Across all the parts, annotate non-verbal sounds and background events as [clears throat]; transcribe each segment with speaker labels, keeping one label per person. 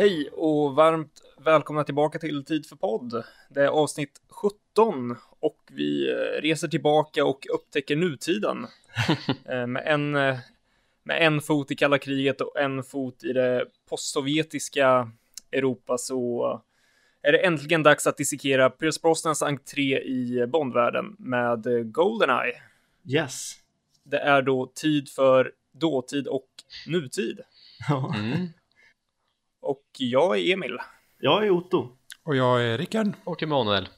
Speaker 1: Hej och varmt välkomna tillbaka till Tid för podd. Det är avsnitt 17 och vi eh, reser tillbaka och upptäcker nutiden. [laughs] Eh, med, en, eh, med en fot i kalla kriget och en fot i det postsovjetiska Europa så är det äntligen dags att dissekera Pierce Brosnans entré i Bondvärlden med Goldeneye.
Speaker 2: Yes.
Speaker 1: Det är då tid för dåtid och nutid.
Speaker 2: Ja.
Speaker 3: Mm.
Speaker 1: Och jag är Emil.
Speaker 2: Jag är Otto.
Speaker 4: Och jag är Rickard.
Speaker 3: Och Emanuel.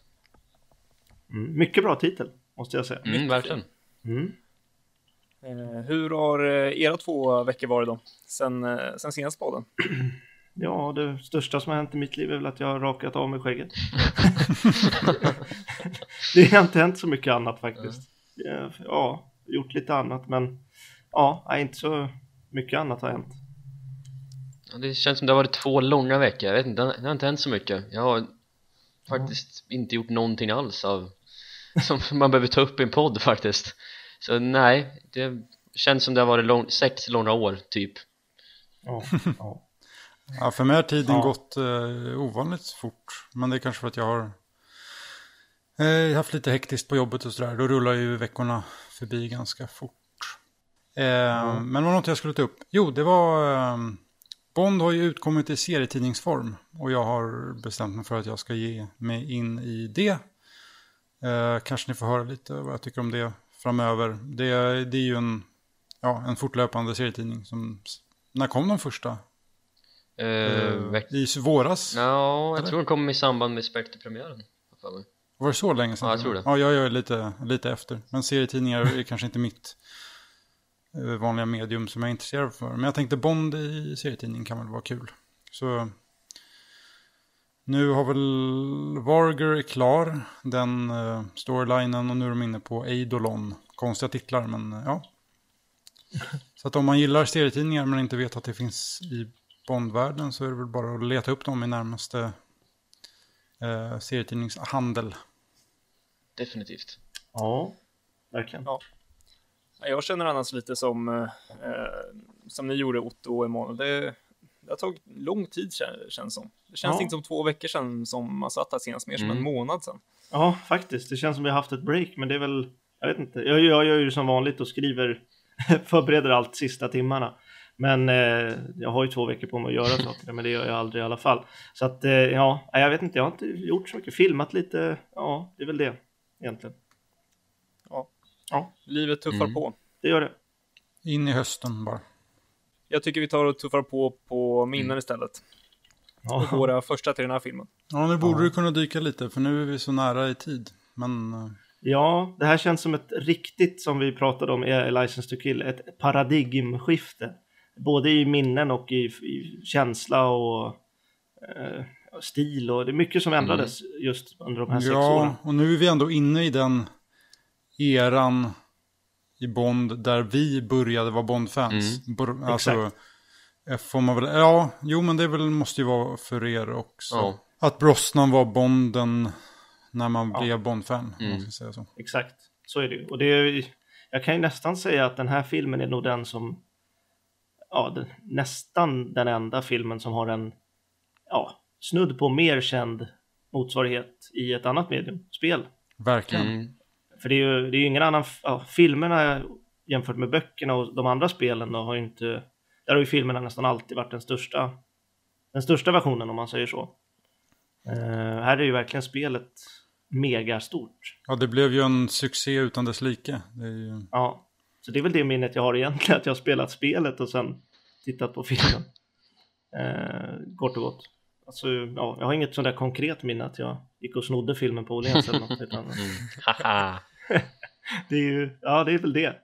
Speaker 2: Mm. Mycket bra titel, måste jag säga.
Speaker 3: Mm, verkligen.
Speaker 2: Mm.
Speaker 1: Eh, hur har eh, era två veckor varit då? Sen, eh, sen senast podden? [clears throat]
Speaker 2: Ja, det största som har hänt i mitt liv är väl att jag har rakat av mig skägget. [laughs] [laughs] det har inte hänt så mycket annat faktiskt. Ja, Ja, gjort lite annat, men ja, inte så mycket annat har hänt.
Speaker 3: Ja, Det känns som det har varit två långa veckor. Jag vet inte, det har inte hänt så mycket. Jag har faktiskt inte gjort någonting alls av [laughs] som man behöver ta upp i en podd faktiskt. Så nej, det känns som det har varit lång, sex långa år typ.
Speaker 2: Ja, ja. [laughs]
Speaker 4: Ja, för mig har tiden
Speaker 2: Ja.
Speaker 4: gått eh, ovanligt fort. Men det är kanske för att jag har eh, haft lite hektiskt på jobbet och sådär. Då rullar ju veckorna förbi ganska fort. Eh, Men det var något jag skulle ta upp. Jo, det var... Eh, Bond har ju utkommit i serietidningsform. Och jag har bestämt mig för att jag ska ge mig in i det. Eh, kanske ni får höra lite vad jag tycker om det framöver. Det, det är ju en, ja, en fortlöpande serietidning som... När kom de första? Eh,
Speaker 3: veck-
Speaker 4: I våras?
Speaker 3: Ja, jag
Speaker 4: eller?
Speaker 3: tror den kom i samband med Spectre-premiären. jag.
Speaker 4: Var det så länge sedan?
Speaker 3: Ja, jag tror det.
Speaker 4: Ja, jag är lite, lite efter. Men serietidningar är kanske inte mitt eh, vanliga medium som jag är intresserad för. Men jag tänkte Bond i serietidning kan väl vara kul. Så nu har väl Varger är klar, den uh, storylinen och nu är de inne på Eidolon. Konstiga titlar, men eh, ja. [laughs] Så att om man gillar serietidningar men inte vet att det finns i Bondvärlden så är det väl bara att leta upp dem i närmaste eh, serietidningshandel.
Speaker 3: Definitivt.
Speaker 2: ja verkligen.
Speaker 1: Ja. Jag känner annars lite som, eh, som ni gjorde Otto och Emanuel. Det, det har tagit lång tid kän- känns som. Det känns
Speaker 2: Ja.
Speaker 1: inte som två veckor sedan som man satt här senast, mer som
Speaker 3: Mm.
Speaker 1: en månad sedan.
Speaker 2: Ja, faktiskt. Det känns som vi har haft ett break, men det är väl, jag vet inte. Jag, jag gör ju som vanligt och skriver, [laughs] förbereder allt sista timmarna. Men eh, jag har ju två veckor på mig att göra saker, men det gör jag aldrig i alla fall. Så att, eh, ja, jag vet inte, jag har inte gjort så mycket, filmat lite, ja, det är väl det egentligen.
Speaker 1: Livet tuffar
Speaker 3: Mm.
Speaker 1: på.
Speaker 2: Det gör det.
Speaker 4: In i hösten bara.
Speaker 1: Jag tycker vi tar och tuffar på på minnen
Speaker 3: Mm.
Speaker 1: istället.
Speaker 2: Ja,
Speaker 1: Våra första till den här filmen.
Speaker 4: Ja, nu borde
Speaker 2: Ja.
Speaker 4: du kunna dyka lite för nu är vi så nära i tid. Men eh,
Speaker 2: ja, det här känns som ett riktigt, som vi pratade om i License to Kill, ett paradigmskifte. Både i minnen och i, i känsla och eh, stil och det är mycket som ändrades just under de här sex åren.
Speaker 4: ja, och nu är vi ändå inne i den eran i Bond där vi började vara Bond-fans. Bor- Alltså,
Speaker 2: Exakt.
Speaker 4: får man väl, ja, jo men det väl, måste ju vara för er också.
Speaker 3: Ja.
Speaker 4: Att Brosnan var Bonden när man
Speaker 2: Ja.
Speaker 4: blev Bond-fan,
Speaker 3: Mm.
Speaker 4: så.
Speaker 2: Exakt, så är det ju. Och det är, jag kan ju nästan säga att den här filmen är nog den som, ja, den, nästan den enda filmen som har en, ja, snudd på mer känd motsvarighet i ett annat medium, spel.
Speaker 4: Verkligen.
Speaker 3: Mm.
Speaker 2: För det är ju, det är ju ingen annan, ja, filmerna jämfört med böckerna och de andra spelen då har ju inte, där har ju filmerna nästan alltid varit den största, den största versionen om man säger så. Eh, här är ju verkligen spelet megastort.
Speaker 4: Ja, det blev ju en succé utan dess like. Det är ju...
Speaker 2: Ja, så det är väl det minnet jag har egentligen, att jag har spelat spelet och sen tittat på filmen. Eh, kort och gott. Alltså, ja, jag har inget sånt där konkret minne att jag gick och snodde filmen på Åhléns eller något, utan. Det är ju, ja det är väl det.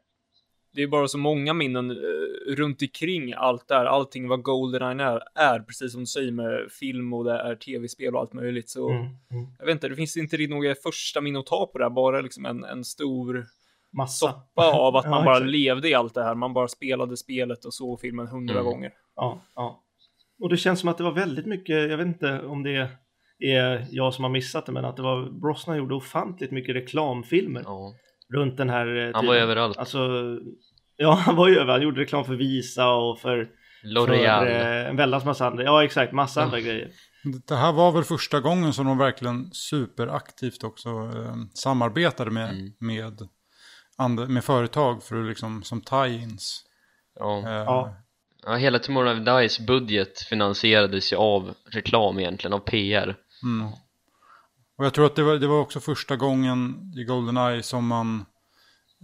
Speaker 1: Det är bara så många minnen eh, runt omkring allt där. Allting vad Goldeneye är, är, precis som du säger med film och det är tv-spel och allt möjligt. Så
Speaker 2: Mm, mm.
Speaker 1: jag vet inte, det finns inte riktigt några första minne att ta på det här, bara liksom en, en stor
Speaker 2: Massa.
Speaker 1: soppa av att [laughs]
Speaker 2: Ja,
Speaker 1: man bara
Speaker 2: exakt.
Speaker 1: levde i allt det här. Man bara spelade spelet och såg filmen hundra
Speaker 3: Mm.
Speaker 1: gånger.
Speaker 2: Ja, ja. Och det känns som att det var väldigt mycket, jag vet inte om det är jag som har missat det, men att det var, Brosnan gjorde ofantligt mycket reklamfilmer
Speaker 3: Ja.
Speaker 2: Runt den här eh,
Speaker 3: Han var
Speaker 2: tiden.
Speaker 3: överallt.
Speaker 2: Alltså, ja, han var ju över. Han gjorde reklam för Visa och för
Speaker 3: L'Oreal.
Speaker 2: Eh, en väldans massa andra, ja exakt, massa andra grejer.
Speaker 4: Det här var väl första gången som de verkligen superaktivt också eh, samarbetade med,
Speaker 3: Mm.
Speaker 4: med, andra, med företag för att liksom, som tie-ins.
Speaker 3: Ja.
Speaker 4: Eh,
Speaker 2: Ja.
Speaker 3: ja, hela Tomorrow Never Dies budget finansierades ju av reklam egentligen, av PR.
Speaker 4: Mm. Och jag tror att det var, det var också första gången i Goldeneye som man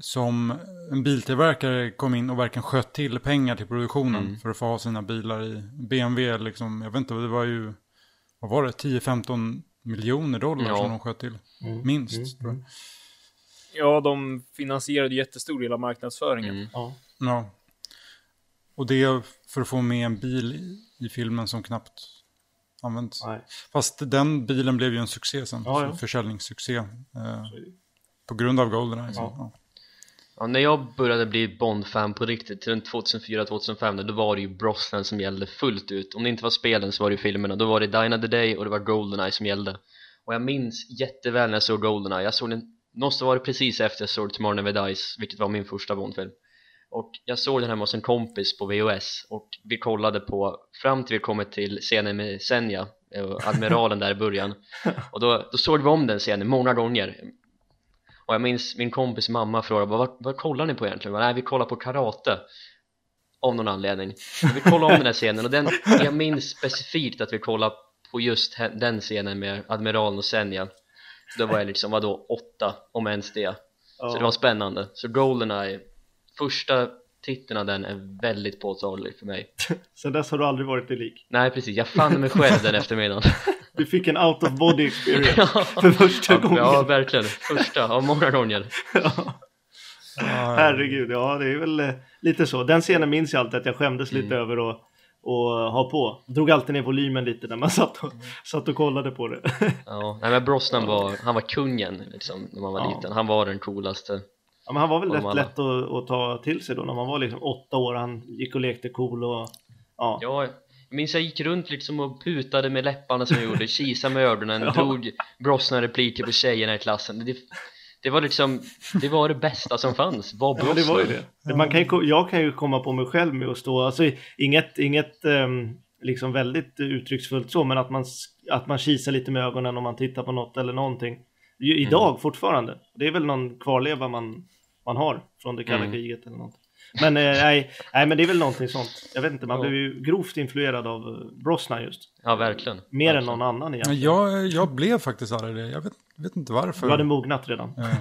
Speaker 4: som en biltillverkare kom in och verkligen sköt till pengar till produktionen
Speaker 3: Mm.
Speaker 4: för att få ha sina bilar i BMW liksom, jag vet inte, det var ju, vad var det, 10-15 miljoner dollar
Speaker 3: Ja.
Speaker 4: som de sköt till.
Speaker 2: Mm.
Speaker 4: Minst,
Speaker 2: Mm.
Speaker 4: tror jag.
Speaker 1: Ja, de finansierade jättestor del av marknadsföringen.
Speaker 3: Mm.
Speaker 2: Ja.
Speaker 4: Ja. Och det för att få med en bil i, i filmen som knappt används.
Speaker 2: Nej.
Speaker 4: Fast den bilen blev ju en succé sen,
Speaker 2: Ja, ja.
Speaker 4: försäljningssuccé. Eh, på grund av Goldeneye.
Speaker 2: ja.
Speaker 4: Ja,
Speaker 3: när jag började bli Bond-fan på riktigt, runt 2004-2005, då var det ju Brosnan som gällde fullt ut. Om det inte var spelen så var det ju filmerna. Då var det Dine of the Day och det var Goldeneye som gällde. Och jag minns jätteväl när jag såg Goldeneye. Jag såg den, måste vara precis efter jag såg Tomorrow Never Dies, vilket var min första Bond-film. Och jag såg den hemma hos en kompis på VHS och vi kollade på, fram till vi kommit till scenen med Senja, eh, admiralen där i början. [laughs] Och då, då såg vi om den scenen många gånger. Och jag minns min kompis mamma frågade vad, vad kollar ni på egentligen? Bara, Nej vi kollar på karate Av någon anledning och Vi kollade om den här scenen och den, jag minns specifikt att vi kollade på just den scenen med admiralen och Senja Då var jag liksom, vadå, åtta om ens det Så det var spännande Så Goldeneye, första titeln av den är väldigt påtaglig för mig [laughs]
Speaker 2: Sen dess har du aldrig varit dig lik.
Speaker 3: Nej precis, jag fann mig själv den eftermiddagen [laughs]
Speaker 2: Du fick en out of body experience [laughs]
Speaker 3: Ja.
Speaker 2: för första gången.
Speaker 3: ja verkligen, första av många gånger
Speaker 2: Ja. Herregud, ja det är väl eh, lite så. Den scenen minns jag alltid att jag skämdes lite över att och ha på. Drog alltid ner volymen lite när man satt och, satt och kollade på det.
Speaker 3: Ja, nej men Brosnan var, han var kungen liksom när man var
Speaker 2: Ja.
Speaker 3: liten, han var den coolaste
Speaker 2: Ja, men han var väl rätt
Speaker 3: alla.
Speaker 2: lätt att, att ta till sig då när man var liksom åtta år. Han gick och lekte cool och ja.
Speaker 3: Ja, jag minns jag gick runt liksom och putade med läpparna som jag gjorde, kisade med ögonen, [laughs]
Speaker 2: Ja.
Speaker 3: drog Brosnan-repliker på tjejerna i klassen det, det var liksom, det var det bästa som fanns, var
Speaker 2: Ja, men det var ju
Speaker 3: Brosnan
Speaker 2: det. Man kan ju, jag kan ju komma på mig själv med att stå, alltså inget, inget ehm, liksom väldigt uttrycksfullt så, men att man, att man kisar lite med ögonen om man tittar på något eller någonting. Ju, idag
Speaker 3: Mm.
Speaker 2: fortfarande. Det är väl någon kvarleva man, man har från det kalla
Speaker 3: Mm.
Speaker 2: kriget eller något. Men eh, nej, nej, men det är väl någonting sånt. Jag vet inte, man
Speaker 3: Ja.
Speaker 2: blev ju grovt influerad av eh, Brosnan just.
Speaker 3: Ja, verkligen
Speaker 2: Mer än
Speaker 3: verkligen.
Speaker 2: någon annan
Speaker 4: Men
Speaker 2: egentligen.
Speaker 4: jag, jag blev faktiskt aldrig det. Jag vet, vet inte varför.
Speaker 2: Du hade mognat redan.
Speaker 4: Eh,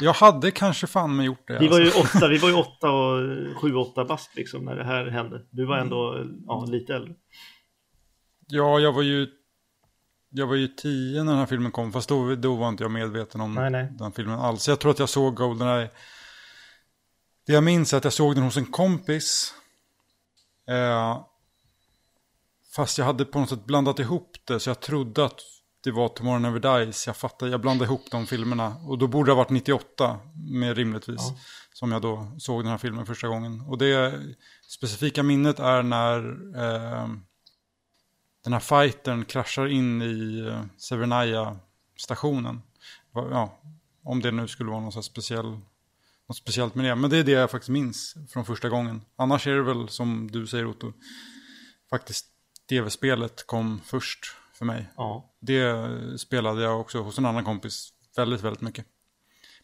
Speaker 4: Jag hade kanske fan med gjort det.
Speaker 2: Vi var ju
Speaker 4: alltså.
Speaker 2: åtta, vi var ju [laughs] åtta och eh, sju, åtta bast liksom när det här hände. Du var ändå ja, lite äldre.
Speaker 4: Ja, jag var ju... Jag var ju tio när den här filmen kom, fast då, då var inte jag medveten om
Speaker 2: Nej, nej.
Speaker 4: den filmen alls. Jag tror att jag såg Goldeneye. Det jag minns är att jag såg den hos en kompis. Eh, fast jag hade på något sätt blandat ihop det, så jag trodde att det var Tomorrow Never Dies. Jag fattade, jag blandade ihop de filmerna. Och då borde det ha varit 98, med rimligtvis.
Speaker 2: Ja.
Speaker 4: Som jag då såg den här filmen första gången. Och det specifika minnet är när eh, den här fightern kraschar in i eh, Severnaya-stationen. Ja, om det nu skulle vara här speciell, något speciellt med det. Men det är det jag faktiskt minns från första gången. Annars är det väl som du säger Otto, faktiskt tv-spelet kom först för mig.
Speaker 2: Ja.
Speaker 4: Det spelade jag också hos en annan kompis väldigt, väldigt mycket.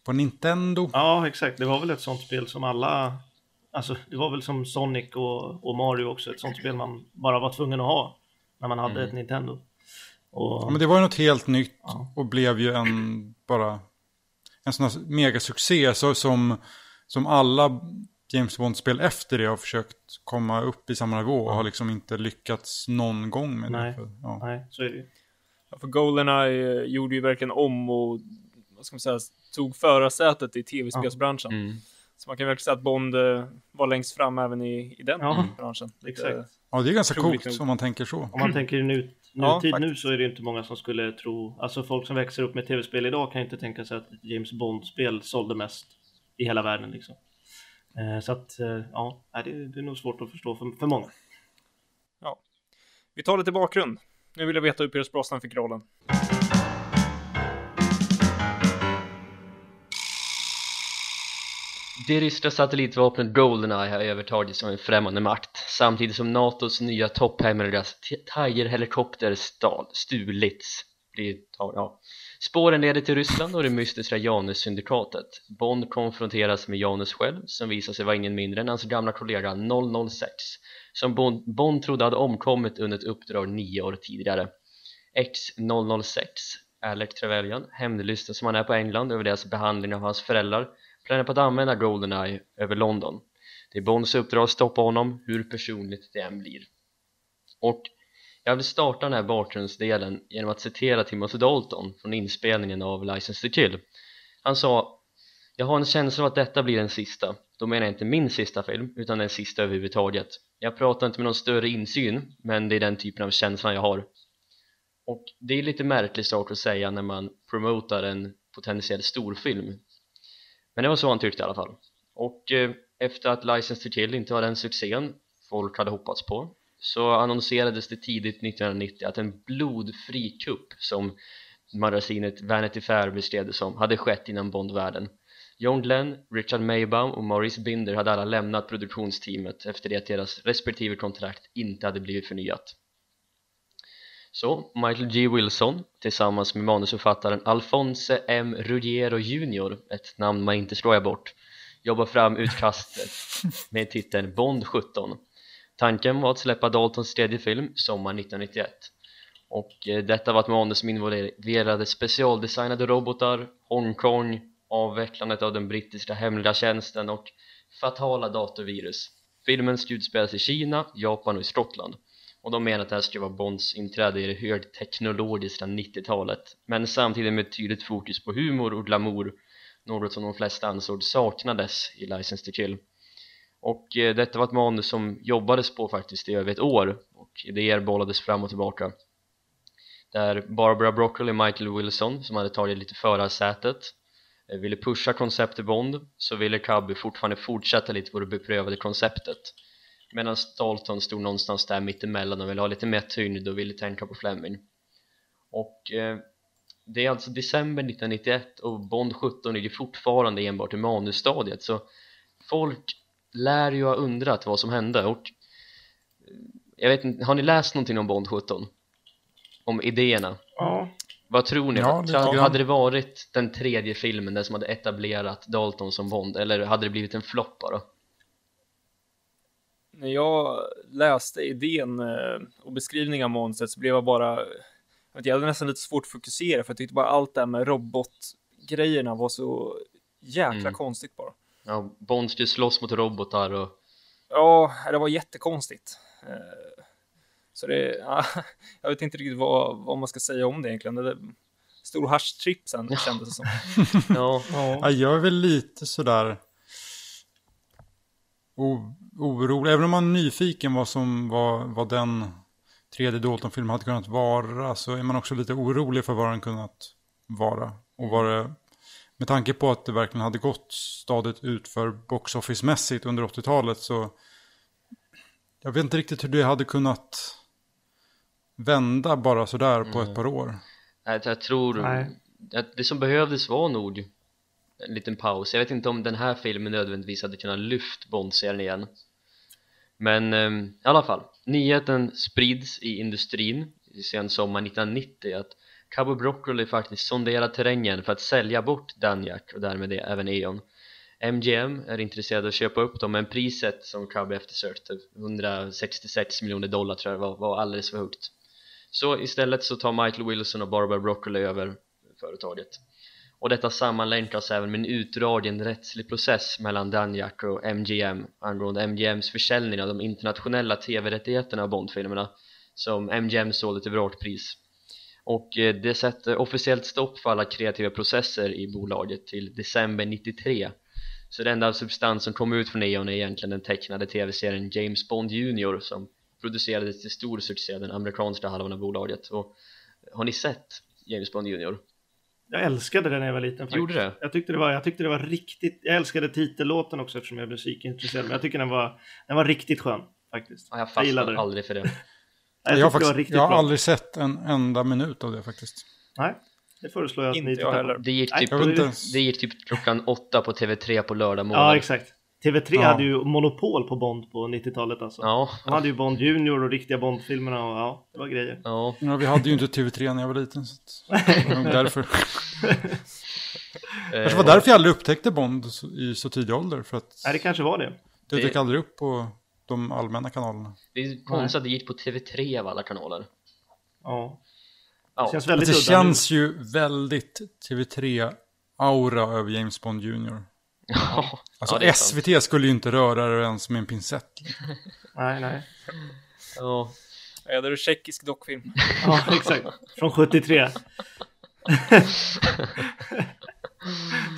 Speaker 4: På Nintendo.
Speaker 2: ja, exakt. Det var väl ett sånt spel som alla... Alltså, det var väl som Sonic och, och Mario också. Ett sånt spel man bara var tvungen att ha när man hade
Speaker 3: Mm.
Speaker 2: ett Nintendo. Och,
Speaker 4: Ja, men det var ju något helt nytt
Speaker 2: Ja.
Speaker 4: och blev ju en bara en sån här megasuccé så, som, som alla James Bond-spel efter det har försökt komma upp i samma nivå och har liksom inte lyckats någon gång med
Speaker 2: Nej.
Speaker 4: det. För, ja.
Speaker 2: Nej, så är det ju.
Speaker 1: Ja, för Goldeneye eh, gjorde ju verkligen om och vad ska man säga, tog förarsätet i tv-spelsbranschen.
Speaker 3: mm.
Speaker 1: Så man kan verkligen säga att Bond eh, var längst fram även i, i den
Speaker 2: Ja.
Speaker 1: branschen. [laughs]
Speaker 2: Exakt.
Speaker 4: Ja, det är ganska coolt
Speaker 1: nog.
Speaker 4: om man tänker så.
Speaker 2: Om man tänker i nu,
Speaker 1: Ja,
Speaker 2: nutid nu
Speaker 1: faktiskt.
Speaker 2: så är det inte många som skulle tro, alltså folk som växer upp med tv-spel idag kan ju inte tänka sig att James Bond-spel sålde mest i hela världen liksom. Eh, så att, eh, ja, det, är nog svårt att förstå för, för många.
Speaker 1: Vi tar lite bakgrund. Nu vill jag veta hur Pierce Brosnan fick rollen.
Speaker 3: Det ryska satellitvapnet Goldeneye har övertagits av en främmande makt samtidigt som NATOs nya topphemligas Tiger-helikopter stulits. Ja. Spåren leder till Ryssland och det mystiska Janus-syndikatet. Bond konfronteras med Janus själv som visar sig vara ingen mindre än hans gamla kollega 006 som Bond, Bond trodde hade omkommit under ett uppdrag nio år tidigare. X006, Alec Trevelyan, hämndlysten som han är på England över deras behandling av hans föräldrar planerar på att använda Goldeneye över London. Det är Bonds uppdrag att stoppa honom, hur personligt det än blir. Och jag vill starta den här bakgrundsdelen genom att citera Timothy Dalton från inspelningen av License to Kill. Han sa Jag har en känsla av att detta blir den sista. Då menar jag inte min sista film, utan den sista överhuvudtaget. Jag pratar inte med någon större insyn, men det är den typen av känsla jag har. Och det är lite märklig sak att säga när man promotar en potentiell storfilm men det var så han tyckte i alla fall. Och eh, efter att License to Kill inte var den succén folk hade hoppats på så annonserades det tidigt 1990 att en blodfri kupp som magasinet Vanity Fair beskrev det som hade skett inom Bondvärlden. John Glenn, Richard Maybaum och Maurice Binder hade alla lämnat produktionsteamet efter det att deras respektive kontrakt inte hade blivit förnyat så Michael G. Wilson tillsammans med manusförfattaren Alphonse M. Ruggiero Jr. ett namn man inte slår bort jobbar fram utkastet med titeln Bond 17 Tanken var att släppa Daltons tredje film sommaren 1991 och eh, detta var ett manus som involverade specialdesignade robotar, Hongkong, avvecklandet av den brittiska hemliga tjänsten och fatala datorvirus Filmen utspelas i Kina, Japan och i Skottland och de menar att det här skulle vara Bonds inträde i det högteknologiska 90-talet men samtidigt med ett tydligt fokus på humor och glamour något som de flesta ansåg saknades i License to Kill. Och eh, detta var ett manus som jobbades på faktiskt i över ett år och idéer bollades fram och tillbaka. Där Barbara Broccoli och Michael Wilson som hade tagit lite förarsätet eh, ville pusha konceptet Bond så ville Cubby fortfarande fortsätta lite på det beprövade konceptet medan Dalton stod någonstans där mittemellan och ville ha lite mer tyngd och ville tänka på Fleming och eh, det är alltså december 1991 och Bond 17 ligger fortfarande enbart i manusstadiet så folk lär ju ha undrat vad som hände och eh, jag vet inte, har ni läst någonting om Bond 17? Om idéerna?
Speaker 2: Ja.
Speaker 3: Vad tror ni?
Speaker 4: Ja, grann.
Speaker 3: hade det varit den tredje filmen den som hade etablerat Dalton som Bond eller hade det blivit en flopp bara?
Speaker 1: När jag läste idén eh, och beskrivningen av monstret så blev jag bara, jag, hade nästan lite svårt att fokusera för jag tyckte bara allt det här med robotgrejerna var så jäkla
Speaker 3: Mm.
Speaker 1: konstigt bara.
Speaker 3: Ja, Bond skulle slåss mot robotar och
Speaker 1: Ja, det var jättekonstigt. Eh, Så det, [laughs] ja, jag vet inte riktigt vad, vad man ska säga om det egentligen. Det stor haschtripp sen kändes det som. [laughs]
Speaker 3: ja,
Speaker 4: Ja, jag är väl lite sådär orolig, även om man är nyfiken vad som var vad den tredje Dalton-filmen hade kunnat vara så är man också lite orolig för vad den kunnat vara. Och vad det, med tanke på att det verkligen hade gått stadigt ut för box office-mässigt under 80-talet så jag vet inte riktigt hur det hade kunnat vända bara sådär på ett par år.
Speaker 3: jag, jag tror
Speaker 2: Nej.
Speaker 3: att det som behövdes var nog en liten paus. Jag vet inte om den här filmen nödvändigtvis hade kunnat lyft Bond-serien igen. Men ehm, i alla fall. Nyheten sprids i industrin sen sommaren 1990 att Cabo Broccoli faktiskt sonderar terrängen för att sälja bort Danjak och därmed det även E.ON MGM är intresserade av att köpa upp dem men priset som Cabo eftersökte typ 166 miljoner dollar tror jag var, var alldeles för högt. Så istället så tar Michael Wilson och Barbara Broccoli över företaget och detta sammanlänkas även med en utdragen rättslig process mellan Danjak och MGM angående MGMs försäljning av de internationella tv-rättigheterna av Bondfilmerna som MGM sålde till vrakpris och eh, det sätter officiellt stopp för alla kreativa processer i bolaget till december 93 så den enda substans som kom ut från E.ON är egentligen den tecknade tv-serien James Bond Jr som producerades till stor succé den amerikanska halvan av bolaget. Och har ni sett James Bond Jr?
Speaker 2: Jag älskade den när jag var liten. Faktiskt.
Speaker 3: Gjorde det?
Speaker 2: Jag tyckte det var, jag tyckte det var riktigt, jag älskade titellåten också eftersom jag är musikintresserad. Men jag tycker den var, den var riktigt skön faktiskt.
Speaker 3: Ja, jag
Speaker 2: jag
Speaker 3: fastnade
Speaker 2: det.
Speaker 3: aldrig för det [laughs]
Speaker 2: Jag,
Speaker 4: Jag,
Speaker 2: det
Speaker 4: faktiskt,
Speaker 2: riktigt
Speaker 4: jag har
Speaker 2: bra.
Speaker 4: aldrig sett en enda minut av det faktiskt.
Speaker 2: Nej. Det föreslår jag att
Speaker 1: Inte
Speaker 2: ni
Speaker 1: jag
Speaker 2: tittar på.
Speaker 3: Det gick
Speaker 2: Nej,
Speaker 3: typ,
Speaker 4: Jag ens.
Speaker 3: det gick typ klockan åtta på TV3 på lördag morgon.
Speaker 2: Ja, exakt. TV3
Speaker 4: Ja.
Speaker 2: hade ju monopol på Bond på 90-talet alltså.
Speaker 3: Ja,
Speaker 2: De hade ju Bond Junior och riktiga Bond-filmerna och ja, det var grejer.
Speaker 3: ja.
Speaker 4: Ja, vi hade ju inte TV3 när jag var liten. Så [laughs] därför. [laughs] Det var därför jag aldrig upptäckte Bond i så tidig ålder. För att
Speaker 2: Nej, det kanske var det.
Speaker 4: det dök aldrig upp på de allmänna kanalerna.
Speaker 3: Det är konstigt att det gick på TV3 av alla kanaler.
Speaker 2: Ja.
Speaker 3: Ja.
Speaker 2: Det känns
Speaker 4: Att
Speaker 2: väldigt
Speaker 4: det känns ju väldigt TV3-aura över James Bond Jr.
Speaker 3: Ja,
Speaker 4: Alltså
Speaker 3: ja, det är sant.
Speaker 4: SVT skulle ju inte röra det ens med en pincett. [laughs]
Speaker 2: Nej, nej.
Speaker 3: Ja,
Speaker 1: Ja, det är en tjeckisk dockfilm. [laughs]
Speaker 2: Ja, exakt. Från 73. [laughs]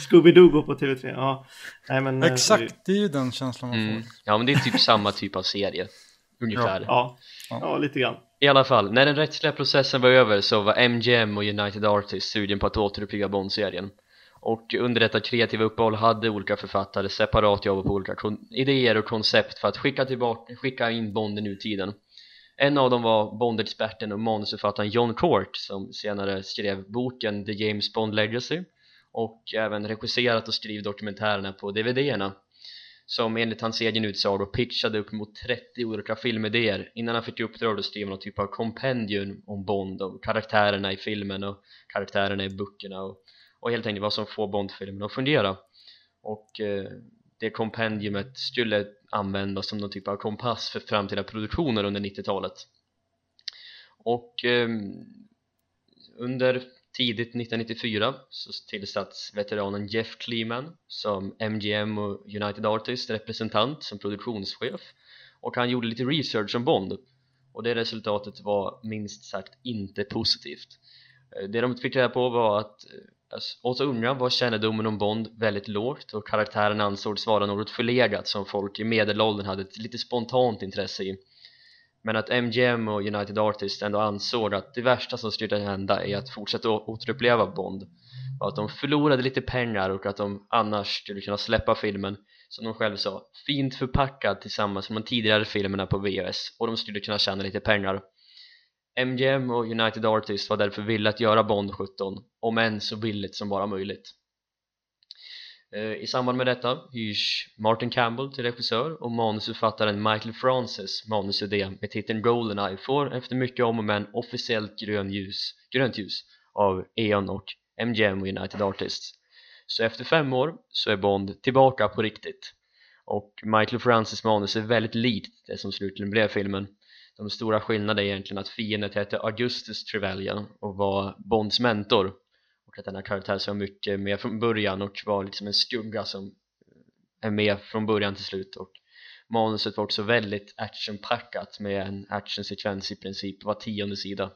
Speaker 2: Scooby-Doo går på TV3. Ja. Nej, men, eh,
Speaker 4: Exakt, det är ju den känslan man
Speaker 3: mm.
Speaker 4: får.
Speaker 3: ja, men det är typ samma typ av serie. Ungefär.
Speaker 2: Ja. ja, lite grann.
Speaker 3: I alla fall, när den rättsliga processen var över så var MGM och United Artists sugen på att återuppliva Bond-serien. Och under detta kreativa uppehåll hade olika författare separat jobbat på olika idéer och koncept för att skicka, tillbaka, skicka in Bond i nutiden. En av dem var Bondexperten och manusförfattaren John Court som senare skrev boken The James Bond Legacy och även regisserat och skrivit dokumentärerna på DVD-erna som enligt hans egen utsago pitchade upp mot 30 olika filmidéer innan han fick i uppdrag att skriva någon typ av kompendium om Bond och karaktärerna i filmen och karaktärerna i böckerna och, och helt enkelt vad som får Bond-filmen att fungera. Och eh, det kompendiumet skulle användas som någon typ av kompass för framtida produktioner under 90-talet och eh, under tidigt 1994 så tillsatts veteranen Jeff Kleeman som MGM och United Artists representant som produktionschef. Och han gjorde lite research om Bond. Och det resultatet var minst sagt inte positivt. Eh, det de fick reda på var att eh, alltså, hos unga var kännedomen om Bond väldigt lågt och karaktären ansågs vara något förlegat som folk i medelåldern hade ett lite spontant intresse i. Men att MGM och United Artists ändå ansåg att det värsta som skulle hända är att fortsätta återuppleva Bond och att de förlorade lite pengar och att de annars skulle kunna släppa filmen som de själv sa, fint förpackad tillsammans med de tidigare filmerna på VHS och de skulle kunna tjäna lite pengar. MGM och United Artists var därför villiga att göra Bond 17 om än så billigt som bara möjligt. Eh, I samband med detta hyrs Martin Campbell till regissör och manusförfattaren Michael Francis manusidé med titeln Goldeneye får efter mycket om och men officiellt grön ljus, grönt ljus av E.ON och MGM och United Artists. Så efter fem år så är Bond tillbaka på riktigt. Och Michael Francis manus är väldigt likt det som slutligen blev filmen de stora skillnaderna är egentligen att fienden hette Augustus Trevelyan och var Bonds mentor. Och att denna karaktär så var mycket med från början och var liksom en skugga som är med från början till slut. Och manuset var också väldigt actionpackat med en actionsekvens i princip var tionde sida.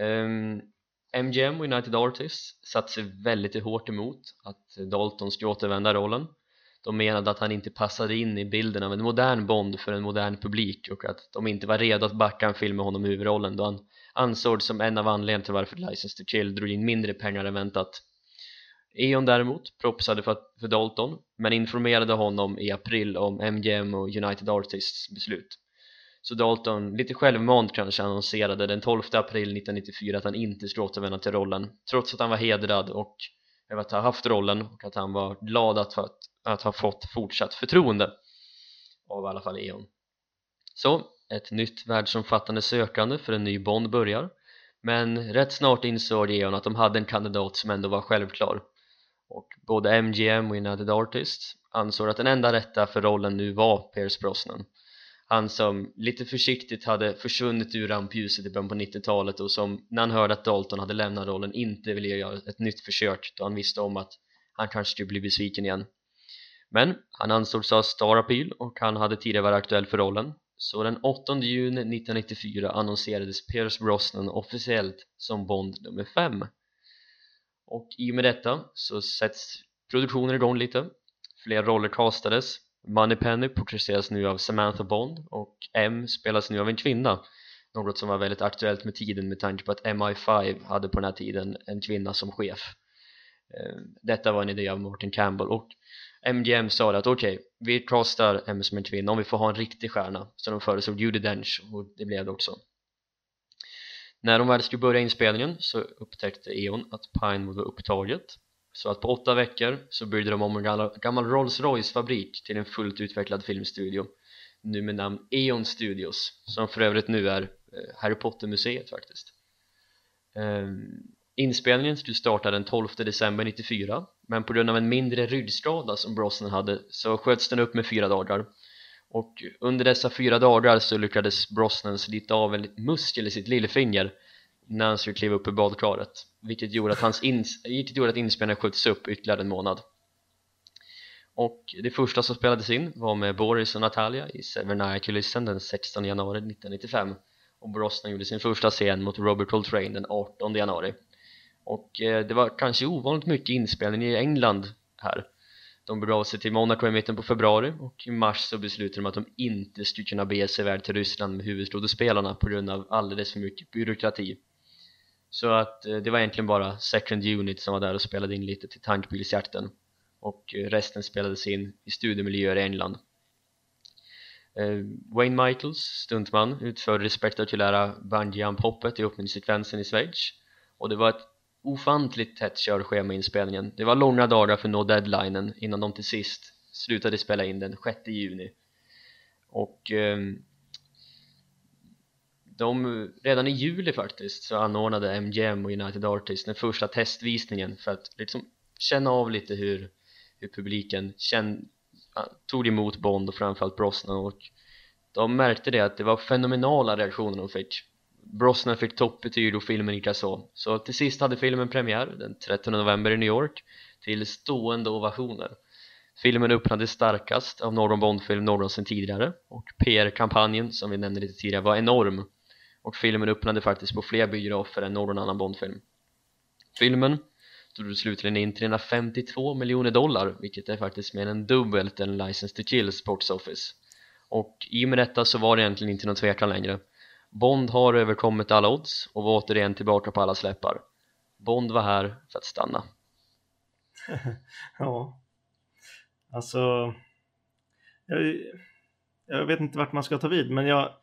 Speaker 3: Ehm, um, MGM och United Artists satte sig väldigt hårt emot att Dalton skulle återvända rollen de menade att han inte passade in i bilden av en modern Bond för en modern publik och att de inte var redo att backa en film med honom i huvudrollen då han ansågs som en av anledningarna till varför License to Kill drog in mindre pengar än väntat. E.ON däremot propsade för, för Dalton men informerade honom i april om MGM och United Artists beslut. Så Dalton, lite självmant kanske, annonserade den 12 april 1994 att han inte skulle återvända till rollen trots att han var hedrad och över att ha haft rollen och att han var glad att, att, att ha fått fortsatt förtroende av i alla fall E.ON. Så, ett nytt världsomfattande sökande för en ny Bond börjar. Men rätt snart insåg E.ON att de hade en kandidat som ändå var självklar. Och både MGM och United Artists ansåg att den enda rätta för rollen nu var Pierce Brosnan han som lite försiktigt hade försvunnit ur rampljuset i början på 90-talet och som när han hörde att Dalton hade lämnat rollen inte ville göra ett nytt försök då han visste om att han kanske skulle bli besviken igen. Men han ansågs ha star appeal och han hade tidigare varit aktuell för rollen. Så den 8 juni 1994 annonserades Pierce Brosnan officiellt som Bond nummer 5 och i och med detta så sätts produktionen igång lite. Fler roller castades Moneypenny porträtteras nu av Samantha Bond och M spelas nu av en kvinna. Något som var väldigt aktuellt med tiden med tanke på att MI5 hade på den här tiden en kvinna som chef. Eh, detta var en idé av Martin Campbell och MGM sa att okej, okay, vi castar M som en kvinna om vi får ha en riktig stjärna. Så de föreslog Judi Dench och det blev det också. När de väl skulle börja inspelningen så upptäckte E.ON att Pinewood var upptaget så att på åtta veckor så byggde de om en gammal Rolls Royce fabrik till en fullt utvecklad filmstudio. Nu med namn E.ON Studios som för övrigt nu är eh, Harry Potter-museet faktiskt. Ehm, inspelningen skulle starta den 12 december 94 men på grund av en mindre ryggskada som Brosnan hade så sköts den upp med fyra dagar. Och under dessa fyra dagar så lyckades Brosnan slita av en muskel i sitt lillfinger när han skulle kliva upp i badkaret vilket gjorde att, hans ins vilket gjorde att inspelningen sköts upp ytterligare en månad. Och det första som spelades in var med Boris och Natalia i Severnaya-kulissen den 16 januari 1995 och Brosnan gjorde sin första scen mot Robert Coltrane den 18 januari. Och eh, det var kanske ovanligt mycket inspelning i England här. De begav sig till Monaco i mitten på februari och i mars så beslutade de att de inte skulle kunna bege sig iväg till Ryssland med huvudskådespelarna på grund av alldeles för mycket byråkrati så att eh, det var egentligen bara Second Unit som var där och spelade in lite till tankbilshjärten. Och eh, resten spelades in i studiemiljöer i England. Eh, Wayne Michaels, stuntman, utförde det spektakulära Bungyjump hoppet i öppningssekvensen i Schweiz. Och det var ett ofantligt tätt körschema i inspelningen. Det var långa dagar för att nå deadlinen innan de till sist slutade spela in den 6 juni. Och eh, de, redan i juli faktiskt så anordnade MGM och United Artists den första testvisningen för att liksom känna av lite hur, hur publiken känn, tog emot Bond och framförallt Brosnan. Och de märkte det att det var fenomenala reaktioner de fick. Brosnan fick toppbetyg och filmen gick så så till sist hade filmen premiär den 13 november i New York till stående ovationer. Filmen öppnade starkast av någon Bondfilm någonsin tidigare och PR-kampanjen som vi nämnde lite tidigare var enorm och filmen öppnade faktiskt på fler biografer än någon annan Bondfilm. Filmen drog slutligen in 352 miljoner dollar vilket är faktiskt mer än dubbelt än License to Kill Sports Office. Och i och med detta så var det egentligen inte någon tvekan längre. Bond har överkommit alla odds och var återigen tillbaka på alla släppar. Bond var här för att stanna. [laughs]
Speaker 2: Ja. Alltså jag, jag, vet inte vart man ska ta vid men jag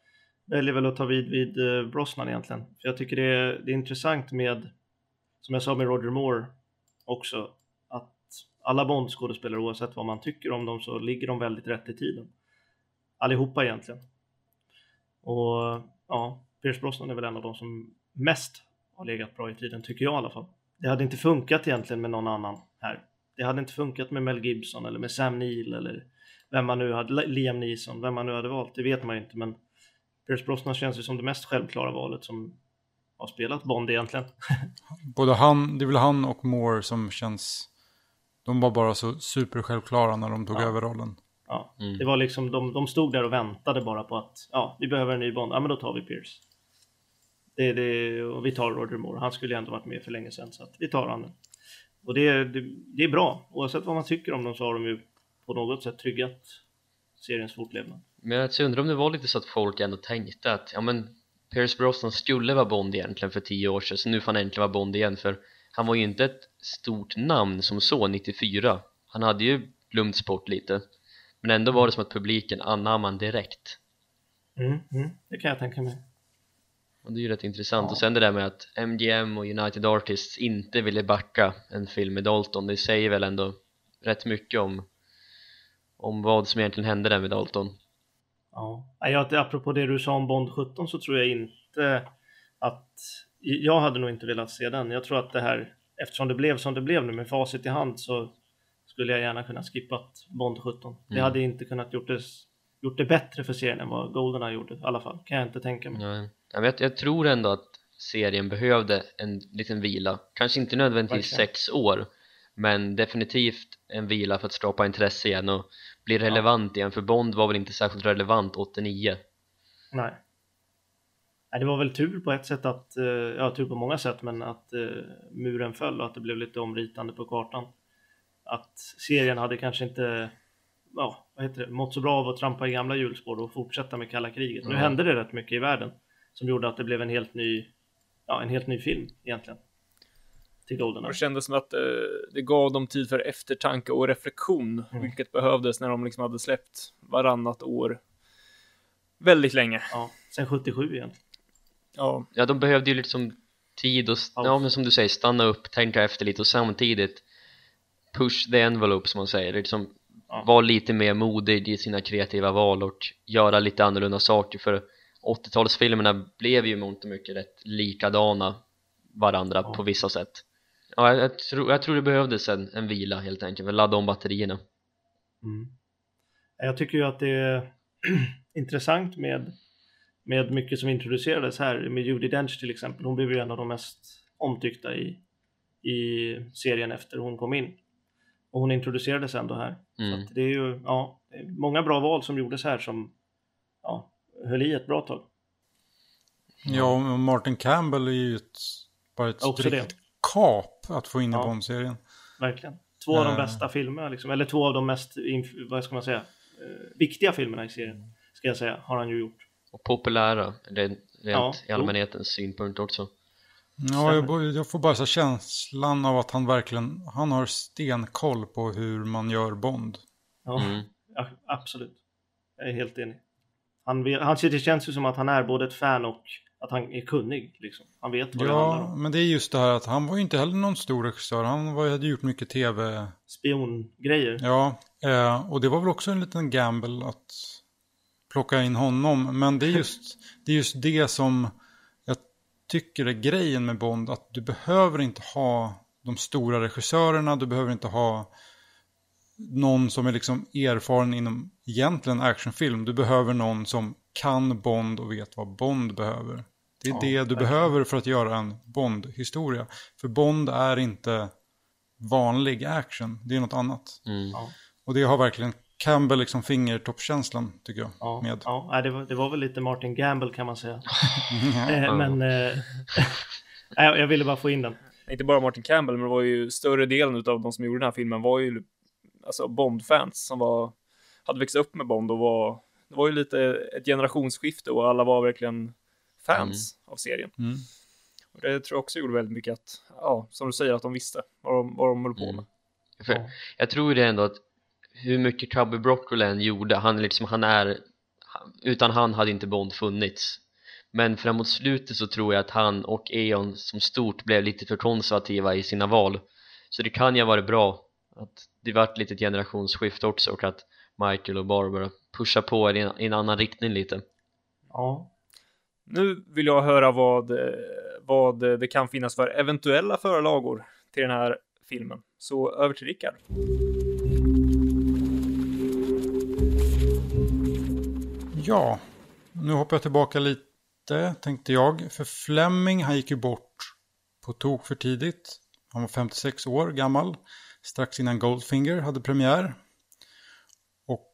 Speaker 2: väljer väl att ta vid vid eh, Brosnan egentligen för jag tycker det är, det är intressant med som jag sa med Roger Moore också att alla Bond-skådespelare oavsett vad man tycker om dem så ligger de väldigt rätt i tiden allihopa egentligen och ja, Pierce Brosnan är väl en av de som mest har legat bra i tiden, tycker jag i alla fall. Det hade inte funkat egentligen med någon annan här. Det hade inte funkat med Mel Gibson eller med Sam Neill eller vem man nu hade, Liam Neeson, vem man nu hade valt, det vet man ju inte men Pierce Brosnan känns ju som det mest självklara valet som har spelat Bond egentligen. [laughs]
Speaker 4: Både han, det är väl han och Moore som känns, de var bara så supersjälvklara när de tog ja. över rollen.
Speaker 2: Ja, mm. Det var liksom, de, de stod där och väntade bara på att ja, vi behöver en ny Bond, ja men då tar vi Pierce. Det, det, och vi tar Roger Moore, han skulle ju ändå varit med för länge sedan så att vi tar han. Och det, det, det är bra, oavsett vad man tycker om dem så har de ju på något sätt tryggat seriens fortlevnad.
Speaker 3: Men jag undrar om det var lite så att folk ändå tänkte att ja men Pierce Brosnan skulle vara Bond egentligen för tio år sedan så nu får han äntligen vara Bond igen för han var ju inte ett stort namn som så 94 han hade ju glömts bort lite. Men ändå var det som att publiken anammade direkt.
Speaker 2: Mm, mm, det kan jag tänka mig.
Speaker 3: Och det är ju rätt intressant. Ja. och sen det där med att MGM och United Artists inte ville backa en film med Dalton det säger väl ändå rätt mycket om om vad som egentligen hände där med Dalton
Speaker 2: Ja, jag, apropå det du sa om Bond 17 så tror jag inte att jag hade nog inte velat se den. Jag tror att det här, eftersom det blev som det blev nu med facit i hand så skulle jag gärna kunna skippat Bond 17. Mm. Det hade inte kunnat gjort det, gjort det bättre för serien än vad Goldeneye gjorde i alla fall, kan jag inte tänka mig.
Speaker 3: Nej. Jag, vet, jag tror ändå att serien behövde en liten vila, kanske inte nödvändigtvis Verkligen. sex år, men definitivt en vila för att skapa intresse igen och bli relevant igen, för Bond var väl inte särskilt relevant 89?
Speaker 2: Nej. Det var väl tur på ett sätt att, eh, ja tur på många sätt, men att uh, muren föll och att det blev lite omritande på kartan att serien hade kanske inte ja, vad heter det, mått så bra av att trampa i gamla hjulspår och fortsätta med kalla kriget. Mm. Nu hände det rätt mycket i världen som gjorde att det blev en helt ny, ja, en helt ny film egentligen. Till Goldeneye.
Speaker 1: Det kändes som att eh, det gav dem tid för eftertanke och reflektion, mm. vilket behövdes när de liksom hade släppt varannat år väldigt länge.
Speaker 2: Ja, sen 77 igen.
Speaker 1: Ja,
Speaker 3: Ja, de behövde ju liksom tid och, ja men som du säger, stanna upp, tänka efter lite och samtidigt push the envelope som man säger, liksom
Speaker 2: Ja.
Speaker 3: vara lite mer modig i sina kreativa val och göra lite annorlunda saker för 80-talsfilmerna blev ju mångt och mycket rätt likadana varandra
Speaker 2: Ja.
Speaker 3: på vissa sätt Ja, jag, jag, tror, jag tror det behövdes en, en vila helt enkelt, för att ladda om batterierna
Speaker 2: Mm. Jag tycker ju att det är [clears throat] intressant med, med mycket som introducerades här, med Judi Dench till exempel. Hon blev ju en av de mest omtyckta i, i serien efter hon kom in. Och hon introducerades ändå här.
Speaker 3: mm.
Speaker 2: Så att det är ju ja, många bra val som gjordes här som ja, höll i ett bra tag.
Speaker 4: Ja, och Martin Campbell är ju ett, bara ett
Speaker 2: Också
Speaker 4: riktigt kap att få in i
Speaker 2: Ja.
Speaker 4: Bond-serien.
Speaker 2: Verkligen. Två av de
Speaker 4: Eh.
Speaker 2: bästa filmerna, liksom, eller två av de mest, vad ska man säga, eh, viktiga filmerna i serien, ska jag säga, har han ju gjort.
Speaker 3: och populära rent, rent
Speaker 2: Ja,
Speaker 3: i allmänhetens synpunkt också
Speaker 4: Ja, jag, jag får bara så känslan av att han verkligen, han har stenkoll på hur man gör Bond.
Speaker 2: Ja,
Speaker 3: mm. [laughs]
Speaker 2: ja, absolut. Jag är helt enig. Han, han det känns ju som att han är både ett fan och att han är kunnig. Liksom. Han vet vad det handlar
Speaker 4: Ja,
Speaker 2: om.
Speaker 4: men det är just det här att han var ju inte heller någon stor regissör. Han var, hade gjort mycket tv.
Speaker 2: Spiongrejer.
Speaker 4: Ja, eh, och det var väl också en liten gamble att plocka in honom. Men det är just [laughs] det, är just det som jag tycker är grejen med Bond. Att du behöver inte ha de stora regissörerna. Du behöver inte ha någon som är liksom erfaren inom egentligen actionfilm. Du behöver någon som kan Bond och vet vad Bond behöver. Det är
Speaker 2: Ja,
Speaker 4: det du
Speaker 2: verkligen.
Speaker 4: behöver för att göra en Bond-historia. För Bond är inte vanlig action. Det är något annat.
Speaker 3: Mm.
Speaker 2: Ja.
Speaker 4: Och det har verkligen Campbell liksom fingertoppskänslan tycker jag.
Speaker 2: Ja,
Speaker 4: Med.
Speaker 2: ja det, var, det var väl lite Martin Gamble kan man säga. [laughs] Eh, men eh, [laughs] jag ville bara få in den.
Speaker 1: inte bara Martin Campbell, men det var ju större delen av de som gjorde den här filmen var ju alltså Bond-fans som var, hade växt upp med Bond och var, det var ju lite ett generationsskifte och alla var verkligen fans av serien.
Speaker 4: Mm.
Speaker 1: Och det tror jag också gjorde väldigt mycket att, ja, som du säger, att de visste vad de, vad de höll på
Speaker 3: Mm.
Speaker 1: med.
Speaker 3: För
Speaker 2: Ja.
Speaker 3: jag tror det ändå att hur mycket Chubby Broccoli än gjorde, han liksom, han är utan han hade inte Bond funnits men framåt slutet så tror jag att han och Eon som stort blev lite för konservativa i sina val så det kan ju ha varit bra att det vart lite ett generationsskifte också och att Michael och Barbara pushar på i en, i en annan riktning lite
Speaker 2: Ja,
Speaker 1: nu vill jag höra vad, eh, vad det kan finnas för eventuella förlagor till den här filmen. Så över till Rickard.
Speaker 4: Ja, nu hoppar jag tillbaka lite tänkte jag. För Fleming, han gick ju bort på tok för tidigt. Han var 56 år gammal. Strax innan Goldfinger hade premiär. Och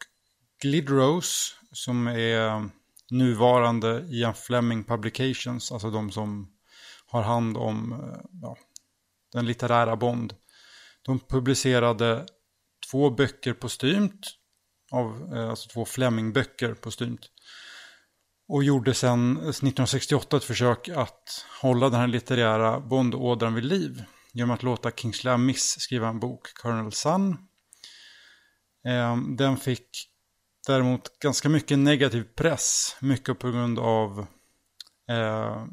Speaker 4: Glidrose, som är nuvarande Ian Fleming Publications, alltså de som har hand om eh, ja, den litterära Bond. De publicerade två böcker postumt, av, eh, alltså två Fleming-böcker postumt. Och gjorde sedan 1968 ett försök att hålla den här litterära Bondådran vid liv. Genom att låta Kingsley Amis skriva en bok, Colonel Sun. Eh, den fick däremot ganska mycket negativ press. Mycket på grund av eh,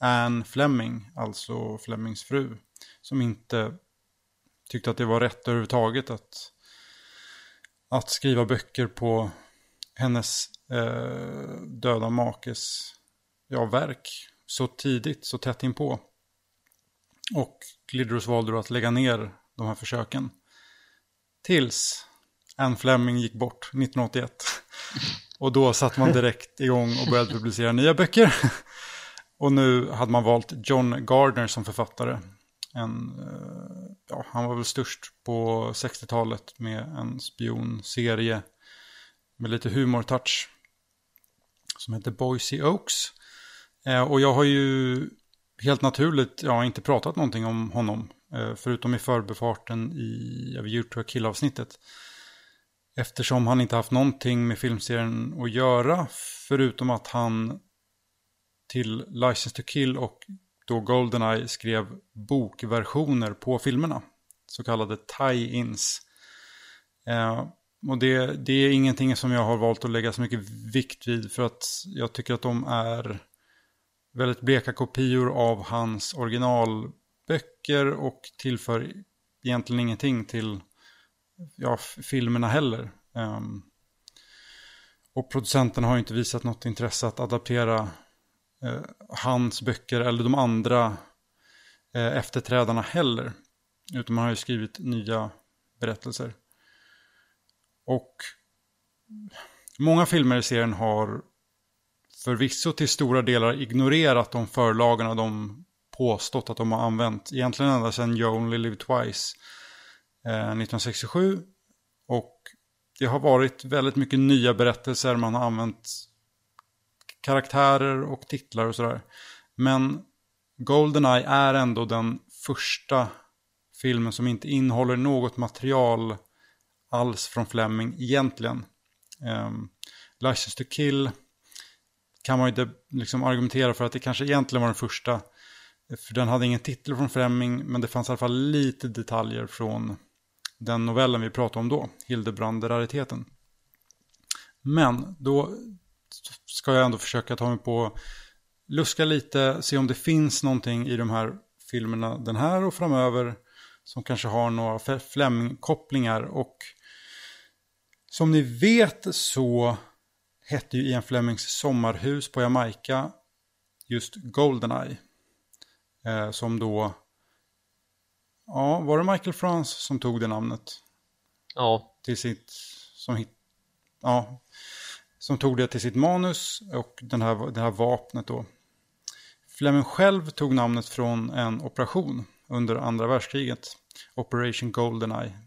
Speaker 4: Anne Fleming, alltså Flemings fru. Som inte tyckte att det var rätt överhuvudtaget att, att skriva böcker på hennes eh, döda makes ja, verk så tidigt, så tätt inpå. Och Glidros valde då att lägga ner de här försöken. Tills Anne Fleming gick bort 1981. Och då satte man direkt igång och började publicera nya böcker. Och nu hade man valt John Gardner som författare. En, eh, ja, han var väl störst på 60-talet med en spionserie med lite humortouch. Som heter Boise Oaks. Eh, och jag har ju helt naturligt ja, inte pratat någonting om honom. Eh, förutom i förbefarten i A View to avsnittet Eftersom han inte haft någonting med filmserien att göra. Förutom att han till License to Kill och då Goldeneye skrev bokversioner på filmerna. Så kallade tie-ins. Eh, och det, det är ingenting som jag har valt att lägga så mycket vikt vid för att jag tycker att de är väldigt bleka kopior av hans originalböcker och tillför egentligen ingenting till ja, filmerna heller. Um, och producenten har inte visat något intresse att adaptera eh, hans böcker eller de andra eh, efterträdarna heller. Utan man har ju skrivit nya berättelser. Och många filmer i serien har förvisso till stora delar ignorerat de förlagorna de påstått att de har använt. Egentligen ända sedan You Only Live Twice Eh, 1967. Och det har varit väldigt mycket nya berättelser. Man har använt karaktärer och titlar och sådär. Men Goldeneye är ändå den första filmen som inte innehåller något material alls från Fleming egentligen. Um, License to Kill kan man ju inte liksom argumentera för att det kanske egentligen var den första. För den hade ingen titel från Fleming, men det fanns i alla fall lite detaljer från den novellen vi pratade om då, Hildebrand-rariteten. Men då ska jag ändå försöka ta mig på luska lite, se om det finns någonting i de här filmerna, den här och framöver, som kanske har några Fleming-kopplingar. Och som ni vet så hette ju Ian Flemings sommarhus på Jamaica just Goldeneye. Eh, som då, ja, var det Michael France som tog det namnet?
Speaker 3: Ja.
Speaker 4: Till sitt, som hit, ja, som tog det till sitt manus och den här, det här vapnet då. Fleming själv tog namnet från en operation under andra världskriget. Operation Goldeneye.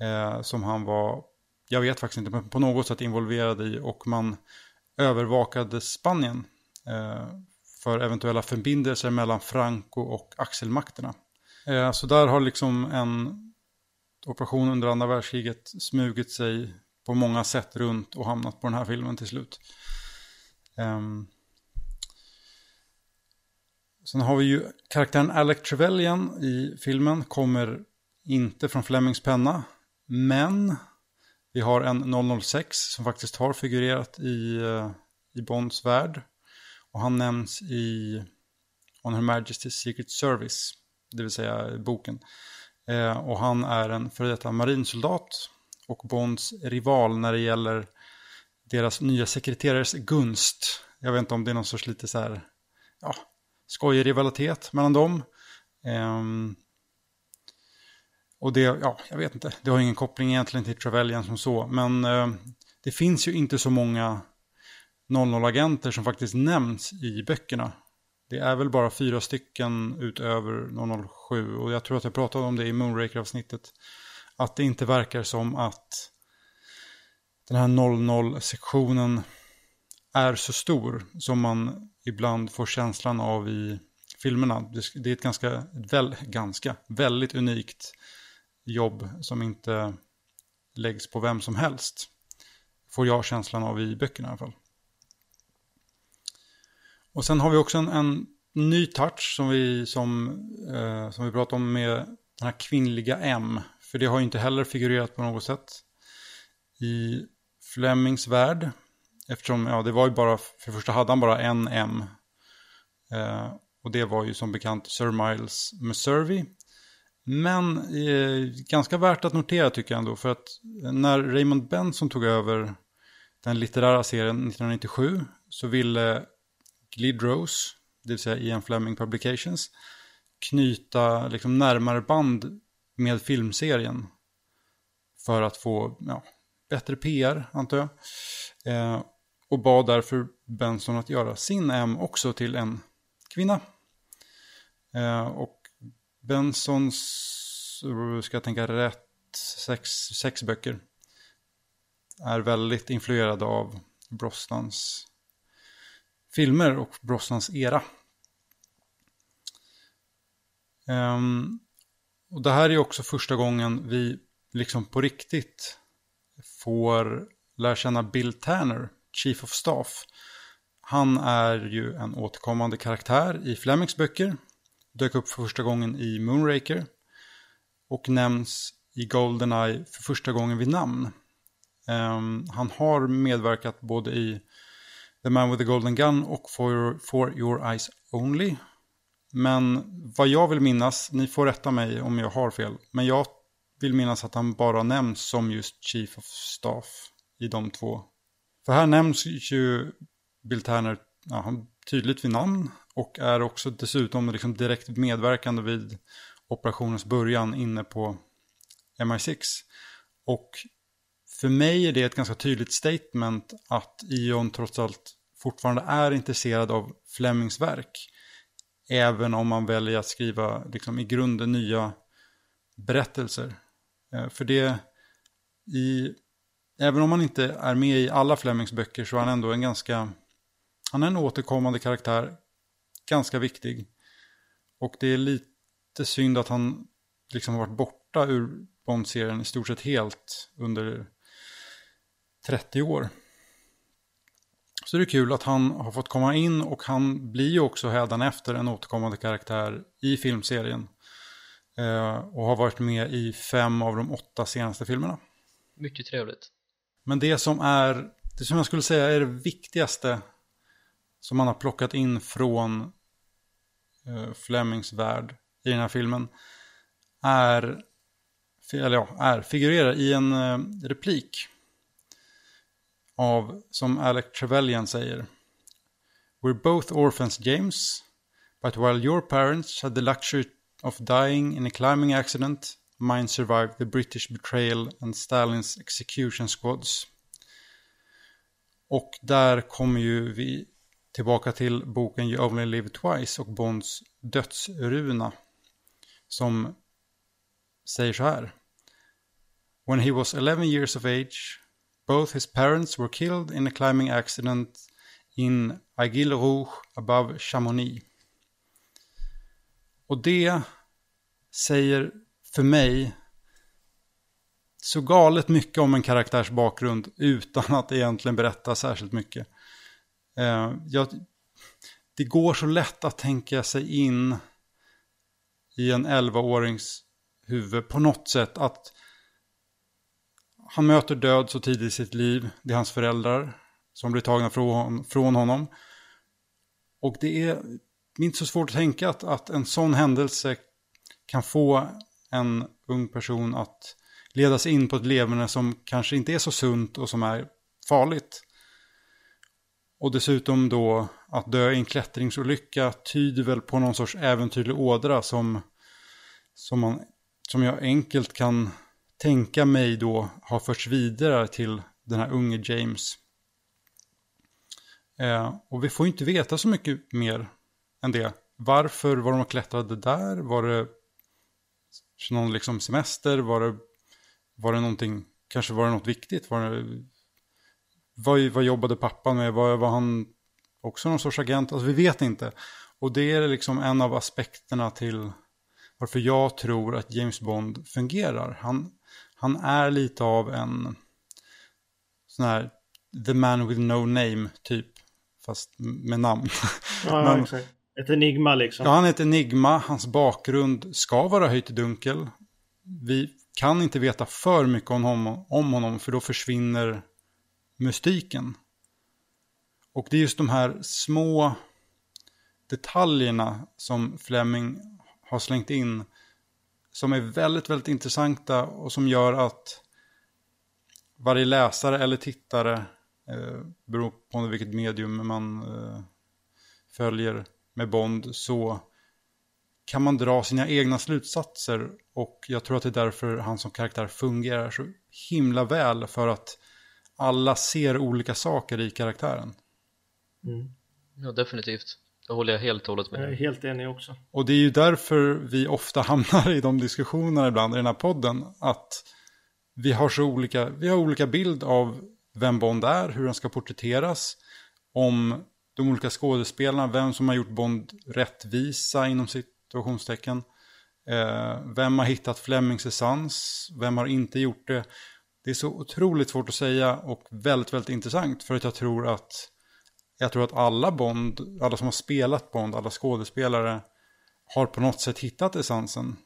Speaker 4: Eh, som han var jag vet faktiskt inte, men på något sätt involverad i och man övervakade Spanien eh, för eventuella förbindelser mellan Franco och axelmakterna. Eh, så där har liksom en operation under andra världskriget smugit sig på många sätt runt och hamnat på den här filmen till slut. Um, sen har vi ju karaktären Alec Trevelyan i filmen, kommer inte från Flemings penna, men vi har en 006 som faktiskt har figurerat i, eh, i Bonds värld. Och han nämns i On Her Majesty's Secret Service, det vill säga boken. Eh, och han är en före detta marinsoldat och Bonds rival när det gäller deras nya sekreterares gunst. Jag vet inte om det är någon sorts lite så här, ja, skojig rivalitet mellan dem. Um, och det, ja, jag vet inte, det har ingen koppling egentligen till Trevelyan som så, men eh, det finns ju inte så många 00-agenter som faktiskt nämns i böckerna. Det är väl bara fyra stycken utöver 007 och jag tror att jag pratade om det i Moonraker-avsnittet. Att det inte verkar som att den här 00-sektionen är så stor som man ibland får känslan av i filmerna. Det är ett ganska, väl, ganska, väldigt unikt jobb som inte läggs på vem som helst. Får jag känslan av i böckerna i alla fall. Och sen har vi också en, en ny touch som vi, som, eh, som vi pratade om med den här kvinnliga M. För det har ju inte heller figurerat på något sätt i Flemings värld. Eftersom, ja det var ju bara, för det första hade han bara en M. Eh, och det var ju som bekant Sir Miles Meservey. Men eh, ganska värt att notera tycker jag ändå. För att när Raymond Benson tog över den litterära serien 1997 så ville Glidrose, det vill säga Ian Fleming Publications, knyta liksom närmare band med filmserien. För att få ja, bättre PR, antar jag. Eh, och bad därför Benson att göra sin M också till en kvinna. Eh, och Bensons, ska jag tänka rätt, sex, sex böcker. Är väldigt influerade av Brostans filmer och Brosnans era. Um, och det här är också första gången vi liksom på riktigt får lära känna Bill Tanner, Chief of Staff. Han är ju en återkommande karaktär i Flemings böcker dök upp för första gången i Moonraker och nämns i Goldeneye för första gången vid namn. Um, han har medverkat både i The Man with the Golden Gun och For Your, For Your Eyes Only. Men vad jag vill minnas, ni får rätta mig om jag har fel, men jag vill minnas att han bara nämns som just Chief of Staff i de två. För här nämns ju Bill Tanner ja, tydligt vid namn och är också dessutom liksom direkt medverkande vid operationens början inne på MI6. Och för mig är det ett ganska tydligt statement att Ion trots allt fortfarande är intresserad av Flemings verk. Även om man väljer att skriva liksom, i grunden nya berättelser. Eh, för det, i, även om man inte är med i alla Flemings böcker så är han ändå en ganska, han är en återkommande karaktär, ganska viktig. Och det är lite synd att han liksom har varit borta ur Bond-serien i stort sett helt under 30 år. Så det är kul att han har fått komma in och han blir ju också efter en återkommande karaktär i filmserien. Eh, och har varit med i fem av de åtta senaste filmerna.
Speaker 3: Mycket trevligt.
Speaker 4: Men det som är, det som jag skulle säga är det viktigaste som man har plockat in från eh, Flemings värld i den här filmen är, eller ja, är, figurerar i en eh, replik av, som Alec Trevelyan säger. We're both orphans James, but while your parents had the luxury of dying in a climbing accident, mine survived the British betrayal and Stalins execution squads. Och där kommer ju vi tillbaka till boken You Only Live Twice och Bonds dödsruna. Som säger så här. When he was 11 years of age, both his parents were killed in a climbing accident in Aiguille Rouge above Chamonix. Och det säger för mig så galet mycket om en karaktärs bakgrund utan att egentligen berätta särskilt mycket. Eh, jag, det går så lätt att tänka sig in i en 11-årings huvud på något sätt att han möter död så tidigt i sitt liv. Det är hans föräldrar som blir tagna från, honom. Och det är inte så svårt att tänka att, att en sån händelse kan få en ung person att ledas in på ett leverne som kanske inte är så sunt och som är farligt. Och dessutom då att dö i en klättringsolycka tyder väl på någon sorts äventyrlig ådra som, som, man, som jag enkelt kan tänka mig då har förts vidare till den här unge James. Eh, och vi får inte veta så mycket mer än det. Varför var de och klättrade där? Var det någon liksom semester? Var det, var det någonting, kanske var det något viktigt? Var det, vad, vad jobbade pappan med? Var, var han också någon sorts agent? Alltså vi vet inte. Och det är liksom en av aspekterna till varför jag tror att James Bond fungerar. Han, han är lite av en sån här the man with no name typ. Fast med namn.
Speaker 2: Ja, Men, exakt. Ett enigma liksom.
Speaker 4: Ja, han är ett enigma. Hans bakgrund ska vara höjt dunkel. Vi kan inte veta för mycket om honom, om honom för då försvinner mystiken. Och det är just de här små detaljerna som Fleming har slängt in som är väldigt, väldigt intressanta och som gör att varje läsare eller tittare, eh, beroende på vilket medium man eh, följer med Bond, så kan man dra sina egna slutsatser och jag tror att det är därför han som karaktär fungerar så himla väl för att alla ser olika saker i karaktären.
Speaker 3: Mm. Ja, definitivt. Det håller jag helt och hållet med.
Speaker 2: Jag är helt enig också.
Speaker 4: Och det är ju därför vi ofta [laughs] hamnar i de diskussionerna ibland i den här podden. Att vi har så olika, vi har olika bild av vem Bond är, hur han ska porträtteras. Om de olika skådespelarna, vem som har gjort Bond rättvisa inom situationstecken. Eh, vem har hittat Flemings essens, vem har inte gjort det. Det är så otroligt svårt att säga och väldigt, väldigt intressant. För att jag tror att jag tror att alla Bond, alla som har spelat Bond, alla skådespelare har på något sätt hittat essensen.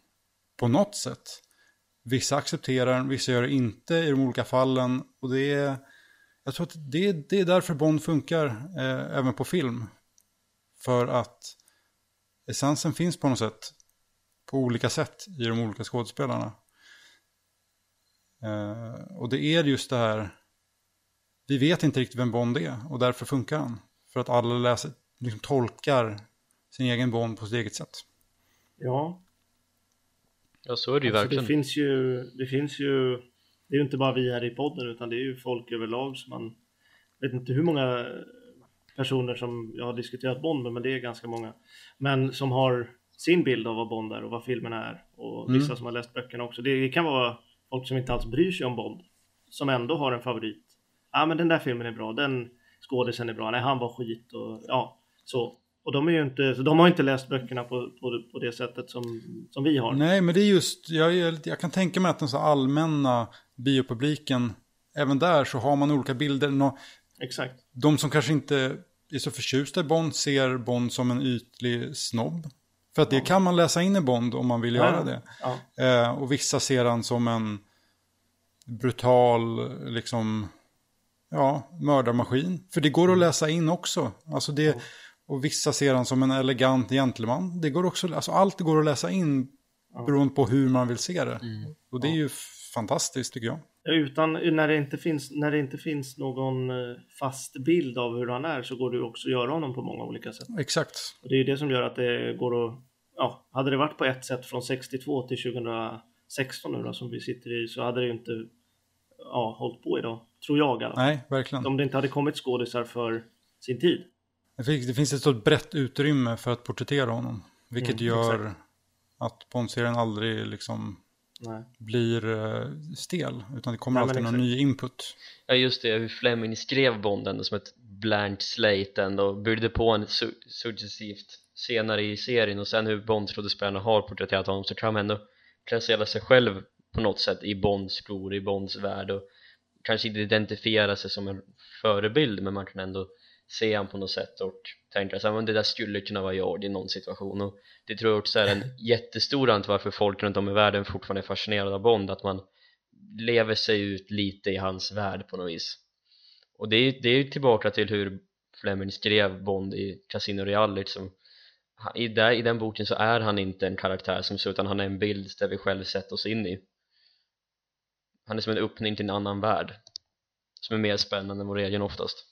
Speaker 4: På något sätt. Vissa accepterar den, vissa gör det inte i de olika fallen. Och det är, Jag tror att det, det är därför Bond funkar eh, även på film. För att essensen finns på något sätt på olika sätt i de olika skådespelarna. Eh, och det är just det här, vi vet inte riktigt vem Bond är och därför funkar han. För att alla läser, liksom tolkar sin egen Bond på sitt eget sätt.
Speaker 2: Ja,
Speaker 3: Ja, så är det ju
Speaker 2: alltså,
Speaker 3: verkligen.
Speaker 2: det finns ju, det finns ju, det är ju inte bara vi här i podden utan det är ju folk överlag som man, vet inte hur många personer som jag har diskuterat Bond med, men det är ganska många. Men som har sin bild av vad Bond är och vad filmerna är och
Speaker 4: Mm.
Speaker 2: vissa som har läst böckerna också. Det kan vara folk som inte alls bryr sig om Bond som ändå har en favorit. Ja, men den där filmen är bra, den skådisen är bra, nej han var skit och ja, så. Och de är ju inte, så de har inte läst böckerna på, på, på det sättet som, som vi har.
Speaker 4: Nej, men det är just, jag, jag kan tänka mig att den så allmänna biopubliken, även där så har man olika bilder. Nå-
Speaker 2: Exakt.
Speaker 4: De som kanske inte är så förtjusta i Bond ser Bond som en ytlig snobb. För att det kan man läsa in i Bond om man vill
Speaker 2: Ja,
Speaker 4: göra
Speaker 2: ja.
Speaker 4: det.
Speaker 2: Ja.
Speaker 4: Eh, och vissa ser han som en brutal, liksom, ja, mördarmaskin. För det går att läsa in också. Alltså det, och vissa ser han som en elegant gentleman. Det går också, alltså allt går att läsa in beroende på hur man vill se det. Och det är ju fantastiskt tycker jag.
Speaker 2: Ja, Utan när det, inte finns, när det inte finns någon eh, fast bild av hur han är så går det också att göra honom på många olika sätt.
Speaker 4: Exakt.
Speaker 2: Och det är ju det som gör att det går att, ja, hade det varit på ett sätt från 62 till 2016 nu då som vi sitter i så hade det ju inte, ja, hållit på idag. Tror jag i alla fall.
Speaker 4: Nej, verkligen.
Speaker 2: Om det inte hade kommit skådisar för sin tid.
Speaker 4: Det finns, det finns ett så brett utrymme för att porträttera honom. Vilket
Speaker 2: Mm,
Speaker 4: gör
Speaker 2: exakt.
Speaker 4: att Bond-serien aldrig liksom
Speaker 2: Nej.
Speaker 4: blir eh, stel. Utan det kommer
Speaker 2: Nej,
Speaker 4: alltid någon ny input.
Speaker 3: Ja just det, hur Fleming skrev Bond ändå som ett blank slate ändå och byggde på en su successivt senare i serien och sen hur Bond-skådespelarna har porträtterat honom så kan man ändå placera sig själv på något sätt i Bonds skor, i Bonds värld och kanske inte identifiera sig som en förebild men man kan ändå se han på något sätt och tänka sig att det där skulle kunna vara jag i någon situation. Och det tror jag också är en [laughs] jättestor anledning till varför folk runt om i världen fortfarande är fascinerade av Bond att man lever sig ut lite i hans värld på något vis. Och det är, det är tillbaka till hur Fleming skrev Bond i Casino Royale liksom. I, där, i den boken så är han inte en karaktär som så utan han är en bild där vi själv sett oss in i han är som en öppning till en annan värld som är mer spännande än vår egen oftast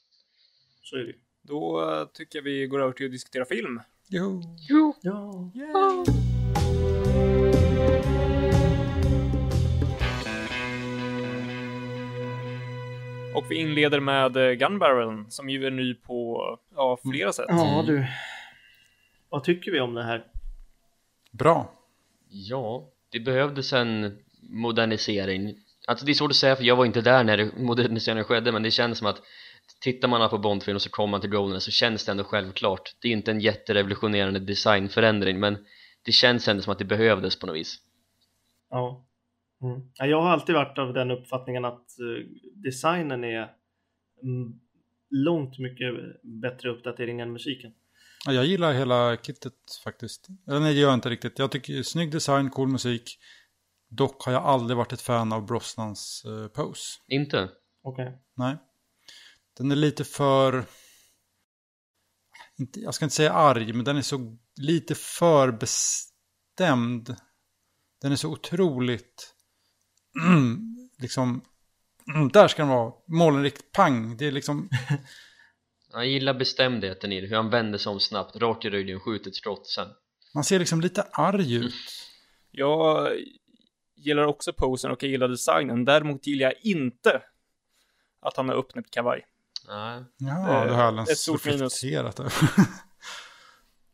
Speaker 2: Så är det.
Speaker 1: Då eh, tycker jag vi går över till att diskutera film.
Speaker 4: Jo.
Speaker 2: Ja.
Speaker 1: Och vi inleder med eh, Gun Barrel som ju är ny på ja, flera sätt.
Speaker 2: ja, du. Vad tycker vi om det här?
Speaker 4: Bra.
Speaker 3: Ja, det behövdes en modernisering Alltså det är svårt att säga för jag var inte där när det- moderniseringen skedde men det känns som att Tittar man på Bondfilm och så kommer man till Golden så känns det ändå självklart Det är inte en jätterevolutionerande designförändring men Det känns ändå som att det behövdes på något vis
Speaker 2: Ja. Mm. Ja, Jag har alltid varit av den uppfattningen att eh, designen är mm, långt mycket bättre uppdatering än musiken.
Speaker 4: Ja, Jag gillar hela kittet faktiskt. Eller nej, det gör jag inte riktigt. Jag tycker snygg design, cool musik. Dock har jag aldrig varit ett fan av Brosnans eh, pose.
Speaker 3: Inte?
Speaker 2: Okej.
Speaker 4: Nej. Den är lite för... Inte, jag ska inte säga arg, men den är så lite för bestämd. Den är så otroligt... [clears throat] liksom... [clears throat] där ska den vara. Målinrikt pang. Det är liksom... [laughs]
Speaker 3: Jag gillar bestämdheten i det, hur han vänder sig om snabbt, rakt i ryggen, skjuter ett skott sen
Speaker 4: Man ser liksom lite arg ut.
Speaker 1: Jag gillar också posen och jag gillar designen. Däremot gillar jag inte att han har uppnäppt kavaj.
Speaker 3: Nej,
Speaker 4: Ja, det har jag aldrig
Speaker 1: ett stort minus.
Speaker 4: reflekterat över. [laughs]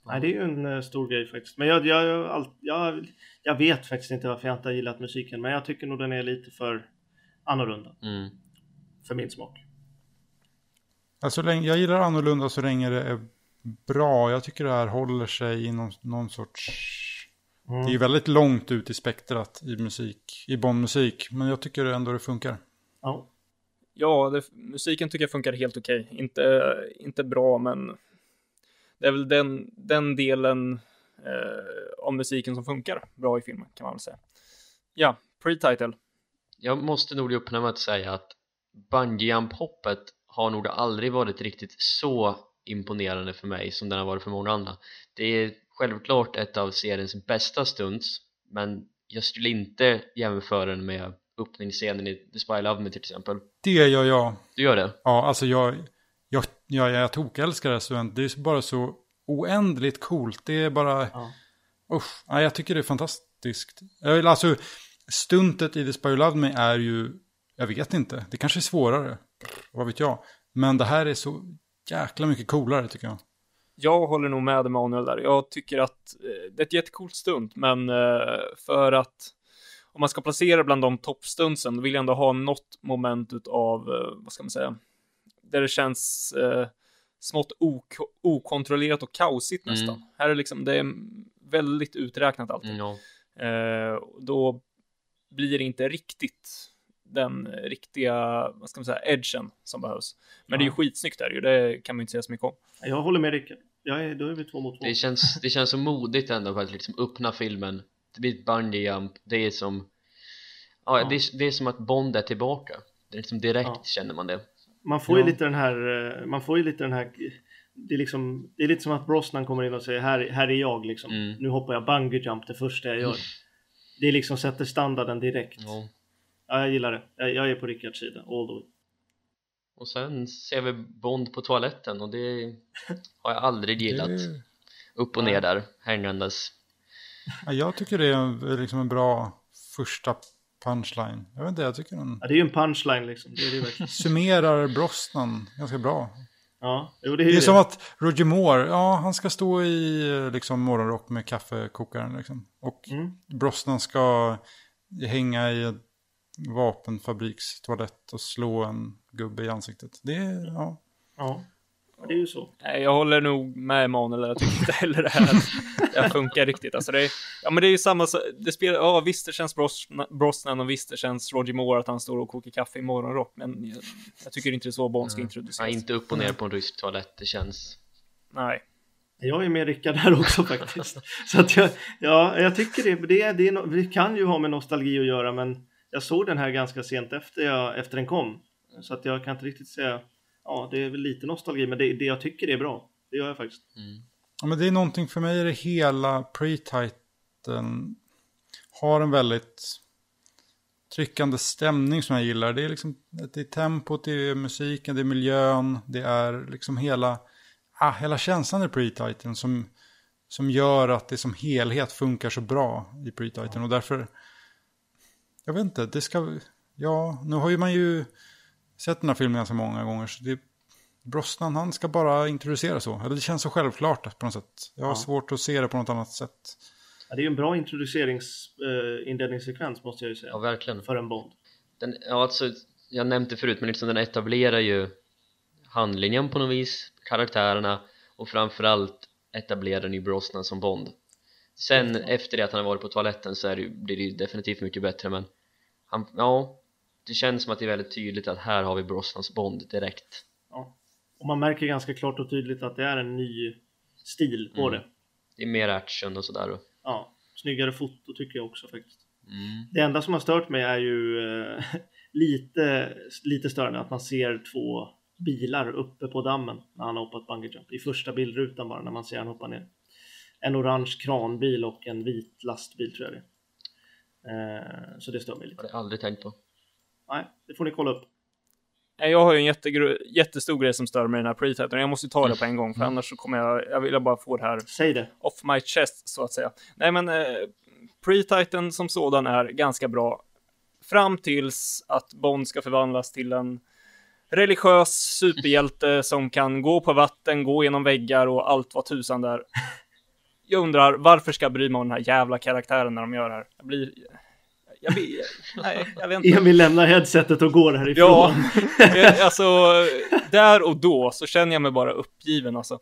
Speaker 2: Nej, det är ju en eh, stor grej faktiskt. Men jag, jag, jag, jag, jag vet faktiskt inte varför jag inte har gillat musiken. Men jag tycker nog den är lite för annorlunda
Speaker 3: mm.
Speaker 2: för min smak.
Speaker 4: Ja, så länge, jag gillar annorlunda så länge det är bra. Jag tycker det här håller sig i någon, någon sorts...
Speaker 2: Mm.
Speaker 4: Det är ju väldigt långt ut i spektrat i musik, i Bondmusik. Men jag tycker ändå det funkar.
Speaker 2: Ja.
Speaker 1: Ja, det, musiken tycker jag funkar helt okej. Inte, inte bra, men det är väl den, den delen eh, av musiken som funkar bra i filmen, kan man väl säga. Ja, pre-title.
Speaker 3: Jag måste nog öppna med att säga att bungyjump-hoppet har nog aldrig varit riktigt så imponerande för mig som den har varit för många andra det är självklart ett av seriens bästa stunts men jag skulle inte jämföra den med öppningsscenen i The Spy Love Me till exempel
Speaker 4: Det gör jag.
Speaker 3: Du gör det?
Speaker 4: Ja, alltså jag, jag, jag, jag tokälskar det student. Det är bara så oändligt coolt. Det är bara,
Speaker 2: Ja.
Speaker 4: usch, ja, jag tycker det är fantastiskt. Jag vill, alltså, stuntet i The Spy Who Loved Me är ju, jag vet inte, det kanske är svårare. Vad vet jag. Men det här är så jäkla mycket coolare tycker jag.
Speaker 1: Jag håller nog med Emanuel där. Jag tycker att eh, det är ett jättecoolt stunt, men eh, för att om man ska placera bland de toppstuntsen, då vill jag ändå ha något moment utav, eh, vad ska man säga, där det känns eh, smått ok okontrollerat och kaosigt
Speaker 3: Mm.
Speaker 1: nästan. Här är liksom, det är väldigt uträknat allting.
Speaker 3: Mm, ja.
Speaker 1: Eh, då blir det inte riktigt den riktiga, vad ska man säga, edgen som behövs. Men det är ju
Speaker 2: Ja.
Speaker 1: skitsnyggt där ju, det kan man ju inte säga så mycket om.
Speaker 2: Jag håller med Rickard. Är, då är vi två mot två.
Speaker 3: Det känns, det känns så modigt ändå för att liksom öppna filmen Det blir ett bungee jump Det är som Ja,
Speaker 2: Ja.
Speaker 3: Det, är, det är som att Bond är tillbaka Det är liksom direkt
Speaker 2: Ja.
Speaker 3: känner man det
Speaker 2: Man får ju
Speaker 4: Ja.
Speaker 2: lite den här, eh, man får ju lite den här det är, liksom, det är lite som att Brosnan kommer in och säger här, här är jag liksom.
Speaker 3: Mm.
Speaker 2: Nu hoppar jag bungee jump det första jag gör. Det är liksom sätter standarden direkt.
Speaker 3: ja.
Speaker 2: Ja, jag gillar det. Jag, jag är på Rickards sida. All the way.
Speaker 3: Och sen ser vi Bond på toaletten och det har jag aldrig [laughs] gillat
Speaker 4: Det,
Speaker 3: Upp och ner där, hängandes
Speaker 4: ja, jag tycker det är liksom en bra första punchline. Jag vet inte, jag tycker den
Speaker 2: Ja, det är ju en punchline liksom. Det är det verkligen. [laughs]
Speaker 4: summerar Brosnan ganska bra.
Speaker 2: Ja, jo, det är
Speaker 4: Det
Speaker 2: ju
Speaker 4: är
Speaker 2: det.
Speaker 4: som att Roger Moore, ja han ska stå i liksom morgonrock med kaffekokaren liksom. Och
Speaker 2: Mm.
Speaker 4: Brosnan ska hänga i en vapenfabrikstoalett och slå en gubbe i ansiktet. Det är, ja.
Speaker 2: Ja, Ja, det är ju så.
Speaker 1: Nej, jag håller nog med Emanuel, där. jag tycker inte heller det här [laughs] det här funkar riktigt. Alltså det är, ja men det är ju samma, så- det spelar, ja visst det känns Brosnan, Brosnan och visst det känns Roger Moore att han står och kokar kaffe i morgonrock, men jag, jag tycker inte det är så Bond ska
Speaker 3: ja,
Speaker 1: introduceras.
Speaker 3: Inte upp och ner på en rysk toalett, det känns
Speaker 1: Nej.
Speaker 2: Jag är med Rickard här också [laughs] faktiskt. Så att jag, ja, jag tycker det, det, det, är no, det kan ju ha med nostalgi att göra, men jag såg den här ganska sent efter, jag, efter den kom. Så att jag kan inte riktigt säga, ja, det är väl lite nostalgi, men det, det jag tycker är bra. Det gör jag faktiskt.
Speaker 3: mm.
Speaker 4: ja men det är någonting för mig är det hela pre-titeln har en väldigt tryckande stämning som jag gillar. Det är liksom det är tempot, det är musiken, det är miljön, det är liksom hela, ah, hela känslan i pre-titeln som, som gör att det som helhet funkar så bra i pre-titeln. Och därför, jag vet inte, det ska, ja, nu har ju man ju sett den här filmen ganska många gånger. Så det, Brosnan, han ska bara introduceras så. Eller det känns så självklart på något sätt. Jag har
Speaker 2: Ja.
Speaker 4: svårt att se det på något annat sätt.
Speaker 2: Ja, det är ju en bra introducerings eh, inledningssekvens måste jag ju säga.
Speaker 3: Ja, verkligen
Speaker 2: För en Bond.
Speaker 3: den, ja, alltså, Jag nämnde det förut, men liksom den etablerar ju handlingen på något vis, karaktärerna och framförallt etablerar den ju Brosnan som Bond Sen efter det att han har varit på toaletten så är det, blir det definitivt mycket bättre men han, ja, det känns som att det är väldigt tydligt att här har vi Brosnans Bond direkt
Speaker 2: Ja. Och man märker ganska klart och tydligt att det är en ny stil på
Speaker 3: Mm.
Speaker 2: det.
Speaker 3: Det är mer action och sådär
Speaker 2: Ja, snyggare foto tycker jag också faktiskt.
Speaker 3: mm,
Speaker 2: Det enda som har stört mig är ju eh, [laughs] lite, lite störande att man ser två bilar uppe på dammen när han har hoppat bungee jump. I första bildrutan bara när man ser han hoppa ner. En orange kranbil och en vit lastbil tror jag det eh, Så det stör mig lite.
Speaker 3: har jag aldrig tänkt på
Speaker 2: Nej, det får ni kolla upp.
Speaker 1: Jag har ju en jättestor grej som stör mig i den här pre-titeln. Jag måste ju ta det på en gång, för annars så kommer jag, jag vill bara få det här
Speaker 2: Säg det.
Speaker 1: off my chest, så att säga. Nej, men eh, pre-titeln som sådan är ganska bra. Fram tills att Bond ska förvandlas till en religiös superhjälte som kan gå på vatten, gå genom väggar och allt vad tusan där. [laughs] Jag undrar, varför ska jag bry mig om den här jävla karaktären när de gör det här? Jag blir... Jag blir... Nej, jag vet inte.
Speaker 2: Emil lämnar headsetet och går härifrån.
Speaker 1: Ja, alltså där och då så känner jag mig bara uppgiven alltså.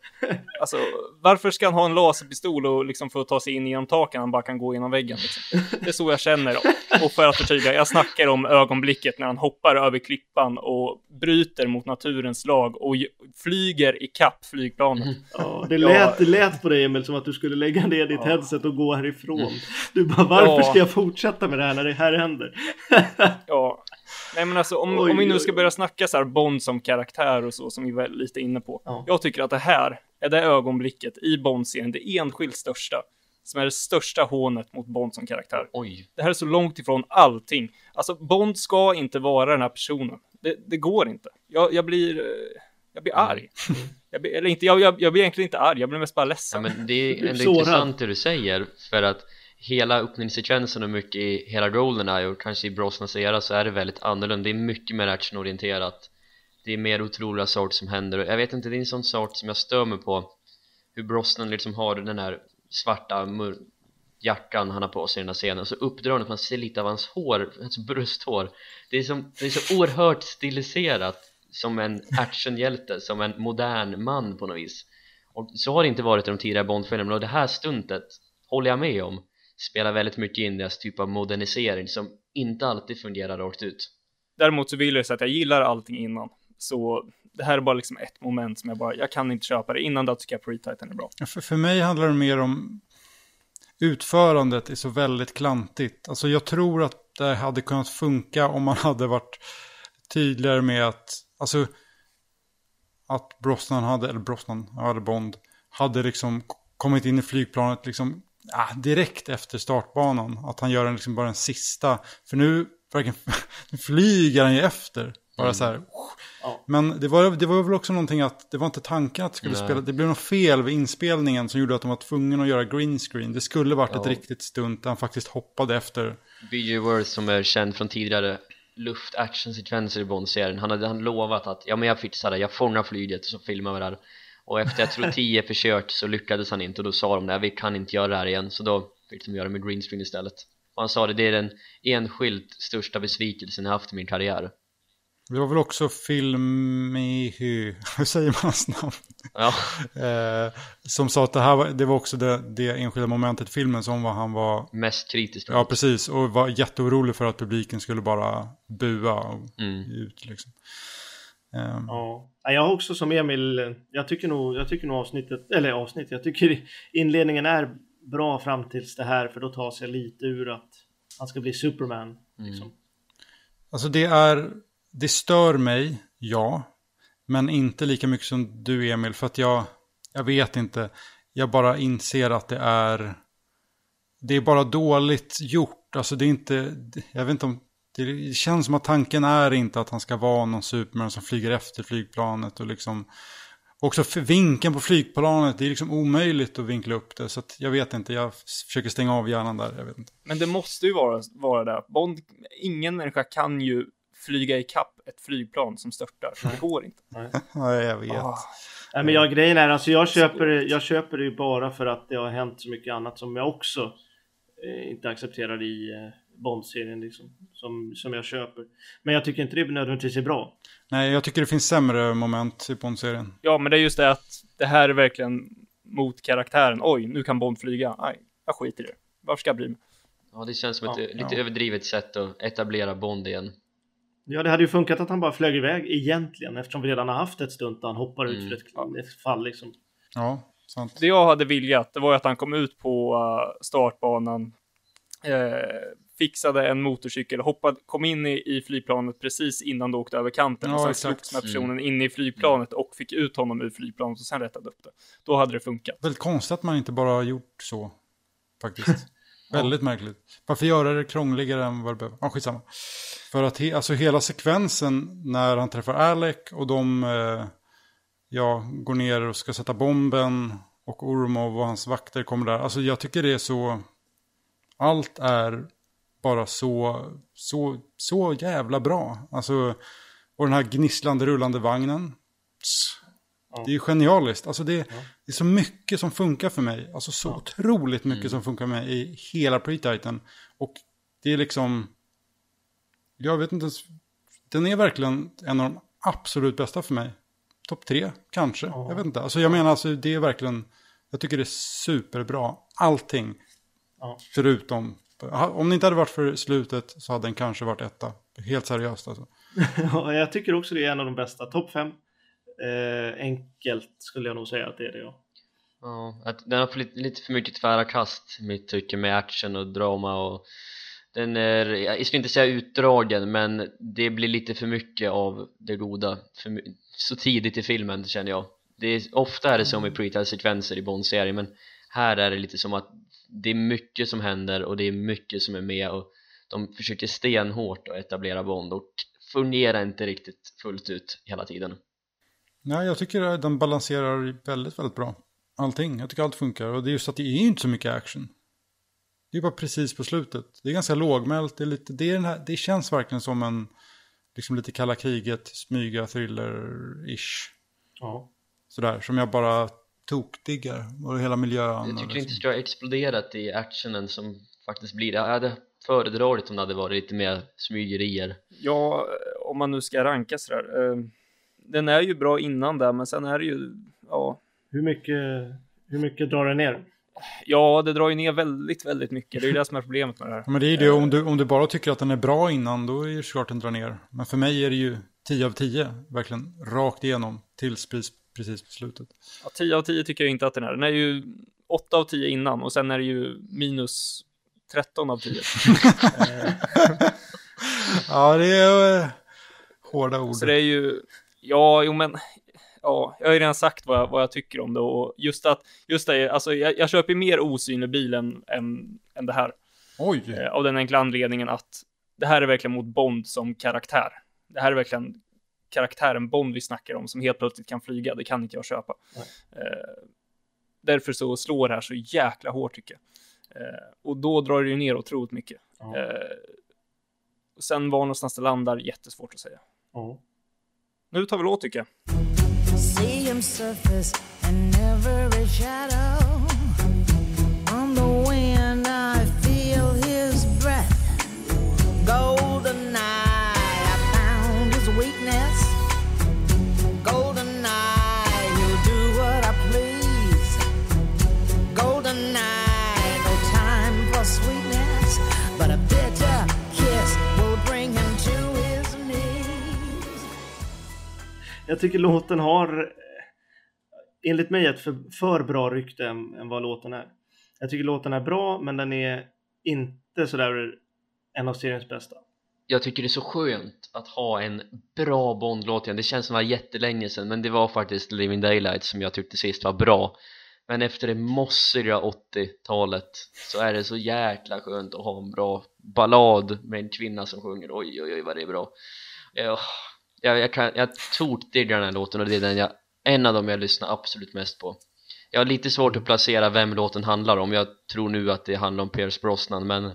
Speaker 1: Alltså, varför ska han ha en laserpistol och liksom få ta sig in genom taken han bara kan gå genom väggen liksom. Det är så jag känner. Och för att förtydliga, jag snackar om ögonblicket när han hoppar över klippan och bryter mot naturens lag och flyger i kapp flygplanet.
Speaker 2: Ja, det,
Speaker 1: Ja.
Speaker 2: lät, det lät på dig Emil som att du skulle lägga ner ditt headset och gå härifrån. Du bara, varför
Speaker 1: Ja.
Speaker 2: ska jag fortsätta med det här när det här händer? [laughs]
Speaker 1: Ja, Nej men alltså om,
Speaker 2: Oj,
Speaker 1: om vi nu ska börja snacka så här Bond som karaktär och så som vi var lite inne på.
Speaker 2: Ja.
Speaker 1: Jag tycker att det här är det ögonblicket i Bond-serien, det enskilt största, som är det största hånet mot Bond som karaktär.
Speaker 3: Oj,
Speaker 1: Det här är så långt ifrån allting. Alltså Bond ska inte vara den här personen. Det, det går inte. Jag, jag blir, jag blir arg. Jag blir, eller inte, jag, jag, jag blir egentligen inte arg, jag blir mest bara
Speaker 3: ja,
Speaker 1: ledsen.
Speaker 3: men det är ändå intressant det du säger för att hela öppningssekvensen och mycket i hela Goldeneye och kanske i Brosnans era så är det väldigt annorlunda, det är mycket mer actionorienterat. Det är mer otroliga saker som händer. Och jag vet inte, det är en sån sak som jag stör mig på. Hur Brosnan liksom har den här svarta mur- jackan han har på sig i den här scenen. Och så uppdrar han att man ser lite av hans hår, hans brösthår. Det är, som, det är så oerhört stiliserat som en actionhjälte, som en modern man på något vis. Och så har det inte varit i de tidigare Bond-filmerna. Och det här stuntet håller jag med om spelar väldigt mycket in deras typ av modernisering som inte alltid fungerar rakt ut
Speaker 1: Däremot så vill jag säga att jag gillar allting innan. Så det här är bara liksom ett moment som jag bara, jag kan inte köpa det. Innan det tycker jag Pre-Titan är bra.
Speaker 4: För, för mig handlar det mer om utförandet är så väldigt klantigt. Alltså jag tror att det hade kunnat funka om man hade varit tydligare med att, alltså att Brosnan hade, eller Brosnan, eller Bond, hade liksom kommit in i flygplanet liksom ah, direkt efter startbanan. Att han gör en, liksom bara en sista, för nu verkligen, [laughs] nu flyger han ju efter. Bara så här,
Speaker 2: Ja.
Speaker 4: men det var, det var väl också någonting att det var inte tanken att det skulle
Speaker 3: Nej.
Speaker 4: spela. Det blev något fel vid inspelningen som gjorde att de var tvungna att göra green screen. Det skulle varit ett
Speaker 3: Ja.
Speaker 4: riktigt stunt där han faktiskt hoppade efter.
Speaker 3: B.J. Worth som är känd från tidigare luft-action-sekvenser i Bond-serien han hade han lovat att ja men jag fixar det, jag fångar flyget och så filmar vi det här och efter jag tror tio försök så lyckades han inte och då sa de nej vi kan inte göra det här igen så då fick de göra med green screen istället och han sa det, det är den enskilt största besvikelsen jag haft i min karriär
Speaker 4: Det var väl också film i, [laughs] hur säger man hans namn?
Speaker 3: ja, [laughs]
Speaker 4: Eh, som sa att det här var, det var också det, det enskilda momentet i filmen som var, han var,
Speaker 3: mest kritisk
Speaker 4: ja precis, och var jätteorolig för att publiken skulle bara bua och
Speaker 3: mm.
Speaker 4: ut liksom. Ehm,
Speaker 2: Ja. Ja, Jag har också som Emil, jag tycker nog, jag tycker nog avsnittet, eller avsnitt, jag tycker [laughs] inledningen är bra fram tills det här för då tar sig lite ur att han ska bli Superman. Liksom.
Speaker 4: Alltså det är, det stör mig, ja. Men inte lika mycket som du Emil, för att jag, jag vet inte. Jag bara inser att det är, det är bara dåligt gjort. Alltså det är inte, jag vet inte om, det känns som att tanken är inte att han ska vara någon Superman som flyger efter flygplanet och liksom Också vinkeln på flygplanet, det är liksom omöjligt att vinkla upp det. Så att jag vet inte, jag försöker stänga av hjärnan där. Jag vet inte.
Speaker 1: Men det måste ju vara, vara det. Bond, ingen människa kan ju flyga i kapp ett flygplan som störtar. Det går inte.
Speaker 4: Nej, [laughs] jag vet.
Speaker 1: Ah.
Speaker 2: Nej, men jag, grejen är alltså jag köper, jag köper det ju bara för att det har hänt så mycket annat som jag också eh, inte accepterar i eh, Bond-serien liksom. Som, som jag köper. Men jag tycker inte det nödvändigtvis är bra.
Speaker 4: Nej, jag tycker det finns sämre moment i Bond-serien.
Speaker 1: Ja, men det är just det att det här är verkligen mot karaktären. Oj, nu kan Bond flyga. Nej, jag skiter i det. Varför ska jag bry mig?
Speaker 3: Ja, det känns som ett
Speaker 2: Ja,
Speaker 3: eh, lite
Speaker 4: ja.
Speaker 3: överdrivet sätt att etablera Bond igen.
Speaker 2: Ja, det hade ju funkat att han bara flög iväg egentligen eftersom vi redan har haft ett stunt där han hoppar ut
Speaker 3: Mm.
Speaker 2: för ett, ett fall liksom.
Speaker 4: Ja, sant.
Speaker 1: Det jag hade viljat, det var ju att han kom ut på uh, startbanan, eh, fixade en motorcykel, hoppade, kom in i, i flygplanet precis innan det åkte över kanten
Speaker 4: Ja,
Speaker 1: och sen
Speaker 4: exakt.
Speaker 1: slogs med personen inne i flygplanet och fick ut honom ur flygplanet och sen rättade upp det. Då hade det funkat.
Speaker 4: Väldigt konstigt att man inte bara har gjort så. Faktiskt. [laughs] Väldigt märkligt. Varför göra det krångligare än vad det behöver? Ja, skitsamma. För att he alltså hela sekvensen när han träffar Alec och de eh, ja, går ner och ska sätta bomben och Ormov och hans vakter kommer där. Alltså jag tycker det är så... Allt är bara så, så, så jävla bra. Alltså, och den här gnisslande rullande vagnen. Det är ju genialiskt. Alltså det, det är så mycket som funkar för mig. Alltså så
Speaker 2: Ja.
Speaker 4: otroligt mycket
Speaker 3: Mm.
Speaker 4: som funkar med i hela pre-titan. Och det är liksom... Jag vet inte ens... Den är verkligen en av de absolut bästa för mig. Topp tre, kanske.
Speaker 2: Ja.
Speaker 4: Jag vet inte. Alltså jag menar, alltså, det är verkligen... Jag tycker det är superbra. Allting.
Speaker 2: Ja.
Speaker 4: Förutom... Om det inte hade varit för slutet så hade den kanske varit etta. Helt seriöst alltså. [laughs]
Speaker 2: Ja, jag tycker också det är en av de bästa. Topp fem. Eh, enkelt skulle jag nog säga att det är det ja.
Speaker 3: Ja, att den har fått lite, lite för mycket tvära kast mitt tycke med action och drama och den är, jag ska inte säga utdragen men det blir lite för mycket av det goda för, så tidigt i filmen känner jag det är, ofta är det som i pre-sekvenser i Bond-serien men här är det lite som att det är mycket som händer och det är mycket som är med och de försöker stenhårt att etablera Bond och fungerar inte riktigt fullt ut hela tiden
Speaker 4: Nej, jag tycker att den balanserar väldigt, väldigt bra. Allting, jag tycker allt funkar. Och det är just att det är inte så mycket action. Det är bara precis på slutet. Det är ganska lågmält. Det, är lite, det, är den här, det känns verkligen som en liksom lite kalla kriget, smyga, thriller-ish.
Speaker 2: Ja.
Speaker 4: Sådär, som jag bara tokdiggar. Och hela miljön.
Speaker 3: Jag tycker
Speaker 4: liksom.
Speaker 3: inte det ska ha exploderat i actionen som faktiskt blir det. Jag hade föredragit om det hade varit lite mer smygerier.
Speaker 1: Ja, om man nu ska ranka sådär. Eh, den är ju bra innan där, men sen är det ju, ja.
Speaker 2: Hur mycket, hur mycket drar den ner?
Speaker 1: Ja, det drar ju ner väldigt, väldigt mycket. Det är ju det som är problemet med det här.
Speaker 4: Men det är ju det, om du, om du bara tycker att den är bra innan, då är det såklart den drar ner. Men för mig är det ju 10 av 10, verkligen rakt igenom, tills precis, precis på slutet.
Speaker 1: Ja, 10 av 10 tycker jag inte att den är. Den är ju 8 av 10 innan och sen är det ju minus 13 av 10. [laughs]
Speaker 4: ja, det är uh, hårda ord.
Speaker 1: Så det är ju, ja, jo men, ja, jag har ju redan sagt vad jag, vad jag tycker om det och just att, just det, alltså jag, jag köper mer osynlig bil än, än, än det här.
Speaker 4: Oj!
Speaker 1: Eh, av den enkla anledningen att det här är verkligen mot Bond som karaktär. Det här är verkligen karaktären Bond vi snackar om som helt plötsligt kan flyga. Det kan inte jag köpa. Eh, därför så slår det här så jäkla hårt tycker jag. Eh, och då drar det ju ner otroligt mycket.
Speaker 2: Ja.
Speaker 1: Eh, och sen var någonstans det landar, jättesvårt att säga.
Speaker 2: Ja.
Speaker 1: Nu tar vi låt tycker jag.
Speaker 2: Tycker låten har, eh, enligt mig, ett för, för bra rykte än, än vad låten är. Jag tycker låten är bra, men den är inte sådär en av seriens bästa.
Speaker 3: Jag tycker det är så skönt att ha en bra Bond-låt igen. Det känns som det var jättelänge sedan men det var faktiskt Living Daylight som jag tyckte sist var bra. Men efter det mossiga 80-talet så är det så jäkla skönt att ha en bra ballad med en kvinna som sjunger. Oj, oj, oj vad det är bra jag, jag, kan, jag tokdiggar den här låten och det är den jag, en av dem jag lyssnar absolut mest på. Jag har lite svårt att placera vem låten handlar om. Jag tror nu att det handlar om Pierce Brosnan men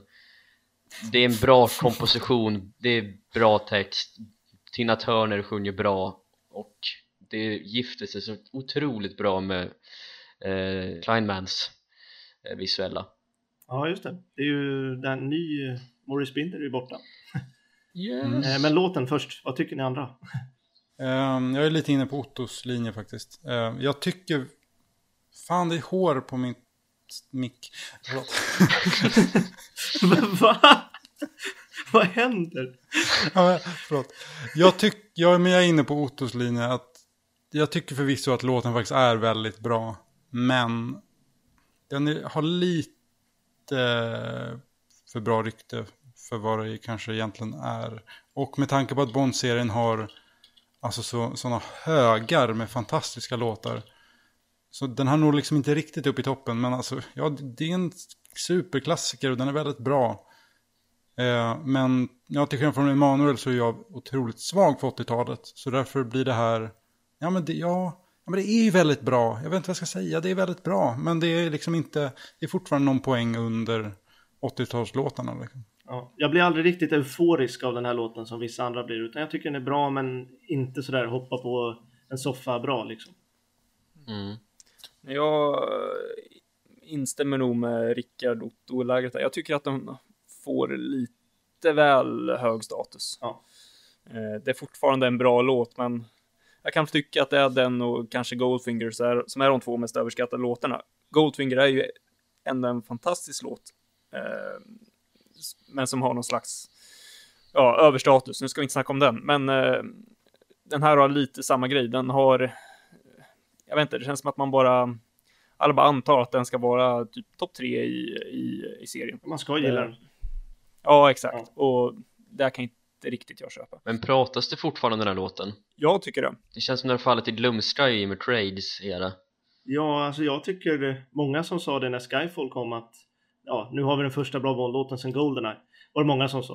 Speaker 3: det är en bra komposition, det är bra text Tina Turner sjunger bra och det gifter sig så otroligt bra med eh, Kleinmans eh, visuella
Speaker 2: Ja, just det. Det är ju den ny eh, Morris Binder är ju borta
Speaker 3: yes.
Speaker 2: Eh, Men låten först, vad tycker ni andra?
Speaker 4: Ehm, jag är lite inne på Ottos linje faktiskt. Ehm, jag tycker... Fan, det är hår på min mick. [laughs]
Speaker 2: Va? Vad händer?
Speaker 4: Ja, men, förlåt. Jag, tyck, jag, men jag är inne på Ottos linje. Att jag tycker förvisso att låten faktiskt är väldigt bra. Men den är, har lite för bra rykte för vad det kanske egentligen är. Och med tanke på att Bond-serien har alltså så, sådana högar med fantastiska låtar. Så den har nog liksom inte riktigt upp i toppen. Men alltså, ja, det är en superklassiker och den är väldigt bra. Eh, men ja, till skillnad från Emanuel så är jag otroligt svag för 80-talet. Så därför blir det här, ja men det, ja, ja, men det är ju väldigt bra. Jag vet inte vad jag ska säga, det är väldigt bra. Men det är liksom inte, det är fortfarande någon poäng under 80-talslåtarna. Liksom.
Speaker 2: Ja, jag blir aldrig riktigt euforisk av den här låten som vissa andra blir. Utan jag tycker den är bra men inte sådär hoppa på en soffa bra liksom.
Speaker 3: mm.
Speaker 1: Jag eh, instämmer nog med Rickard Otto i lägret där. Jag tycker att de får lite väl hög status.
Speaker 2: Ja.
Speaker 1: Eh, Det är fortfarande en bra låt, men jag kan tycka att det är den och kanske Goldfinger som är de två mest överskattade låtarna. Goldfinger är ju ändå en fantastisk låt, eh, men som har någon slags ja, överstatus. Nu ska vi inte snacka om den, men eh, den här har lite samma grej. Den har, jag vet inte, det känns som att man bara, alla bara antar att den ska vara typ topp tre i, i, i serien.
Speaker 2: Man ska gilla den.
Speaker 1: Ja, Ja, exakt. Och där kan inte riktigt jag köpa.
Speaker 3: Men pratas det fortfarande den här låten?
Speaker 1: Jag tycker det.
Speaker 3: Det känns som den har fallit i glömska i med Trades era.
Speaker 2: Ja, alltså jag tycker det- många som sa det när Skyfall kom att ja, nu har vi den första bra Bond-låten sedan Goldeneye. Var det många som sa.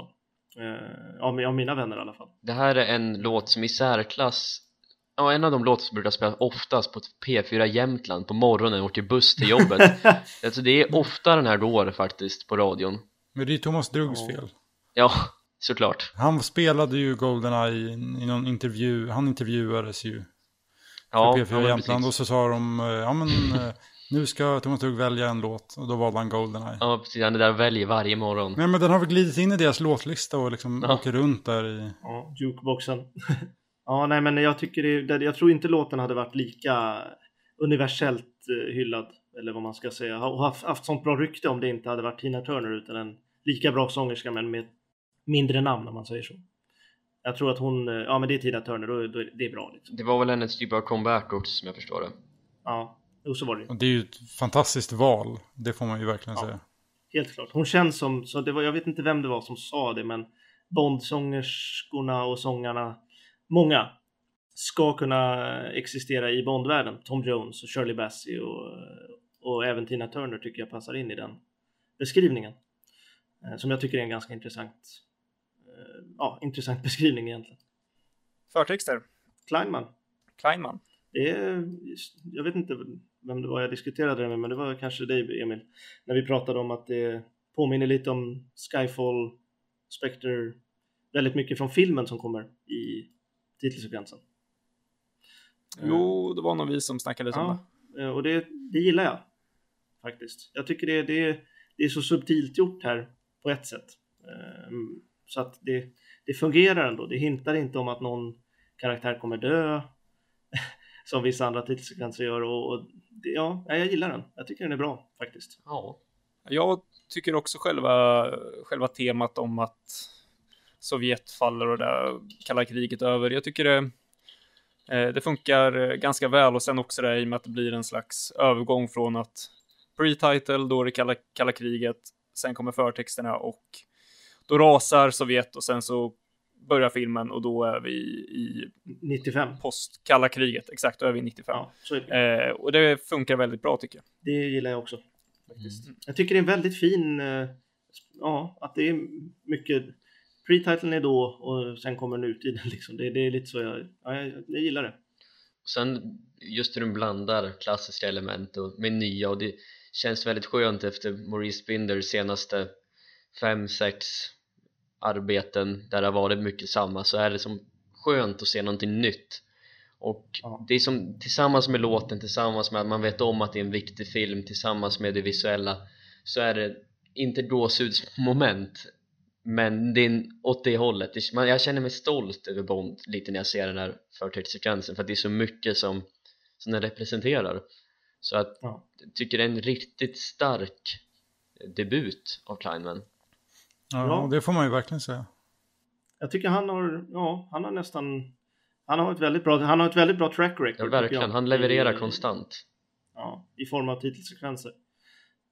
Speaker 2: Eh, ja, av mina vänner i alla fall.
Speaker 3: Det här är en låt som i särklass Ja, en av de låtar som brukar spelas oftast på P4 Jämtland på morgonen jag åker buss till jobbet [laughs] Alltså det är ofta den här går faktiskt på radion
Speaker 4: Men det är ju Thomas Druggs
Speaker 2: Ja.
Speaker 4: fel.
Speaker 3: Ja, såklart
Speaker 4: Han spelade ju Goldeneye i, i någon intervju. Han intervjuades ju
Speaker 3: Ja,
Speaker 4: för
Speaker 3: ja,
Speaker 4: P4
Speaker 3: men
Speaker 4: Jämtland. Och
Speaker 3: precis.
Speaker 4: så sa de, eh, ja men [laughs] nu ska Thomas Drugg välja en låt. Och då valde han Goldeneye.
Speaker 3: Ja, precis, han är där och väljer varje morgon
Speaker 4: Nej men den har väl glidit in i deras låtlista och liksom
Speaker 3: Ja.
Speaker 4: åker runt där i...
Speaker 2: Ja, jukeboxen. [laughs] ja, nej, men jag tycker det, jag tror inte låten hade varit lika universellt eh, hyllad, eller vad man ska säga, och haft, haft sånt bra rykte om det inte hade varit Tina Turner utan en lika bra sångerska men med mindre namn om man säger så. Jag tror att hon, eh, ja men det är Tina Turner, då, då är det bra liksom.
Speaker 3: Det var väl hennes typ av comeback också som jag förstår det
Speaker 2: Ja, jo så var det
Speaker 4: det är ju ett fantastiskt val. Det får man ju verkligen
Speaker 2: Ja.
Speaker 4: säga.
Speaker 2: Helt klart. Hon känns som, så det var, jag vet inte vem det var som sa det, men Bondsångerskorna och sångarna, många, ska kunna existera i Bondvärlden. Tom Jones och Shirley Bassey och, och även Tina Turner tycker jag passar in i den beskrivningen. Eh, Som jag tycker är en ganska intressant, eh, ja, intressant [laughs] beskrivning egentligen.
Speaker 1: Förtexter.
Speaker 2: Kleinman,
Speaker 1: Kleinman.
Speaker 2: det är, jag vet inte vem det var jag diskuterade det med, men det var kanske dig Emil. När vi pratade om att det påminner lite om Skyfall, Spectre, väldigt mycket från filmen som kommer i titelsekvensen.
Speaker 1: Jo, det var nog vi som snackade om det.
Speaker 2: Ja, eh, och det, det gillar jag faktiskt. Jag tycker det, det, det är så subtilt gjort här på ett sätt. Ehm, Så att det, det fungerar ändå. Det hintar inte om att någon karaktär kommer dö [laughs] som vissa andra titelsekvenser gör. Och, och det, ja, jag gillar den. Jag tycker den är bra faktiskt.
Speaker 3: Ja,
Speaker 1: Jag tycker också själva, själva temat om att Sovjet faller och det kalla kriget över. Jag tycker det, eh, det funkar ganska väl och sen också det i och med att det blir en slags övergång från att pre-title, då är det kalla, kalla kriget, sen kommer förtexterna och då rasar Sovjet och sen så börjar filmen och då är vi i
Speaker 2: 95.
Speaker 1: post kalla kriget, exakt, då är vi i 95.
Speaker 2: Ja, så är det.
Speaker 1: Eh, och det funkar väldigt bra tycker jag.
Speaker 2: Det gillar jag också. Faktiskt. Jag tycker det är en väldigt fin, eh, ja, att det är mycket, pre-titeln är då och sen kommer nutiden [laughs] liksom. Det, det är lite så jag, ja, jag, jag gillar det.
Speaker 3: och sen just hur de blandar klassiska element och med nya och det känns väldigt skönt efter Maurice Binders senaste fem, sex arbeten där det har varit mycket samma så är det som skönt att se någonting nytt och
Speaker 2: Ja.
Speaker 3: det är som tillsammans med låten, tillsammans med att man vet om att det är en viktig film tillsammans med det visuella så är det inte gåshudsmoment men det är åt det hållet jag känner mig stolt över Bond lite när jag ser den här förtextsekvensen för att det är så mycket som, som den representerar så att
Speaker 2: Ja.
Speaker 3: jag tycker det är en riktigt stark debut av Kleinman
Speaker 4: Ja,
Speaker 2: Ja.
Speaker 4: det får man ju verkligen säga.
Speaker 2: Jag tycker han har, ja, han har nästan, han har ett väldigt bra, han har ett väldigt bra track record.
Speaker 3: Ja verkligen, han levererar
Speaker 2: i,
Speaker 3: konstant
Speaker 2: Ja, i form av titelsekvenser.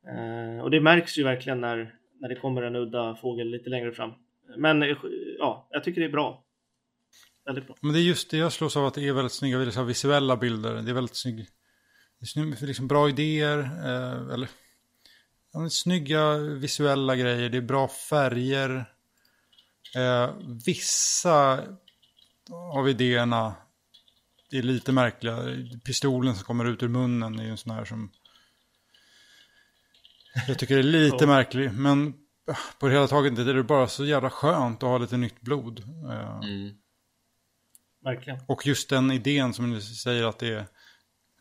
Speaker 2: Eh, och det märks ju verkligen när, när det kommer en udda fågel lite längre fram. Men eh, ja, jag tycker det är bra. Väldigt bra.
Speaker 4: Men det är just det jag slås av att det är väldigt snygga väldigt visuella bilder. Det är väldigt snygg, det är snygg, liksom bra idéer. Eh, eller ja, snygga visuella grejer. Det är bra färger. Eh, vissa av idéerna är lite märkliga. Pistolen som kommer ut ur munnen är ju en sån här som jag tycker är lite märklig. Men på det hela taget är det bara så jävla skönt att ha lite nytt blod. Eh,
Speaker 3: mm.
Speaker 2: Verkligen.
Speaker 4: och just den idén som du säger att det är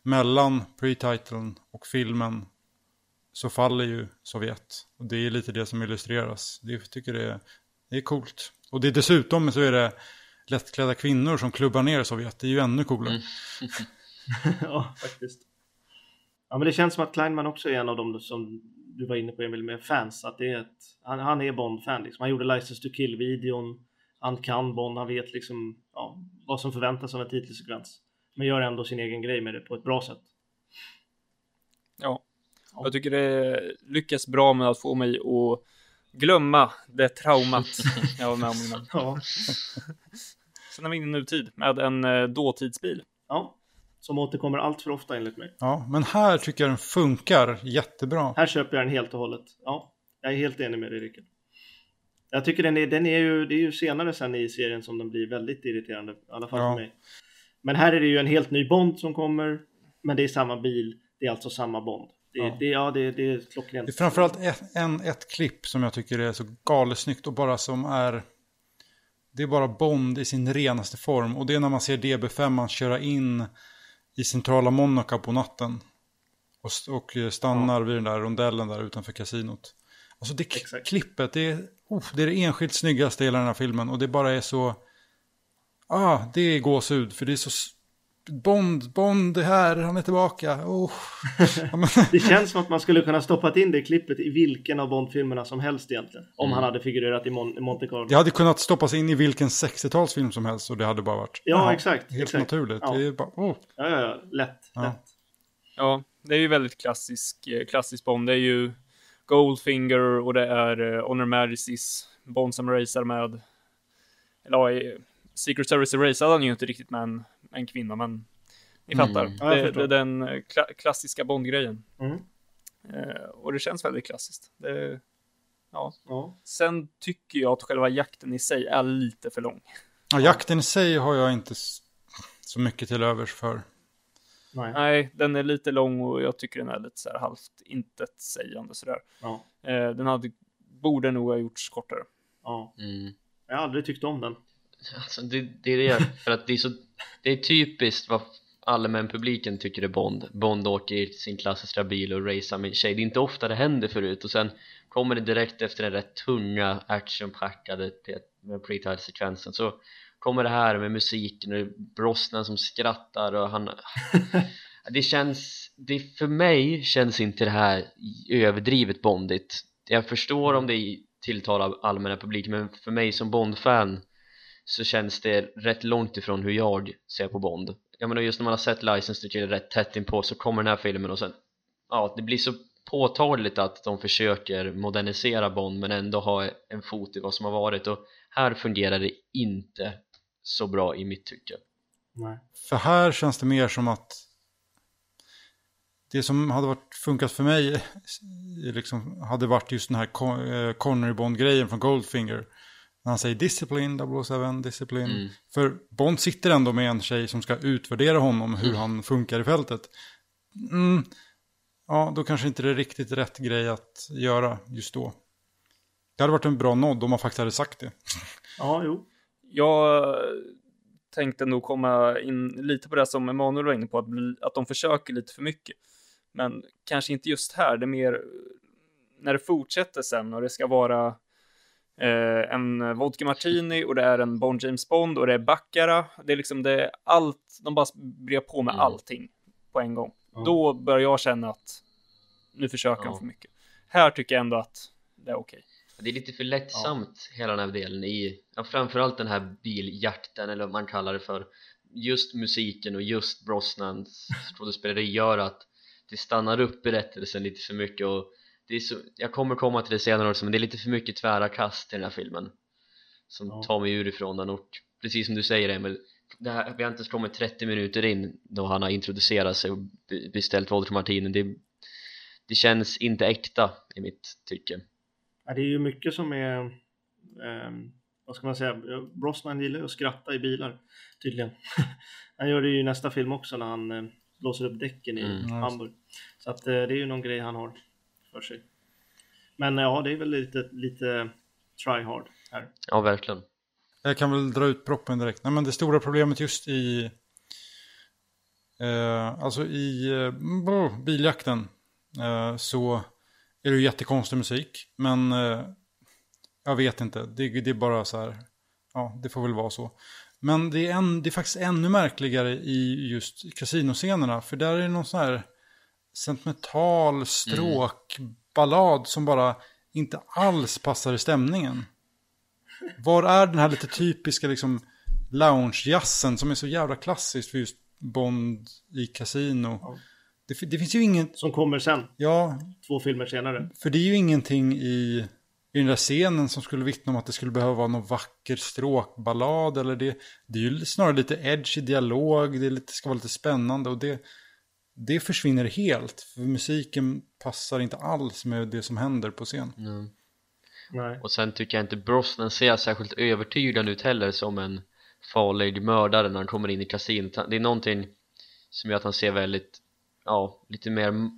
Speaker 4: mellan pre-titeln och filmen så faller ju Sovjet. Och det är lite det som illustreras. Det tycker det är, det är coolt. Och det är dessutom så är det lättklädda kvinnor som klubbar ner Sovjet. Det är ju ännu coolare.
Speaker 3: Mm. [laughs]
Speaker 2: ja, faktiskt. Ja, men det känns som att Kleinman också är en av dem som du var inne på Emil med fans. Att det är ett, han, han är Bond-fan liksom. Han gjorde License to Kill-videon. Han kan Bond, han vet liksom ja, vad som förväntas av en titelsekvens. Men gör ändå sin egen grej med det på ett bra sätt.
Speaker 1: Ja, jag tycker det lyckas bra med att få mig att glömma det traumat [laughs] jag var med om innan.
Speaker 2: Ja. [laughs]
Speaker 1: Sen är vi inne i nutid med en eh, dåtidsbil.
Speaker 2: ja, som återkommer allt för ofta enligt mig.
Speaker 4: Ja, men här tycker jag den funkar jättebra.
Speaker 2: Här köper jag den helt och hållet. Ja, jag är helt enig med dig Rickard. Jag tycker den är, den är ju, det är ju senare sen i serien som den blir väldigt irriterande, i alla fall
Speaker 4: Ja.
Speaker 2: för mig. Men här är det ju en helt ny Bond som kommer, men det är samma bil, det är alltså samma Bond. Det,
Speaker 4: Ja.
Speaker 2: det, ja, det, det är klockrent.
Speaker 4: Det är framförallt ett, en, ett klipp som jag tycker är så galet snyggt och bara som är... Det är bara Bond i sin renaste form. Och det är när man ser DB5 köra in i centrala Monaco på natten. Och, och stannar vid den där rondellen där utanför kasinot. Alltså det
Speaker 2: Exakt.
Speaker 4: klippet, det är, oh, det är det enskilt snyggaste i hela den här filmen. Och det bara är så... Ah, det är gåshud. För det är så... Bond, Bond är här, han är tillbaka. Oh. Men- [laughs]
Speaker 2: Det känns som att man skulle kunna stoppat in det klippet i vilken av Bond-filmerna som helst egentligen. Om han hade figurerat i, Mon- Monte Carlo.
Speaker 4: Det hade kunnat stoppas in i vilken 60-talsfilm som helst och det hade bara varit
Speaker 2: Ja,
Speaker 4: jaha,
Speaker 2: exakt,
Speaker 4: helt
Speaker 2: exakt.
Speaker 4: naturligt.
Speaker 2: Ja.
Speaker 4: Det är bara, oh.
Speaker 2: Ja, ja, ja. Lätt,
Speaker 4: Ja.
Speaker 2: lätt.
Speaker 1: Ja, det är ju väldigt klassisk, eh, klassisk Bond. Det är ju Goldfinger och det är eh, Honor Majesty's Bond som racear med... Eller ja, Secret Service raceade han ju inte riktigt med en, kvinna, men ni
Speaker 3: Mm.
Speaker 1: fattar.
Speaker 2: Ja, jag
Speaker 1: det, det är den eh, kla klassiska Bond-grejen.
Speaker 2: Mm.
Speaker 1: Eh, och det känns väldigt klassiskt. Det, ja.
Speaker 2: Ja.
Speaker 1: Sen tycker jag att själva jakten i sig är lite för lång.
Speaker 4: ja, jakten i sig har jag inte så mycket till övers för.
Speaker 2: Nej.
Speaker 1: Nej, den är lite lång och jag tycker den är lite så här halvt intetsägande sådär.
Speaker 2: Ja.
Speaker 1: Eh, den hade, borde nog ha gjorts kortare.
Speaker 2: ja.
Speaker 3: Mm.
Speaker 2: Jag har aldrig tyckt om den.
Speaker 3: Alltså det, det är det, [laughs] för att det är så Det är typiskt vad allmänpubliken tycker är Bond. Bond åker i sin klassiska bil och racear med en tjej. Det är inte ofta det händer förut. Och sen kommer det direkt efter den rätt tunga actionpackade med pre-title-sekvensen. Så kommer det här med musiken och Brosnan som skrattar och han [laughs] Det känns, det för mig känns inte det här överdrivet bondigt. Jag förstår om det tilltalar allmänna publik men för mig som Bond-fan så känns det rätt långt ifrån hur jag ser på Bond Jag menar just när man har sett License to Kill rätt tätt inpå så kommer den här filmen och sen Ja, det blir så påtagligt att de försöker modernisera Bond men ändå ha en fot i vad som har varit och här fungerar det inte så bra i mitt tycke
Speaker 2: Nej.
Speaker 4: För här känns det mer som att det som hade varit funkat för mig [laughs] liksom, hade varit just den här Con- eh, Connery Bond-grejen från Goldfinger. När han säger discipline, 007, discipline.
Speaker 3: Mm.
Speaker 4: För Bond sitter ändå med en tjej som ska utvärdera honom, hur han funkar i fältet. Mm. Ja, då kanske inte det är riktigt rätt grej att göra just då. Det hade varit en bra nod om man faktiskt hade sagt det.
Speaker 2: Ja, jo.
Speaker 1: Jag tänkte nog komma in lite på det som Emanuel var inne på, att, bli, att de försöker lite för mycket. Men kanske inte just här, det är mer när det fortsätter sen och det ska vara eh, en vodka martini och det är en Bond James Bond och det är Baccara. Det är liksom det är allt, de bara brer på med
Speaker 3: Mm.
Speaker 1: allting på en gång.
Speaker 2: Ja.
Speaker 1: Då börjar jag känna att nu försöker
Speaker 3: Ja.
Speaker 1: de för mycket. Här tycker jag ändå att det är okej.
Speaker 3: Det är lite för lättsamt hela den här delen i ja, framförallt den här biljakten eller vad man kallar det för just musiken och just Brosnans skådespeleri gör att det stannar upp berättelsen lite för mycket och det är så, jag kommer komma till det senare också men det är lite för mycket tvära kast i den här filmen som
Speaker 2: Ja.
Speaker 3: tar mig ur ifrån den och precis som du säger Emil det här, vi har inte ens kommit 30 minuter in då han har introducerat sig och be- beställt Walter Martini det, det känns inte äkta i mitt tycke
Speaker 2: Ja, det är ju mycket som är, ehm, vad ska man säga, Brosnan gillar ju att skratta i bilar tydligen. [laughs] han gör det ju i nästa film också när han eh, blåser upp däcken i
Speaker 3: Mm.
Speaker 2: Hamburg. Så att eh, det är ju någon grej han har för sig. Men eh, ja, det är väl lite, lite try hard här.
Speaker 3: ja verkligen
Speaker 4: Jag kan väl dra ut proppen direkt. Nej, men det stora problemet just i... Eh, alltså i eh, biljakten eh, så är det ju jättekonstig musik. Men eh, jag vet inte. Det, det är bara så här. Ja, det får väl vara så. Men det är, en, det är faktiskt ännu märkligare i just kasinoscenerna. För där är det någon sån här sentimental stråkballad som bara inte alls passar i stämningen. Var är den här lite typiska liksom loungejazzen som är så jävla klassiskt för just Bond i kasino?
Speaker 2: Ja.
Speaker 4: Det, det finns ju ingen,
Speaker 2: Som kommer sen,
Speaker 4: ja,
Speaker 2: två filmer senare.
Speaker 4: för det är ju ingenting i i den där scenen som skulle vittna om att det skulle behöva vara någon vacker stråkballad. Eller det, det är ju snarare lite edge i dialog, det lite, ska vara lite spännande. Och det, det försvinner helt, för musiken passar inte alls med det som händer på scen.
Speaker 3: Mm.
Speaker 2: Nej.
Speaker 3: Och sen tycker jag inte Brosnan ser särskilt övertygande ut heller som en farlig mördare när han kommer in i kasinot Det är någonting som gör att han ser väldigt, ja, lite mer,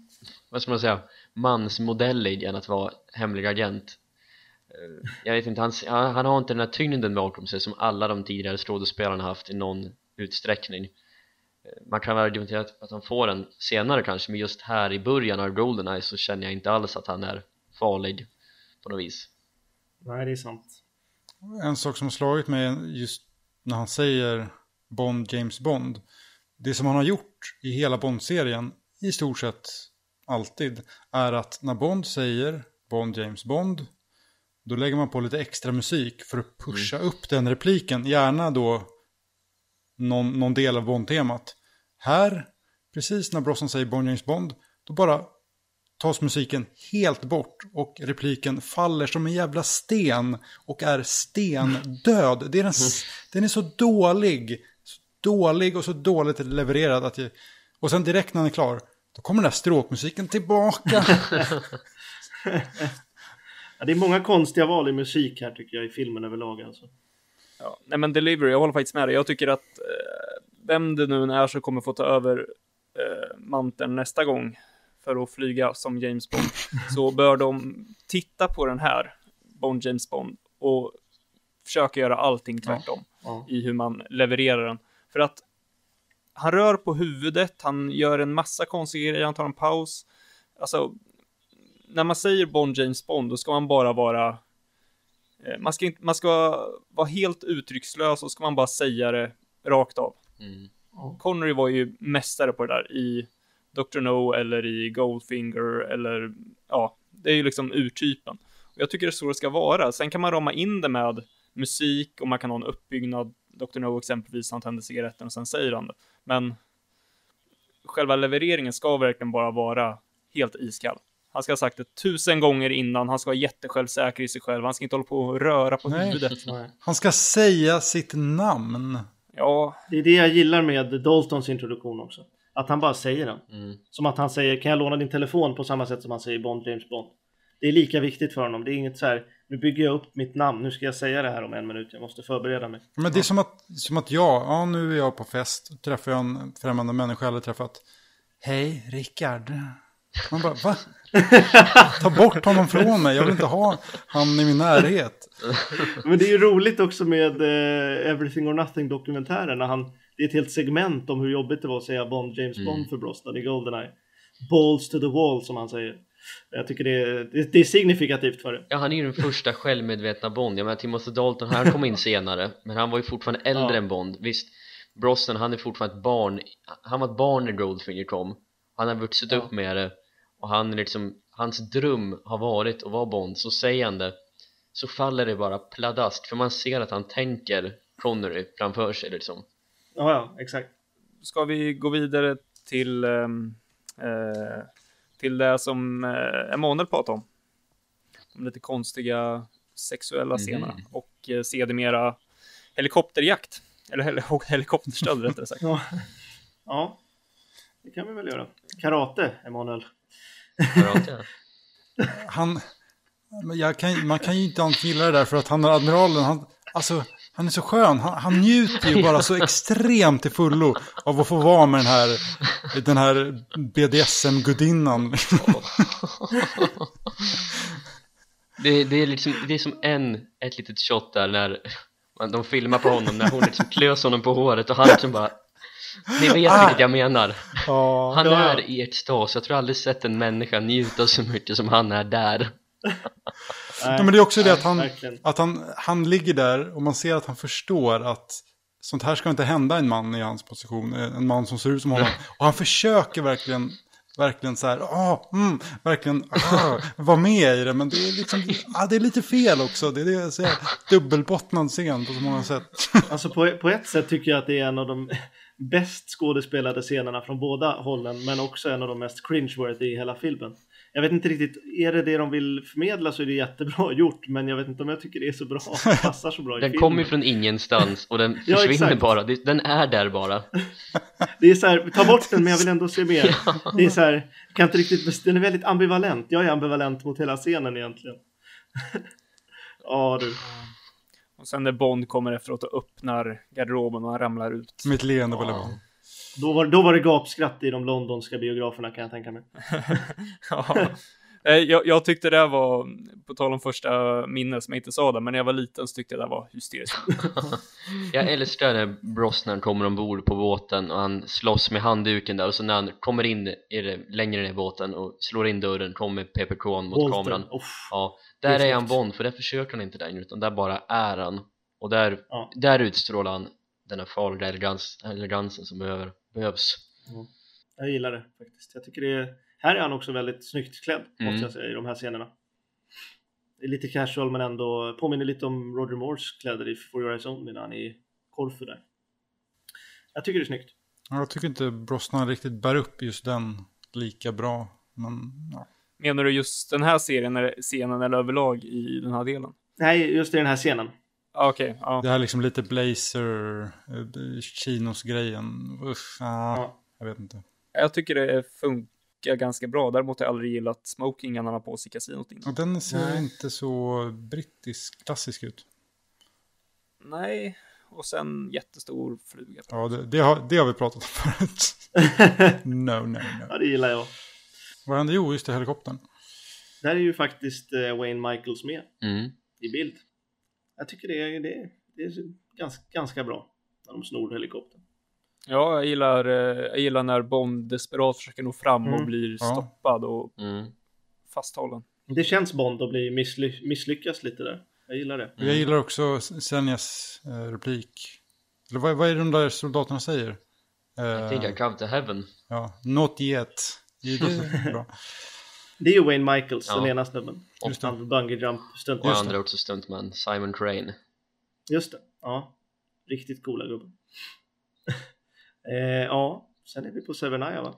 Speaker 3: vad ska man säga, mansmodellig än att vara hemlig agent Eh, Jag vet inte, han, han har inte den här tyngden bakom sig som alla de tidigare skådespelarna haft i någon utsträckning Man kan väl argumentera att han får den senare kanske men just här i början av Goldeneye så känner jag inte alls att han är farlig på något vis
Speaker 2: Nej, det är sant.
Speaker 4: En sak som har slagit mig just när han säger Bond, James Bond. Det som han har gjort i hela Bond-serien, i stort sett alltid, är att när Bond säger Bond, James Bond, då lägger man på lite extra musik för att pusha upp den repliken. Gärna då någon, någon del av Bond-temat. Här, precis när Brosnan säger Bond, James Bond, då bara tas musiken helt bort och repliken faller som en jävla sten och är stendöd. Det är den, den är så dålig, så dålig och så dåligt levererad att jag, och sen direkt när den är klar, då kommer den där stråkmusiken tillbaka. [laughs]
Speaker 2: Ja, det är många konstiga val i musik här tycker jag i filmen överlag alltså.
Speaker 1: Ja, nej men Delivery, jag håller faktiskt med dig. Jag tycker att eh, vem det nu är som kommer få ta över eh, manteln nästa gång för att flyga som James Bond, så bör de titta på den här Bond James Bond och försöka göra allting tvärtom
Speaker 2: Ja.
Speaker 1: i hur man levererar den. För att han rör på huvudet, han gör en massa konstiga grejer, han tar en paus. Alltså, när man säger Bond James Bond, då ska man bara vara Man ska, inte, man ska vara helt uttryckslös och ska man bara säga det rakt av.
Speaker 3: mm.
Speaker 1: Connery var ju mästare på det där i Dr. No eller i Goldfinger eller ja, det är ju liksom urtypen. Och jag tycker det är så det ska vara. Sen kan man rama in det med musik och man kan ha en uppbyggnad. Dr. No exempelvis, han tänder cigaretten och sen säger han det. Men själva levereringen ska verkligen bara vara helt iskall. Han ska ha sagt det tusen gånger innan, han ska vara jättesjälvsäker i sig själv, han ska inte hålla på och röra på
Speaker 4: Nej.
Speaker 1: huvudet.
Speaker 2: Nej.
Speaker 4: Han ska säga sitt namn.
Speaker 1: Ja,
Speaker 2: Det är det jag gillar med Daltons introduktion också. Att han bara säger den.
Speaker 3: Mm.
Speaker 2: Som att han säger, kan jag låna din telefon på samma sätt som han säger Bond, James Bond. Det är lika viktigt för honom. Det är inget så här, nu bygger jag upp mitt namn, nu ska jag säga det här om en minut, jag måste förbereda mig.
Speaker 4: Men det är som att, som att jag, ja nu är jag på fest, träffar jag en främmande människa aldrig träffat. Hej, Rickard. Man bara, va? Ta bort honom från mig, jag vill inte ha han i min närhet.
Speaker 2: Men det är ju roligt också med eh, Everything or Nothing dokumentären när han, det är ett helt segment om hur jobbigt det var att säga Bond, James Bond för Brosnan i Goldeneye. Balls to the wall som han säger. Jag tycker det är, det, det är signifikativt för det.
Speaker 3: Ja, han är ju den första självmedvetna Bond. Jag menar, Timothy Dalton, han kom in senare, men han var ju fortfarande äldre
Speaker 2: Ja.
Speaker 3: än Bond. Visst, Brosnan, han är fortfarande ett barn. Han var ett barn när Goldfinger kom. Han har vuxit
Speaker 2: Ja.
Speaker 3: upp med det och han är liksom, hans dröm har varit att vara Bond. Så säger han det, så faller det bara pladask, för man ser att han tänker Connery framför sig liksom.
Speaker 2: Ja, ja, exakt.
Speaker 1: ska vi gå vidare till, ehm, eh, till det som eh, Emanuel pratade om. De lite konstiga sexuella scenerna och eh, sedermera helikopterjakt. Eller hel- [laughs] helikopterstöld rättare sagt.
Speaker 2: Ja. ja, det kan vi väl göra. Karate, Emanuel. [laughs]
Speaker 4: Han, kan, man kan ju inte gilla det där för att han är admiralen, han, alltså, han är så skön. Han, han njuter ju bara så [laughs] extremt till fullo av att få vara med den här, den här BDSM-gudinnan.
Speaker 3: Det, det är liksom, det är som en, ett litet shot där när man, de filmar på honom när hon liksom klös honom på håret och han liksom bara Ni vet vilket jag menar
Speaker 4: Ja,
Speaker 3: Han
Speaker 2: Ja, ja.
Speaker 3: är i extas, jag tror aldrig sett en människa njuta så mycket som han är där [laughs]
Speaker 2: Nej,
Speaker 4: men det är också det att han,
Speaker 2: verkligen.
Speaker 4: att han, han ligger där och man ser att han förstår att sånt här ska inte hända en man i hans position, en man som ser ut som honom. Och han försöker verkligen, verkligen så här, ah, mm, verkligen ah, vara med i det. Men det är liksom, ah, det är lite fel också. Det är, det jag säger, dubbelbottnad scen på så många sätt.
Speaker 2: Alltså på, på ett sätt tycker jag att det är en av de bäst skådespelade scenerna från båda hållen, men också en av de mest cringeworthy i hela filmen. jag vet inte riktigt, är det det de vill förmedla så är det jättebra [laughs] gjort, men jag vet inte om jag tycker det är så bra, det [laughs] passar så bra i
Speaker 3: Den kommer ju från ingenstans och den [laughs]
Speaker 2: Ja,
Speaker 3: försvinner
Speaker 2: exakt.
Speaker 3: bara, den är där bara
Speaker 2: Det är så här, ta bort den men jag vill ändå se mer. Det är så här, kan inte riktigt, den är väldigt ambivalent. Jag är ambivalent mot hela scenen egentligen. Ja du.
Speaker 1: Och sen när Bond kommer efteråt och öppnar garderoben och han ramlar ut.
Speaker 4: Med ett leende på läpparna.
Speaker 2: Då var, då var det gapskratt i de londonska biograferna kan jag tänka mig. [laughs] [laughs]
Speaker 1: Ja. Eh, jag, jag tyckte det var, på tal om första minne som jag inte sa det, men när jag var liten så tyckte jag det var hysteriskt. [laughs]
Speaker 3: Jag älskar när Brosnan kommer ombord på båten och han slåss med handduken där och så när han kommer in i det, längre ner i båten och slår in dörren kommer peppercorn mot
Speaker 2: Walter,
Speaker 3: kameran. Ja, där är han. Bond för där försöker han inte längre utan där bara är han och där,
Speaker 2: Ja.
Speaker 3: där utstrålar han den här farliga elegans, elegansen som behöver, behövs
Speaker 2: Jag gillar det faktiskt. Jag tycker det är, här är han också väldigt snyggt klädd
Speaker 3: Mm.
Speaker 2: måste jag säga i de här scenerna. Det är lite casual men ändå påminner lite om Roger Moores kläder i For Your Eyes Only när han är i Korfu där. Jag tycker det är snyggt.
Speaker 4: Ja, Jag tycker inte Brosnan riktigt bär upp just den lika bra. Men ja.
Speaker 1: Menar du just den här serien, eller scenen eller överlag i den här delen?
Speaker 2: Nej, just i den här scenen.
Speaker 1: Ah, Okej, ja.
Speaker 4: Det här liksom lite blazer, eh, chinos grejen. Usch, ah,
Speaker 2: Ja.
Speaker 4: jag vet inte.
Speaker 1: Jag tycker det funkar ganska bra. Däremot har jag aldrig gillat smokingen han har på sig i kasinot innan.
Speaker 4: Och den ser
Speaker 2: Nej.
Speaker 4: inte så brittisk, klassisk ut.
Speaker 1: Nej, och sen jättestor fluga.
Speaker 4: Ja, det, det, har, det har vi pratat om förut. [laughs] No, no,
Speaker 2: Ja,
Speaker 4: no.
Speaker 2: det gillar jag.
Speaker 4: Vad hände? Jo, just det, helikoptern.
Speaker 2: Där är ju faktiskt eh, Wayne Michaels med
Speaker 3: mm.
Speaker 2: i bild. Jag tycker det är, det är, det är ganska, ganska bra när de snor helikoptern.
Speaker 1: Ja, jag gillar, eh, jag gillar när Bond desperat försöker nå fram och
Speaker 2: Mm.
Speaker 1: blir
Speaker 4: Ja.
Speaker 1: stoppad och
Speaker 3: Mm.
Speaker 1: fasthållen.
Speaker 2: Det känns Bond att bli missly- misslyckas lite där. Jag gillar det.
Speaker 4: Och Jag gillar också Senjas eh, replik. Eller vad, vad är det de där soldaterna säger?
Speaker 3: I think I
Speaker 4: Eh,
Speaker 3: come to heaven
Speaker 4: ja, not yet. Det, det är [laughs] bra.
Speaker 2: Det är ju Wayne Michaels,
Speaker 3: Ja.
Speaker 2: den ena snubben. Och han bungee jump stunt.
Speaker 3: och andra också stuntman Simon Crane
Speaker 2: Just det. Ja. Riktigt coola gubben. Eh, ja, sen är vi på Severnaya va?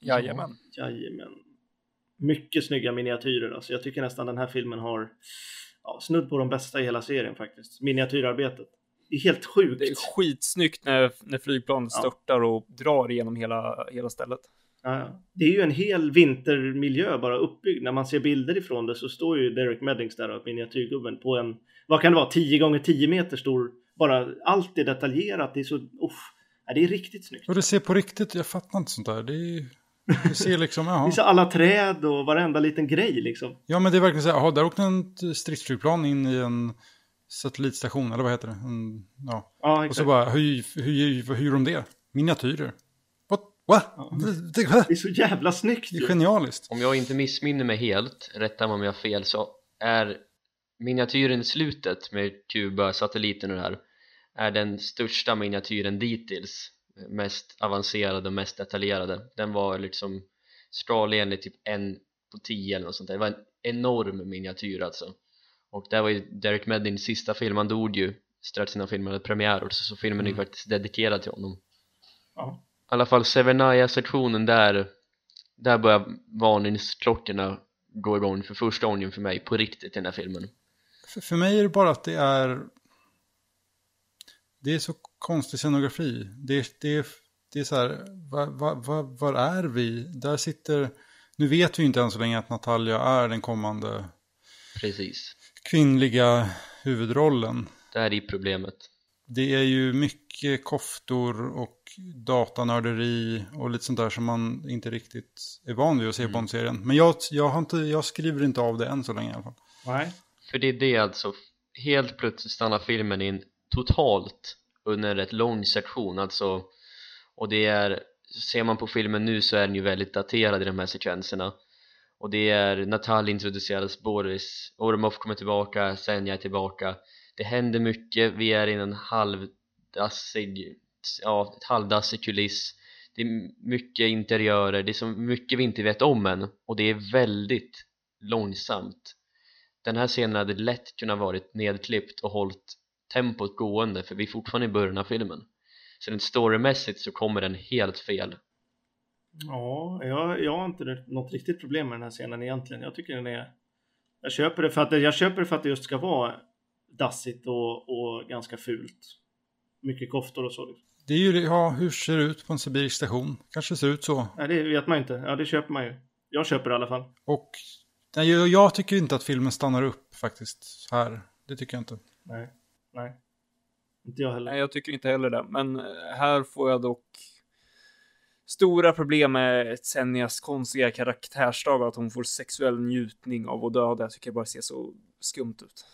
Speaker 1: Jajamän.
Speaker 2: Jajamän. Mycket snygga miniatyrer alltså. Jag tycker nästan den här filmen har ja, snudd på de bästa i hela serien faktiskt. Miniatyrarbetet. Det är helt sjukt.
Speaker 1: Det är skitsnyggt när, när flygplanet
Speaker 2: Ja.
Speaker 1: störtar och drar igenom hela, hela stället.
Speaker 2: Ja. Det är ju en hel vintermiljö bara uppbyggd. När man ser bilder ifrån det så står ju Derek Meddings där och miniatyrgubben på en, vad kan det vara, 10 gånger 10 meter stor. Bara allt är detaljerat. Det är så, uff. Ja, det är riktigt snyggt.
Speaker 4: Och det ser på riktigt, jag fattar inte sånt där. Det, är, ser liksom, [laughs] jaha.
Speaker 2: Visa alla träd och varenda liten grej liksom.
Speaker 4: Ja, men det är verkligen så här, jaha, där åkte en stridsflygplan in i en satellitstation, eller vad heter det? En, ja.
Speaker 2: Ja,
Speaker 4: Och så bara, hur, hur, hur, hur gör de det? Miniatyrer. What? What? Det, det,
Speaker 2: Det är så jävla snyggt
Speaker 4: det är genialiskt.
Speaker 3: Om jag inte missminner mig helt, rätta mig om jag har fel, så är miniatyren i slutet med Kuba, satelliten och det här är den största miniatyren dittills. Mest avancerade och mest detaljerade. Den var liksom skalenligt typ en på tio eller något sånt där. Det var en enorm miniatyr alltså. Och det var ju Derek Meddins sista film, han dog ju strax innan filmen hade premiär så, så filmen är ju faktiskt dedikerad till honom.
Speaker 2: Ja.
Speaker 3: i alla fall Severnaya-sektionen där där börjar varningsklockorna gå igång för första gången för mig på riktigt i den här filmen.
Speaker 4: För, för mig är det bara att det är... Det är så konstig scenografi. Det, är- det, är, det är så här, var, var, var, var är vi? Där sitter... Nu vet vi ju inte än så länge att Natalia är den kommande
Speaker 3: precis,
Speaker 4: kvinnliga huvudrollen.
Speaker 3: det här är problemet
Speaker 4: Det är ju mycket koftor och datanörderi och lite sånt där som man inte riktigt är van vid att se i Bond-serien. Men jag, jag, har inte, jag skriver inte av det än så länge i alla fall.
Speaker 2: Nej.
Speaker 3: För det är det alltså, helt plötsligt stannar filmen in totalt under en rätt lång sektion alltså och det är, ser man på filmen nu så är den ju väldigt daterad i de här sekvenserna. Och det är Natal introduceras, Boris, Ormov kommer tillbaka, Senja är tillbaka. Det händer mycket, vi är i en halvdassig, ja, ett halvdassig kuliss. Det är mycket interiörer, det är så mycket vi inte vet om än och det är väldigt långsamt. Den här scenen hade lätt kunnat varit nedklippt och hållit tempot gående för vi är fortfarande i början av filmen så rent storymässigt så kommer den helt fel
Speaker 2: Ja, jag, jag har inte något riktigt problem med den här scenen egentligen. Jag tycker den är... Jag köper det för att det, jag köper det för att det just ska vara dassigt och, och ganska fult. Mycket koftor och så.
Speaker 4: Det är ju, ja, hur ser det ut på en sibirisk station? Kanske ser ut så.
Speaker 2: Nej, det vet man inte. Ja, det köper man ju. Jag köper det i alla fall.
Speaker 4: Och nej, jag, jag tycker inte att filmen stannar upp faktiskt här. Det tycker jag inte.
Speaker 2: Nej, nej. Inte jag heller.
Speaker 1: Nej, jag tycker inte heller det. Men eh, här får jag dock stora problem med Senjas konstiga karaktärsdrag. Att hon får sexuell njutning av att döda. Jag tycker det bara ser så skumt ut.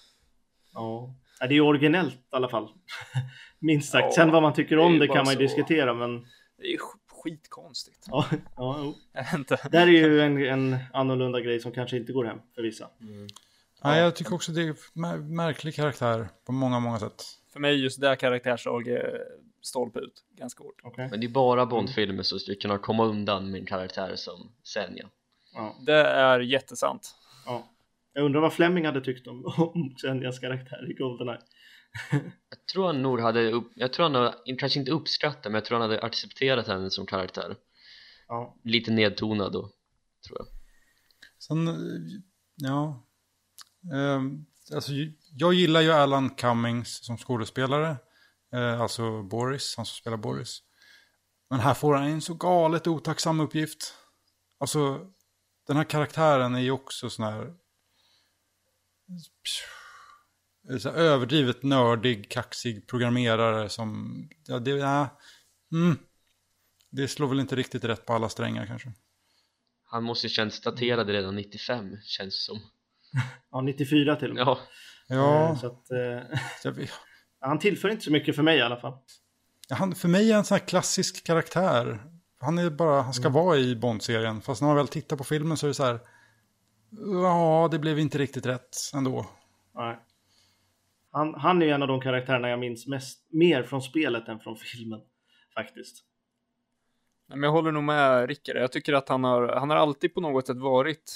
Speaker 2: Ja. det är ju originellt i alla fall. [laughs] Minst sagt.
Speaker 1: Ja,
Speaker 2: Sen vad man tycker
Speaker 1: det
Speaker 2: om det
Speaker 1: bara
Speaker 2: kan man ju
Speaker 1: så.
Speaker 2: diskutera, men
Speaker 1: Det är skitkonstigt.
Speaker 2: ja, ja jo.
Speaker 1: Inte.
Speaker 2: Där är ju en, en annorlunda grej som kanske inte går hem för vissa.
Speaker 4: Nej, jag tycker också det är mär- märklig karaktär på många, många sätt.
Speaker 1: För mig just det här karaktärsdrag är stolpe ut ganska hårt.
Speaker 2: Okej.
Speaker 3: Men det är bara Bond-filmer som skulle kunna komma undan med en karaktär som Senja.
Speaker 2: Ja,
Speaker 1: Det är jättesant.
Speaker 2: ja. Jag undrar vad Fleming hade tyckt om, [laughs] om Xenias karaktär i Goldeneye. [laughs]
Speaker 3: Jag tror han nog hade, upp, jag tror han hade, kanske inte uppskattat men jag tror han hade accepterat henne som karaktär.
Speaker 2: Ja,
Speaker 3: Lite nedtonad då, tror jag.
Speaker 4: Sen, eh, ja. Ehm, alltså, jag gillar ju Alan Cummings som skådespelare. Eh, alltså Boris, han som spelar Boris. Men här får han en så galet otacksam uppgift. Alltså, den här karaktären är ju också sån här... Eh, så här överdrivet nördig, kaxig programmerare som... Ja, det, ja, mm, det slår väl inte riktigt rätt på alla strängar kanske.
Speaker 3: Han måste ju känns daterad redan 95, känns det som. [laughs]
Speaker 2: ja 94 till och med.
Speaker 3: Ja,
Speaker 4: Ja,
Speaker 2: Eh, Så att, eh, han tillför inte så mycket för mig i alla fall.
Speaker 4: Han, för mig är han en sån här klassisk karaktär. Han är bara, han ska vara i Bond-serien. Fast när man väl tittar på filmen så är det så här. Ja, det blev inte riktigt rätt ändå.
Speaker 2: Nej. Han, han är en av de karaktärerna jag minns mest, mer från spelet än från filmen. Faktiskt.
Speaker 1: Men jag håller nog med Rickard. Jag tycker att han har, han har alltid på något sätt varit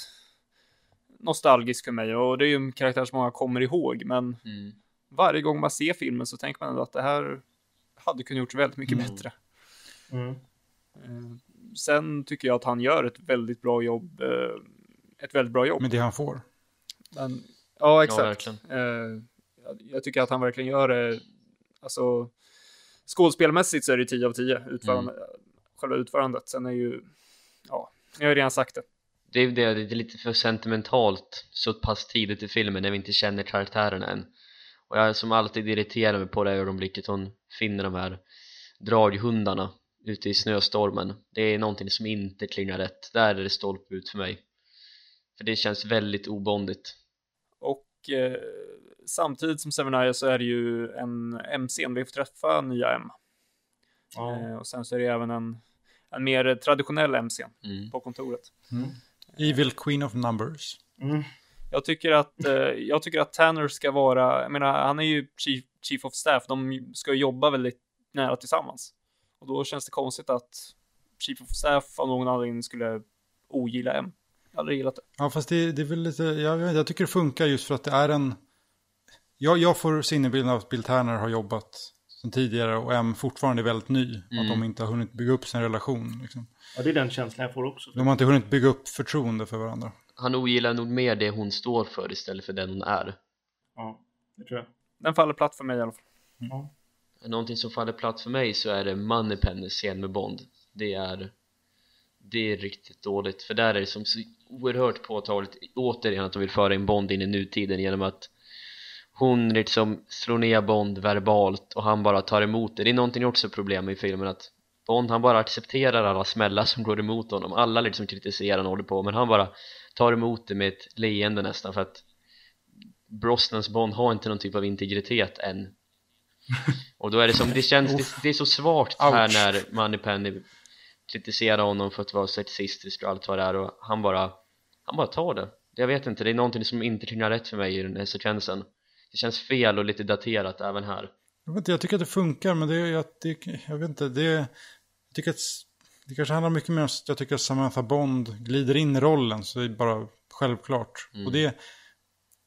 Speaker 1: nostalgisk för mig och det är ju en karaktär som många kommer ihåg. Men
Speaker 3: mm.
Speaker 1: varje gång man ser filmen så tänker man ändå att det här hade kunnat gjorts väldigt mycket
Speaker 3: Mm.
Speaker 1: bättre.
Speaker 2: Mm.
Speaker 1: Eh, Sen tycker jag att han gör ett väldigt bra jobb. eh, Ett väldigt bra jobb.
Speaker 4: Med det han får.
Speaker 1: Men, ja, exakt.
Speaker 3: verkligen.
Speaker 1: Eh, jag- jag tycker att han verkligen gör det. Alltså, skådespelmässigt så är det 10 av 10. Utförande, Själva utförandet. Sen är ju, ja, jag har ju redan sagt det.
Speaker 3: Det är ju det, det är lite för sentimentalt så pass tidigt i filmen när vi inte känner karaktärerna än. Och jag är som alltid irriterar mig på det ögonblicket hon finner de här draghundarna ute i snöstormen. Det är någonting som inte klingar rätt. Där är det stolpe ut för mig. För det känns väldigt obondigt.
Speaker 1: Och eh, samtidigt som Seven så är det ju en MC, vi får träffa nya M.
Speaker 2: Ja.
Speaker 1: Eh, och sen så är det även en, en mer traditionell MC
Speaker 3: Mm.
Speaker 1: på kontoret.
Speaker 4: Evil Queen of Numbers.
Speaker 2: Mm.
Speaker 1: Jag tycker att, eh, jag tycker att Tanner ska vara, jag menar, han är ju chief, chief of staff, de ska jobba väldigt nära tillsammans. Och då känns det konstigt att chief of staff av någon anledning skulle ogilla M. Jag har aldrig gillat det.
Speaker 4: Ja, fast det, det är väl lite, jag, vet jag tycker det funkar just för att det är en... Jag, jag får sinnebilden av att Bill Tanner har jobbat sen tidigare och M fortfarande är väldigt ny. Att de inte har hunnit bygga upp sin relation. Liksom.
Speaker 2: Ja, det är den känslan jag får också.
Speaker 4: De har inte hunnit bygga upp förtroende för varandra.
Speaker 3: Han ogillar nog mer det hon står för istället för den hon är.
Speaker 2: Ja, det tror jag.
Speaker 1: Den faller platt för mig i alla fall.
Speaker 2: Ja.
Speaker 3: Någonting som faller platt för mig så är det Moneypennys scen med Bond Det är Det är riktigt dåligt för där är det som så oerhört påtagligt återigen att de vill föra in Bond in i nutiden genom att hon liksom slår ner Bond verbalt och han bara tar emot det Det är någonting också problem i filmen att Bond han bara accepterar alla smällar som går emot honom alla liksom kritiserar och håller på men han bara tar emot det med ett leende nästan för att Brosnans Bond har inte någon typ av integritet än och då är det som, det känns, det, det är så svagt här
Speaker 4: Ouch.
Speaker 3: när Moneypenny kritiserar honom för att vara sexistisk och allt vad det är och han bara han bara tar det jag vet inte, det är någonting som inte klingar rätt för mig i den här sekvensen det känns fel och lite daterat även här
Speaker 4: Jag, vet inte, jag tycker att det funkar, men det, är- jag, det, jag vet inte. Det, jag tycker att det kanske handlar mycket mer om att jag tycker att Samantha Bond glider in i rollen, så det är bara självklart. Och det,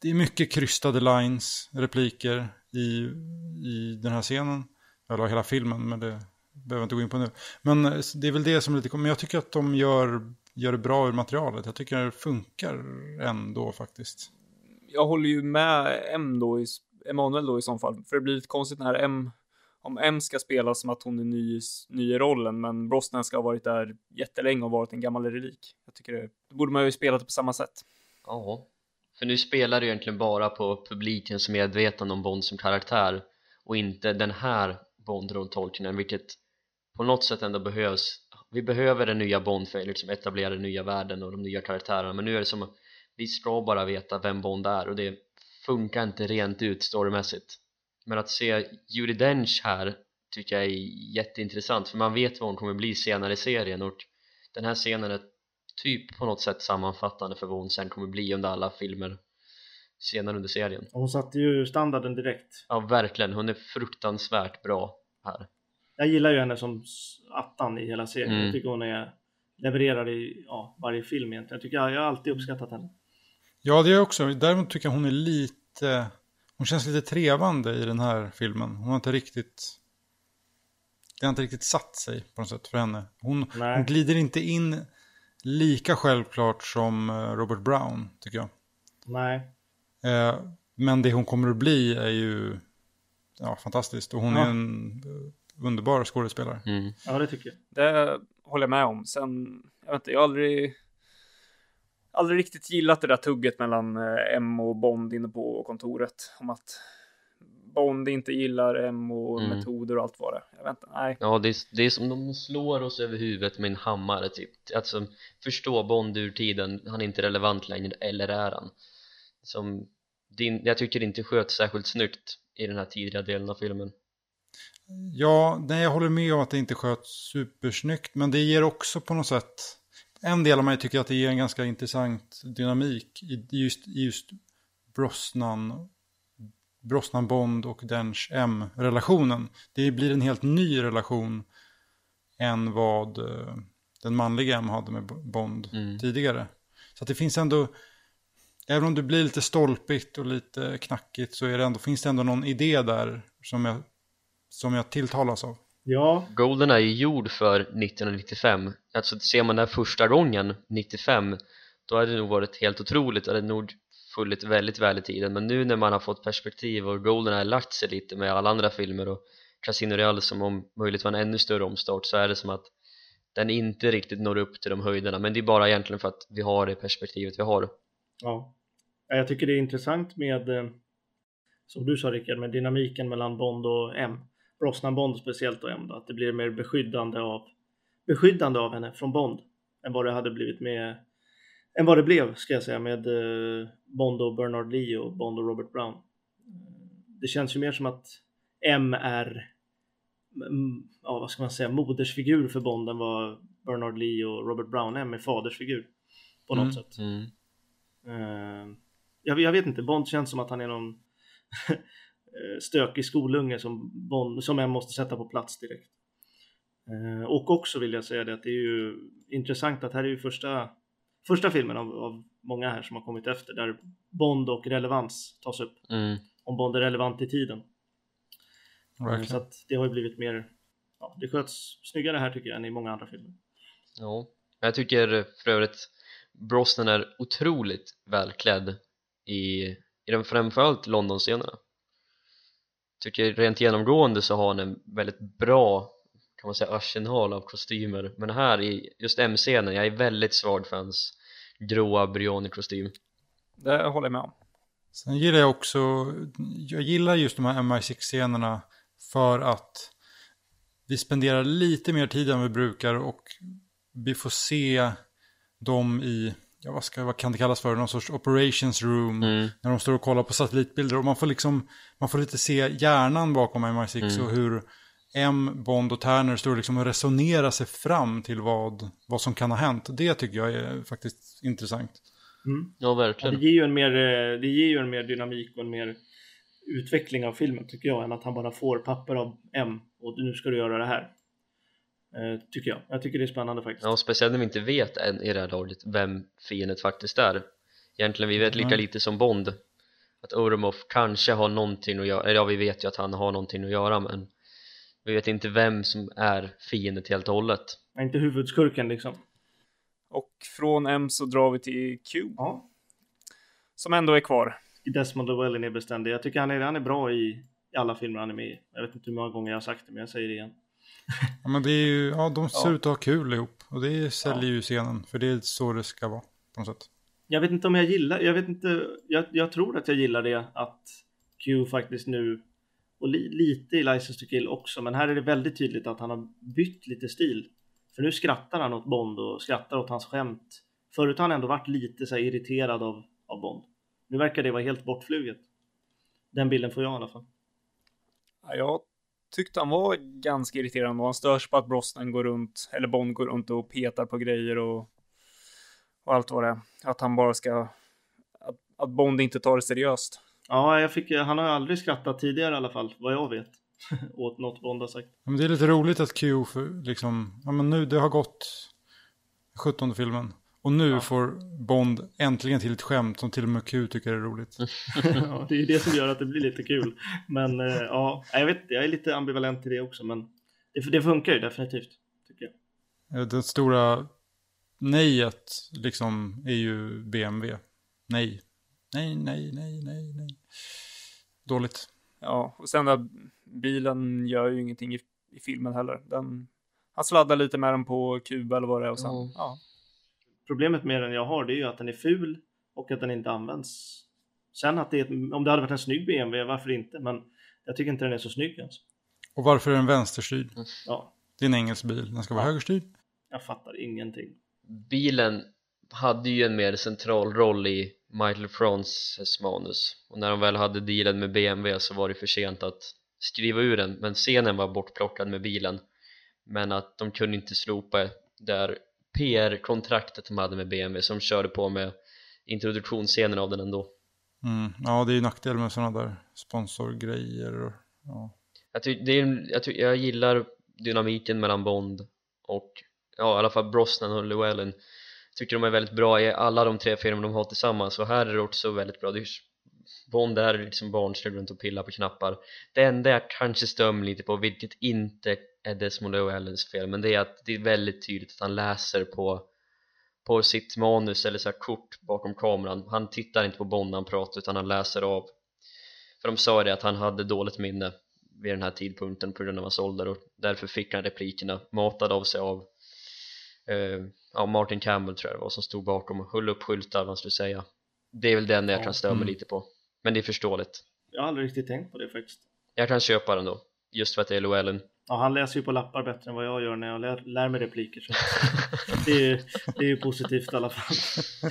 Speaker 4: det är mycket krystade lines, repliker i, i den här scenen. Eller hela filmen, men det, behöver jag inte gå in på nu. Men eh, det är väl det som är lite, men jag tycker att de gör, gör det bra ur materialet. Jag tycker det funkar ändå faktiskt.
Speaker 1: Jag håller ju med M då, i, Emanuel då i så fall, för det blir lite konstigt när M, om M ska spela som att hon är ny, ny i rollen, men Brosnan ska ha varit där jättelänge och varit en gammal relik. Jag tycker det, då borde man ju spela det på samma sätt.
Speaker 3: Ja, för nu spelar du egentligen bara på publikens medvetande om Bond som karaktär och inte den här Bond-rolltolkningen, vilket på något sätt ändå behövs. Vi behöver den nya Bond för att liksom etablera den nya världen och de nya karaktärerna, men nu är det som att vi ska bara veta vem Bond är och det funkar inte rent ut storymässigt. Men att se Judi Dench här tycker jag är jätteintressant för man vet vad hon kommer bli senare i serien och den här scenen är typ på något sätt sammanfattande för vad hon sen kommer bli under alla filmer senare under serien.
Speaker 2: Hon satte ju standarden direkt.
Speaker 3: Ja, verkligen. Hon är fruktansvärt bra här.
Speaker 2: Jag gillar ju henne som attan i hela serien.
Speaker 3: Mm.
Speaker 2: Jag tycker hon är levererar i ja, varje film egentligen. Jag, tycker jag, jag har alltid uppskattat henne.
Speaker 4: Ja, det är jag också. Däremot tycker jag hon är lite... Hon känns lite trevande i den här filmen. Hon har inte riktigt... Det har inte riktigt satt sig på något sätt för henne. Hon, hon glider inte in lika självklart som eh, Robert Brown, tycker jag.
Speaker 2: Nej.
Speaker 4: Eh, Men det hon kommer att bli är ju ja, fantastiskt. Och hon
Speaker 2: Ja.
Speaker 4: är en eh, underbar skådespelare.
Speaker 3: Mm.
Speaker 2: Ja, det tycker jag.
Speaker 1: Det håller jag med om. Sen, jag vet inte, jag har aldrig, aldrig riktigt gillat det där tugget mellan eh, M och Bond inne på kontoret. Om att Bond inte gillar M och
Speaker 3: Mm.
Speaker 1: metoder och allt vad det. Jag vet inte, nej.
Speaker 3: Ja, det är, det är som de slår oss över huvudet med en hammare typ Alltså, förstå Bond ur tiden, han är inte relevant längre, eller är han? Som, din, jag tycker det inte sköts särskilt snyggt i den här tidiga delen av filmen
Speaker 4: Ja, nej, jag håller med om att det inte sköts supersnyggt. Men det ger också på något sätt... En del av mig tycker att det ger en ganska intressant dynamik i just, i just Brosnan, Brosnan Bond och Dench M-relationen. Det blir en helt ny relation än vad eh, den manliga M hade med Bond
Speaker 3: Mm.
Speaker 4: tidigare. Så det finns ändå, även om det blir lite stolpigt och lite knackigt så är det ändå, finns det ändå någon idé där som jag, som jag tilltalas av.
Speaker 2: Ja,
Speaker 3: Golden är ju gjord för 1995 Alltså ser man här första gången, 95 Då hade det nog varit helt otroligt, det hade nog funnits väldigt väl i tiden. Men nu när man har fått perspektiv och Golden har lagt sig lite med alla andra filmer och Casino Real som om möjligt var en ännu större omstart så är det som att den inte riktigt når upp till de höjderna. Men det är bara egentligen för att vi har det perspektivet vi har.
Speaker 2: Ja. Ja, Jag tycker det är intressant med, eh, som du sa Rickard, med dynamiken mellan Bond och M. Brosnan Bond speciellt då, att det blir mer beskyddande av, beskyddande av henne från Bond än vad det hade blivit med, än vad det blev ska jag säga med eh, Bond och Bernard Lee och Bond och Robert Brown. Eh, Det känns ju mer som att M är, mm, ja vad ska man säga, modersfigur för Bond än vad Bernard Lee och Robert Brown är med fadersfigur på något
Speaker 4: Mm.
Speaker 2: sätt.
Speaker 3: mm.
Speaker 2: Eh, jag, jag vet inte, Bond känns som att han är någon [laughs] stökig skolunge som, Bond, som en måste sätta på plats direkt. Eh, och också vill jag säga det att det är ju intressant att här är ju första, första filmen av, av många här som har kommit efter där Bond och relevans tas upp.
Speaker 3: Mm.
Speaker 2: Om Bond är relevant i tiden. Eh, Så
Speaker 4: Verkligen.
Speaker 2: att det har ju blivit mer, ja, det sköts snyggare här tycker jag än i många andra filmer.
Speaker 3: Ja, jag tycker för övrigt Brosnan är otroligt välklädd i, i de framförallt London-scenerna tycker rent genomgående så har han en väldigt bra kan man säga arsenal av kostymer men här i just M-scenen, jag är väldigt svag för hans gråa Brioni-kostym
Speaker 1: Det håller jag med om.
Speaker 4: Sen gillar jag också, jag gillar just de här MI6-scenerna för att vi spenderar lite mer tid än vi brukar och vi får se dem i, ja vad, ska, vad kan det kallas för, någon sorts operations room.
Speaker 3: mm.
Speaker 4: När de står och kollar på satellitbilder och man får liksom, man får lite se hjärnan bakom MI6
Speaker 3: Mm.
Speaker 4: och hur M, Bond och Turner står liksom och resonerar sig fram till vad, vad som kan ha hänt. Det tycker jag är faktiskt intressant.
Speaker 2: Mm.
Speaker 3: Ja,
Speaker 2: Ja,
Speaker 3: verkligen
Speaker 2: det, ger ju en mer, eh, det ger ju en mer dynamik och en mer utveckling av filmen tycker jag än att han bara får papper av M och nu ska du göra det här. Eh, tycker jag. Jag tycker det är spännande faktiskt.
Speaker 3: Ja, och speciellt när vi inte vet än i det här laget vem fiendet faktiskt är Egentligen, vi vet lika
Speaker 4: Mm.
Speaker 3: lite som Bond Att Orumov kanske har någonting att göra, eller ja vi vet ju att han har någonting att göra men Vi vet inte vem som är fienden helt och hållet.
Speaker 2: Inte huvudskurken liksom.
Speaker 1: Och från M så drar vi till Q,
Speaker 2: Ja.
Speaker 1: som ändå är kvar.
Speaker 2: Desmond Llewellyn är beständig. Jag tycker han är, han är bra i, i alla filmer han är med i. Jag vet inte hur många gånger jag har sagt det, men jag säger det igen.
Speaker 4: Ja, men det är ju, ja, de ser
Speaker 1: Ja.
Speaker 4: ut att ha kul ihop. Och det säljer ju scenen, för det är så det ska vara på något sätt.
Speaker 2: Jag vet inte om jag gillar, jag vet inte, jag, jag tror att jag gillar det att Q faktiskt nu, och li, lite i License to Kill också, men här är det väldigt tydligt att han har bytt lite stil. För nu skrattar han åt Bond och skrattar åt hans skämt. Förut har han ändå varit lite så här irriterad av, av Bond. Nu verkar det vara helt bortfluget. Den bilden får jag i alla fall.
Speaker 1: Ja, jag tyckte han var ganska irriterande och han störs på att Brosnan går runt, eller Bond går runt och petar på grejer och, och allt vad det är. Att han bara ska, att, att Bond inte tar det seriöst.
Speaker 2: Ja, jag fick, han har aldrig skrattat tidigare i alla fall, vad jag vet. [laughs] åt något Bond har sagt.
Speaker 4: Men det är lite roligt att Q, för, liksom, ja men nu, det har gått 17 filmen. Och nu får Bond äntligen till ett skämt som till och med Q tycker är roligt. [laughs]
Speaker 2: ja, det är ju det som gör att det blir lite kul. Men eh, ja, jag vet inte, jag är lite ambivalent till det också, men det, det funkar ju definitivt, tycker jag.
Speaker 4: Eh, Det stora nejet liksom är ju BMW. Nej. Nej, nej, nej, nej, nej. Dåligt.
Speaker 1: Ja, och sen där bilen gör ju ingenting i, i filmen heller. Den, han sladdar lite med den på Kuba eller vad det är och sen,
Speaker 3: Ja.
Speaker 1: ja.
Speaker 2: Problemet med den jag har, det är ju att den är ful och att den inte används. Sen att det är, om det hade varit en snygg BMW, varför inte? Men jag tycker inte den är så snygg ens.
Speaker 4: Och varför är den vänsterstyrd?
Speaker 2: Ja,
Speaker 4: Det är en engelsk bil. Den ska vara högerstyrd.
Speaker 2: jag fattar ingenting.
Speaker 3: Bilen hade ju en mer central roll i Michael Frances manus och när de väl hade dealen med BMW så var det för sent att skriva ur den men scenen var bortplockad med bilen men att de kunde inte slopa där PR-kontraktet de hade med BMW som körde på med introduktionsscenen av den ändå
Speaker 4: Mm. Ja, det är ju nackdel med sådana där sponsorgrejer. Och, ja.
Speaker 3: jag, ty- det är, jag, ty- jag gillar dynamiken mellan Bond och ja, i alla fall Brosnan och Llewellyn tycker de är väldigt bra i alla de tre filmer de har tillsammans och här är det också väldigt bra det Bond är liksom barnslig runt och pillar på knappar. Det enda jag kanske stör mig lite på vilket inte är Desmond Llewellyns fel men det är att det är väldigt tydligt att han läser på på sitt manus eller så kort bakom kameran. Han tittar inte på Bond när han pratar utan han läser av. För de sa det att han hade dåligt minne vid den här tidpunkten på grund av hans ålder och därför fick han replikerna matad av sig av eh, ja, Martin Campbell tror jag det var som stod bakom och höll upp skyltar vad han skulle säga. Det är väl den jag
Speaker 2: Ja,
Speaker 3: kan störa mig
Speaker 4: mm.
Speaker 3: lite på men det är förståeligt
Speaker 2: Jag har aldrig riktigt tänkt på det faktiskt.
Speaker 3: jag kan köpa den då just för att det är Llewellyn
Speaker 2: Ja, han läser ju på lappar bättre än vad jag gör när jag lär, lär mig repliker. Så. [laughs] Det, är, ju- det är ju positivt i alla fall. [laughs]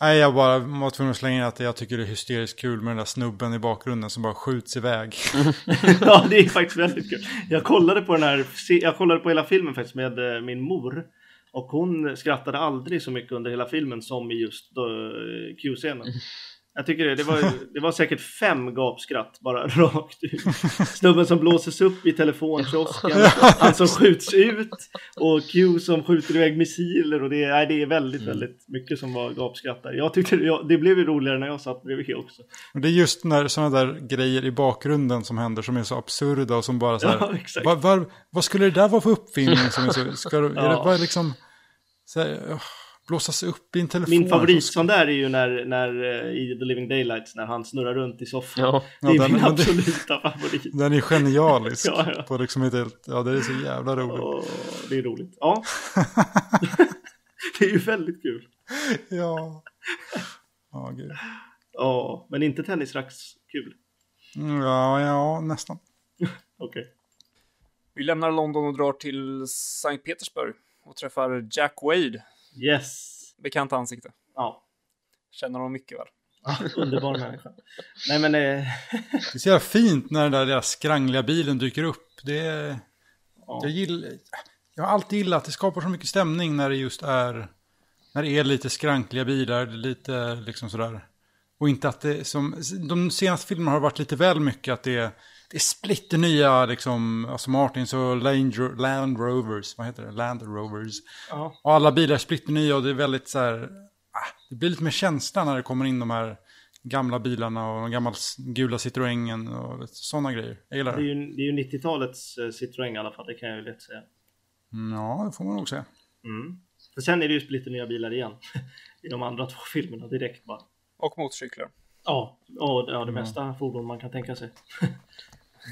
Speaker 4: Nej, jag bara var tvungen att slänga in att jag tycker det är hysteriskt kul med den där snubben i bakgrunden som bara skjuts iväg. [laughs]
Speaker 2: ja, det är faktiskt väldigt kul. Jag kollade på den här, jag kollade på hela filmen faktiskt med eh, min mor. Och hon skrattade aldrig så mycket under hela filmen som i just eh, Q-scenen. Jag tycker det, det var, [laughs] det var säkert fem gapskratt bara [laughs] rakt ut. Snubben som blåses upp i telefonkiosken, han som skjuts ut och Q som skjuter iväg missiler och det, nej, det är väldigt, väldigt mycket som var gapskratt där. Jag tyckte det, det blev ju roligare när jag satt bredvid också.
Speaker 4: Och det är just när sådana där grejer i bakgrunden som händer som är så absurda och som bara så här.
Speaker 2: Ja, exakt.
Speaker 4: Var, var, vad skulle det där vara för uppfinning som är så, ska, [laughs] är det
Speaker 2: Ja.
Speaker 4: bara liksom så här, åh, blåsas upp i en telefon?
Speaker 2: Min favorit sån där är ju när, när eh, i The Living Daylights när han snurrar runt i soffan.
Speaker 3: ja
Speaker 2: Det är
Speaker 4: Ja, den-
Speaker 2: min absoluta favorit.
Speaker 4: Den är genialisk. [laughs]
Speaker 2: Ja, ja.
Speaker 4: På liksom ett helt, ja, det är så jävla roligt.
Speaker 2: Och det är roligt. Ja. [laughs] det är ju väldigt kul.
Speaker 4: Ja. Ja, gud.
Speaker 2: Ja, men inte tennisrax kul.
Speaker 4: Mm, Ja, ja, nästan. [laughs]
Speaker 2: Okej.
Speaker 1: Vi lämnar London och drar till Sankt Petersburg och träffar Jack Wade,
Speaker 2: Yes.
Speaker 1: bekant ansikte.
Speaker 2: Ja.
Speaker 1: Känner honom mycket väl. [laughs]
Speaker 2: Underbar människa. Nej men eh, [laughs]
Speaker 4: Det är så jävla fint när den där deras skrangliga bilen dyker upp. Det är,
Speaker 2: Ja.
Speaker 4: jag, gillar, jag har alltid gillat att det skapar så mycket stämning när det just är, när det är lite skrankliga bilar, lite liksom sådär. Och inte att det som, de senaste filmerna har varit lite väl mycket att det är, det är splitter nya liksom, alltså Martins och Land, Land Rovers, vad heter det, Land Rovers.
Speaker 2: ja.
Speaker 4: Och alla bilar är splitternya och det är väldigt så här, ah, det blir lite mer känsla när det kommer in de här gamla bilarna och de gamla gula Citroengen och sådana grejer. Jag gillar
Speaker 2: Det är
Speaker 4: det.
Speaker 2: ju, det är ju 90-talets eh, Citroën i alla fall, det kan jag ju lätt säga.
Speaker 4: Mm, Ja, det får man nog säga.
Speaker 2: Mm. För sen är det ju lite nya bilar igen. [laughs] I de andra två filmerna direkt bara.
Speaker 1: Och motorcyklar.
Speaker 2: Ja, och ja, det mesta fordon man kan tänka sig. [laughs]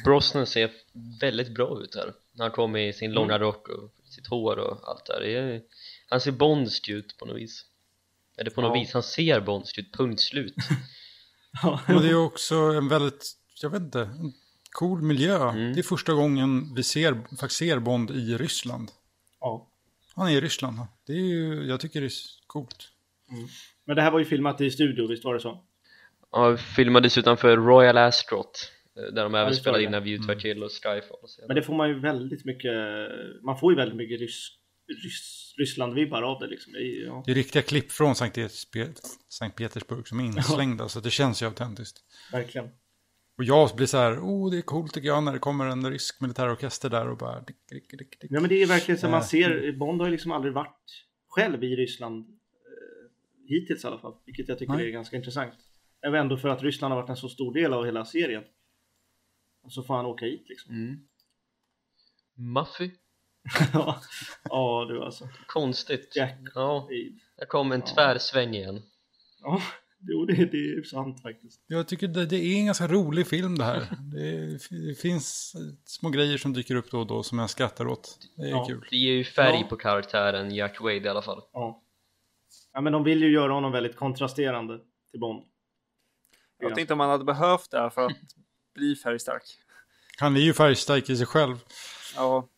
Speaker 3: Brosnan ser väldigt bra ut här när han kommer i sin långa
Speaker 2: Mm.
Speaker 3: rock och sitt hår och allt där det är, han ser bondsk ut på något vis eller på något
Speaker 2: Ja.
Speaker 3: vis, han ser bondsk ut, punkt slut [laughs]
Speaker 2: Ja,
Speaker 4: Och det är också en väldigt, jag vet inte, en cool miljö.
Speaker 3: Mm.
Speaker 4: Det är första gången vi ser, faktiskt ser Bond i Ryssland.
Speaker 2: ja.
Speaker 4: Han är i Ryssland. Det är ju, jag tycker det är coolt.
Speaker 2: Men det här var ju filmat i studio, visst var det så?
Speaker 3: Ja, filmades utanför Royal Ascot eh, där de även spelade in A View to a Kill och Skyfall och.
Speaker 2: Men det får man ju väldigt mycket, man får ju väldigt mycket Rys, Rys, Ryssland-vibbar av det liksom. Det är, ja.
Speaker 4: Det är riktiga klipp från Sankt, Sankt Petersburg som är inslängda. Så det känns ju autentiskt.
Speaker 2: Verkligen.
Speaker 4: Och jag blir så här, oh det är coolt tycker jag när det kommer en rysk militärorkester där och bara... Dick, dick, dick, dick.
Speaker 2: Ja men det är verkligen så man
Speaker 4: Eh.
Speaker 2: ser, Bond har ju liksom aldrig varit själv i Ryssland eh, hittills i alla fall. Vilket jag tycker
Speaker 4: Nej.
Speaker 2: är ganska intressant. Även ändå för att Ryssland har varit en så stor del av hela serien. Och så får han åka hit liksom.
Speaker 3: mm. Muffy? [laughs]
Speaker 2: ja, ja du alltså.
Speaker 3: Konstigt
Speaker 2: Jack.
Speaker 3: Ja,
Speaker 2: Det-
Speaker 3: där kom en
Speaker 2: Ja.
Speaker 3: tvärsväng igen
Speaker 2: Ja, [laughs] jo, det, det är ju sant faktiskt.
Speaker 4: Jag tycker det, det är en ganska rolig film det här. Det, det finns små grejer som dyker upp då och då som jag skrattar åt. Det är
Speaker 2: Ja.
Speaker 4: kul.
Speaker 3: Det ger ju färg
Speaker 2: Ja.
Speaker 3: på karaktären Jack Wade i alla fall
Speaker 2: Ja. ja, men de vill ju göra honom väldigt kontrasterande till Bond.
Speaker 1: Jag inte om man hade behövt det här för att bli färgstark.
Speaker 4: Han är ju färgstark i sig själv.
Speaker 1: Ja,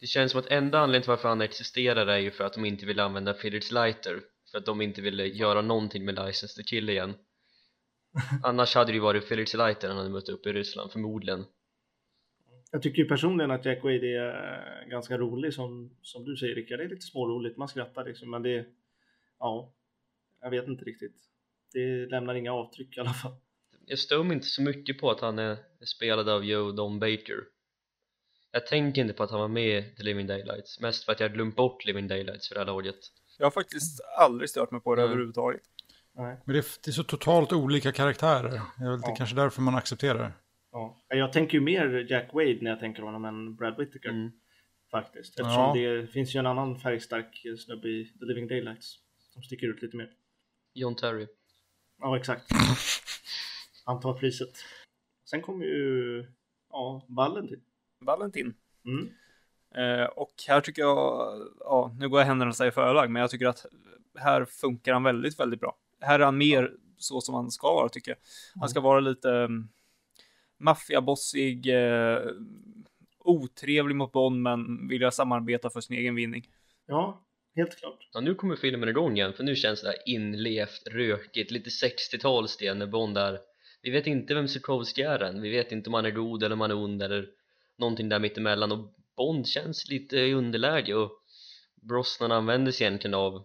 Speaker 3: Det känns som att enda anledningen till varför han existerar är ju för att de inte vill använda Philips Lighter För att de inte ville göra någonting med License to Kill igen [laughs] Annars hade det ju varit Philips Lighter han hade mött upp i Ryssland förmodligen
Speaker 2: Jag tycker ju personligen att Jack Wade är eh, ganska rolig som, som du säger Rickard. Det är lite småroligt, man skrattar liksom. Men det, ja, jag vet inte riktigt. Det lämnar inga avtryck i alla fall.
Speaker 3: Jag stör mig inte så mycket på att han är spelad av Joe Don Baker Jag tänker inte på att han var med i The Living Daylights Mest för att jag har glömt bort Living Daylights för det här laget
Speaker 1: jag har faktiskt aldrig stört mig på det
Speaker 3: Mm.
Speaker 1: överhuvudtaget.
Speaker 2: Nej.
Speaker 4: Men det är, det är så totalt olika karaktärer. Det är väl
Speaker 2: Ja.
Speaker 4: kanske därför man accepterar det.
Speaker 2: Ja. Jag tänker ju mer Jack Wade när jag tänker honom än Brad Whittaker.
Speaker 3: mm.
Speaker 2: Faktiskt. Eftersom
Speaker 4: Ja.
Speaker 2: det finns ju en annan färgstark snubbe i The Living Daylights. Som sticker ut lite mer.
Speaker 3: John Terry
Speaker 2: Ja, exakt. [laughs] Han tar priset. Sen kommer ju, ja, Valentin.
Speaker 1: Valentin.
Speaker 2: Mm.
Speaker 1: Eh, och här tycker jag, ja, nu går jag händelserna i förväg, men jag tycker att här funkar han väldigt, väldigt bra. Här är han mer så som han ska vara, tycker jag. Han ska vara lite um, maffiabossig, eh, otrevlig mot Bond, men vilja samarbeta för sin egen vinning.
Speaker 2: Ja, helt klart.
Speaker 3: Ja, nu kommer filmen igång igen för nu känns det här inlevt, rökigt, lite 60-talsstil när Bond är Vi vet inte vem Zukovsky är än, vi vet inte om han är god eller om han är ond eller någonting där mittemellan. Och Bond känns lite i underläge och Brosnan använder sig egentligen av,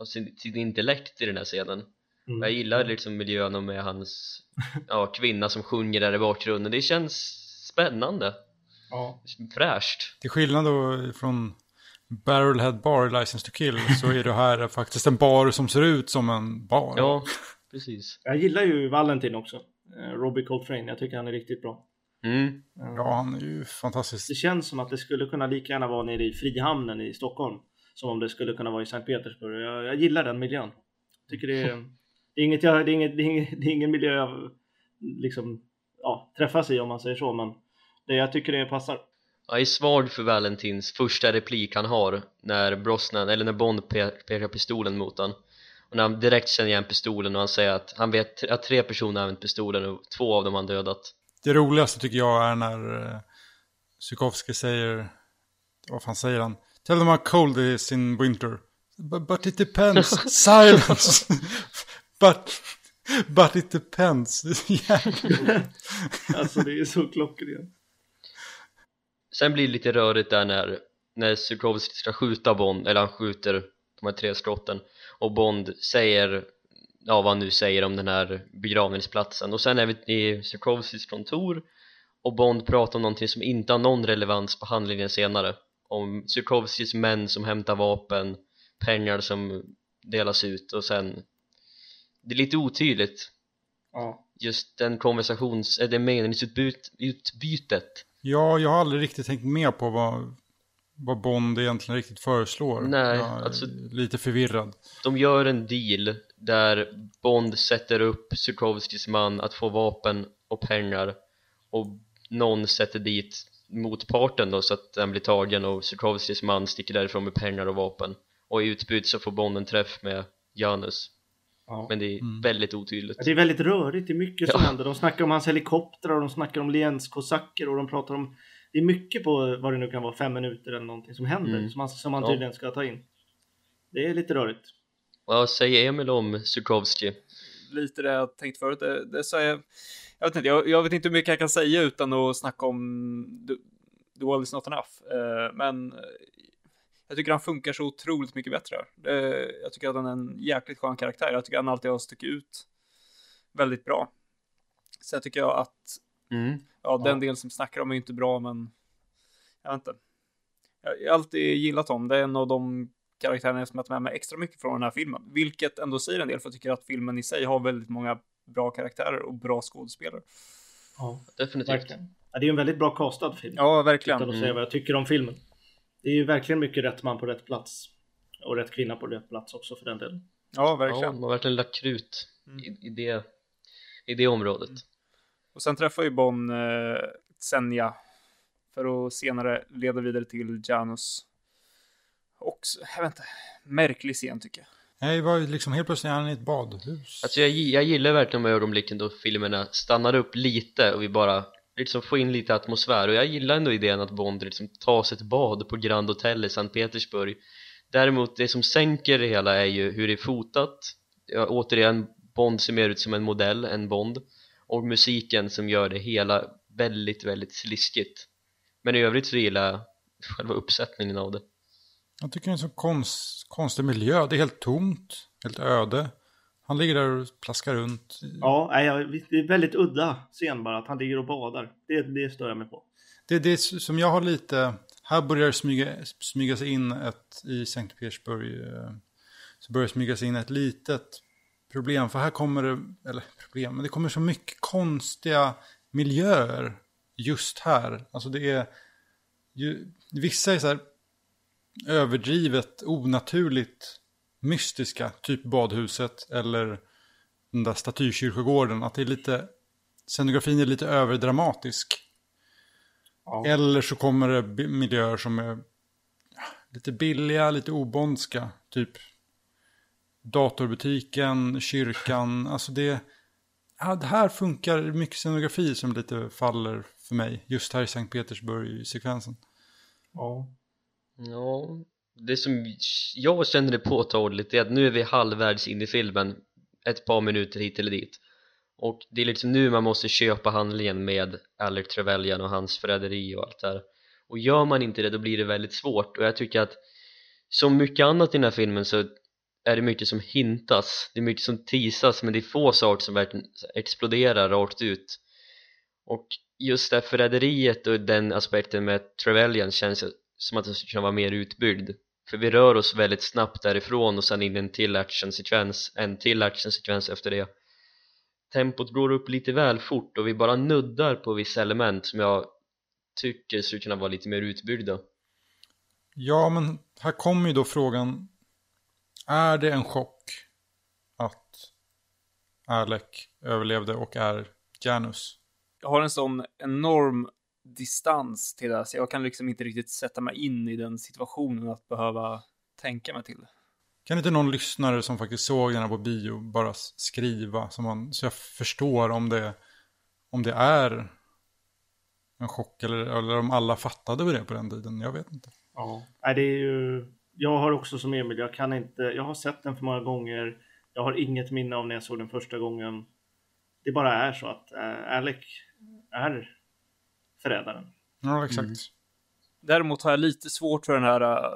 Speaker 3: av sin, sin intellekt i den här scenen.
Speaker 2: Mm.
Speaker 3: Jag gillar liksom miljön och med hans [laughs] ja, kvinna som sjunger där i bakgrunden, det känns spännande,
Speaker 2: Ja.
Speaker 3: fräscht.
Speaker 4: Till skillnad då från Barrelhead Bar License to Kill så är det här [laughs] faktiskt en bar som ser ut som en bar.
Speaker 3: Ja, precis
Speaker 2: Jag gillar ju Valentin också. Eh, Robbie Coltrane, jag tycker han är riktigt bra.
Speaker 3: mm.
Speaker 4: Ja, han är ju fantastisk.
Speaker 2: Det känns som att det skulle kunna lika gärna vara nere i Frihamnen i Stockholm. Som om det skulle kunna vara i Sankt Petersburg. Jag, jag gillar den miljön. Tycker det är, [laughs] det är, inget jag, det är, inget, det är, inget, det är ingen miljö jag liksom, ja, träffas i om man säger så. Men det, jag tycker det passar.
Speaker 3: Jag är svag för Valentins första replik han har när Brosnan, eller när Bond pe- pekar pistolen mot han och när han direkt känner igen pistolen och han säger att han vet att tre personer har använt pistolen och två av dem har han dödat
Speaker 4: Det roligaste tycker jag är när uh, säger, vad fan säger han? Tell them how cold it is in winter. But, but it depends. [laughs] Silence. but, but it depends. [laughs]
Speaker 2: Alltså det är så klockrent.
Speaker 3: Sen blir det lite rörigt där när, när Zukovsky ska skjuta Bond, eller han skjuter de här tre skotten och Bond säger, ja vad han nu säger om den här begravningsplatsen. Och sen är vi i Zukovskys kontor och Bond pratar om någonting som inte har någon relevans på handlingen senare. Om Zukovskys män som hämtar vapen, pengar som delas ut och sen det är lite otydligt.
Speaker 2: Ja.
Speaker 3: just den konversations, äh, det meningsutbytet
Speaker 4: Ja, jag har aldrig riktigt tänkt med på vad, vad Bond egentligen riktigt föreslår.
Speaker 3: Nej, alltså-
Speaker 4: lite förvirrad.
Speaker 3: de gör en deal där Bond sätter upp Sukovskis man att få vapen och pengar och någon sätter dit motparten då så att den blir tagen och Sukovskis man sticker därifrån med pengar och vapen och i utbyte så får Bond en träff med Janus
Speaker 2: Ja.
Speaker 3: men det är väldigt otydligt
Speaker 2: Det är väldigt rörigt, det är mycket som
Speaker 3: Ja.
Speaker 2: händer. De snackar om hans helikoptrar och de snackar om lienskosacker och de pratar om... Det är mycket på vad det nu kan vara, fem minuter eller någonting som händer
Speaker 3: Mm.
Speaker 2: som han, som han
Speaker 3: Ja.
Speaker 2: tydligen ska ta in. Det är lite rörigt.
Speaker 3: Vad säger Emil om Sukovski?
Speaker 1: lite det jag tänkt förut. Det, det så jag, jag, vet inte, jag, jag vet inte hur mycket jag kan säga utan att snacka om The, the World is not enough. Eh, men eh, jag tycker han funkar så otroligt mycket bättre. här. Eh, jag tycker att han är en jäkligt skön karaktär. Jag tycker att han alltid har stuckit ut väldigt bra. Sen tycker jag att
Speaker 3: Mm.
Speaker 1: ja, den
Speaker 2: Ja.
Speaker 1: del som snackar om är inte bra, men jag vet inte. Jag har alltid gillat honom. Det är en av de karaktärerna som jag tar med mig extra mycket från den här filmen. Vilket ändå säger en del, för jag tycker att filmen i sig har väldigt många bra karaktärer och bra skådespelare.
Speaker 2: Ja,
Speaker 3: Definitivt
Speaker 2: verkligen. Ja, det är ju en väldigt bra castad film.
Speaker 1: Ja, verkligen.
Speaker 2: Utan att säga
Speaker 3: Mm.
Speaker 2: vad jag tycker om filmen. Det är ju verkligen mycket rätt man på rätt plats. Och rätt kvinna på rätt plats också för den delen.
Speaker 1: Ja,
Speaker 3: Ja,
Speaker 1: verkligen.
Speaker 3: de har verkligen lagt krut
Speaker 1: Mm.
Speaker 3: i, i, det, i det området
Speaker 1: Och sen träffar ju Bon eh, Senja för att senare leda vidare till Janus. Och, jag vet inte, märklig scen tycker jag.
Speaker 4: Nej, var liksom helt plötsligt han i ett badhus.
Speaker 3: Alltså jag, jag gillar verkligen de här ögonblicken då filmerna stannar upp lite och vi bara liksom får in lite atmosfär och jag gillar ändå idén att Bond liksom tar sig ett bad på Grand Hotel i Sankt Petersburg Däremot det som sänker det hela är ju hur det är fotat ja, Återigen, Bond ser mer ut som en modell än Bond och musiken som gör det hela väldigt, väldigt sliskigt Men i övrigt så gillar jag själva uppsättningen av det
Speaker 4: Jag tycker det är en så konst, konstig miljö. Det är helt tomt, helt öde. Han ligger där och plaskar runt.
Speaker 2: Ja, nej, jag- det är väldigt udda scen bara att han ligger och badar. Det, det stör jag mig på.
Speaker 4: Det är det som jag har lite... Här börjar det smyga, smyga sig in ett... I Sankt Petersburg eh, så börjar det smyga sig in ett litet problem. För här kommer det... Eller problem, men det kommer så mycket konstiga miljöer just här. Alltså det är... Ju, vissa är så här överdrivet, onaturligt mystiska. Typ badhuset eller den där statykyrkogården. Att det är lite... Scenografin är lite överdramatisk.
Speaker 2: Ja.
Speaker 4: Eller så kommer det miljöer som är lite billiga, lite obondska. Typ datorbutiken, kyrkan. Alltså det, ja, det här funkar mycket scenografi som lite faller för mig. Just här i Sankt Petersburg-sekvensen.
Speaker 2: Ja.
Speaker 3: Ja, det som jag känner det påtagligt är att nu är vi halvvägs in i filmen ett par minuter hit eller dit och det är liksom nu man måste köpa handlingen med Alec Trevelyan och hans förräderi och allt det här och gör man inte det då blir det väldigt svårt och jag tycker att som mycket annat i den här filmen så är det mycket som hintas det är mycket som teasas men det är få saker som verkligen exploderar rakt ut. Och just det här förräderiet och den aspekten med Trevelyan känns som att den skulle kunna vara mer utbyggd. För vi rör oss väldigt snabbt därifrån och sen in i en till actionsekvens en till actionsekvens efter det. Tempot går upp lite väl fort och vi bara nuddar på vissa element som jag tycker skulle kunna vara lite mer utbyggda.
Speaker 4: Ja, men här kommer ju då frågan. Är det en chock att Alec överlevde och är Janus?
Speaker 1: Jag har en sån enorm distans till det, så jag kan liksom inte riktigt sätta mig in i den situationen att behöva tänka mig till.
Speaker 4: Kan inte någon lyssnare som faktiskt såg den här på bio bara skriva så, man, så jag förstår om det, om det är en chock eller, eller om alla fattade det på den tiden? Jag vet inte.
Speaker 2: Ja. Det är ju... Jag har också som Emil, jag kan inte... Jag har sett den för många gånger. Jag har inget minne av när jag såg den första gången. Det bara är så att äh, Alec är förrädaren.
Speaker 4: Ja, exakt.
Speaker 3: Mm.
Speaker 1: Däremot har jag lite svårt för den här, äh,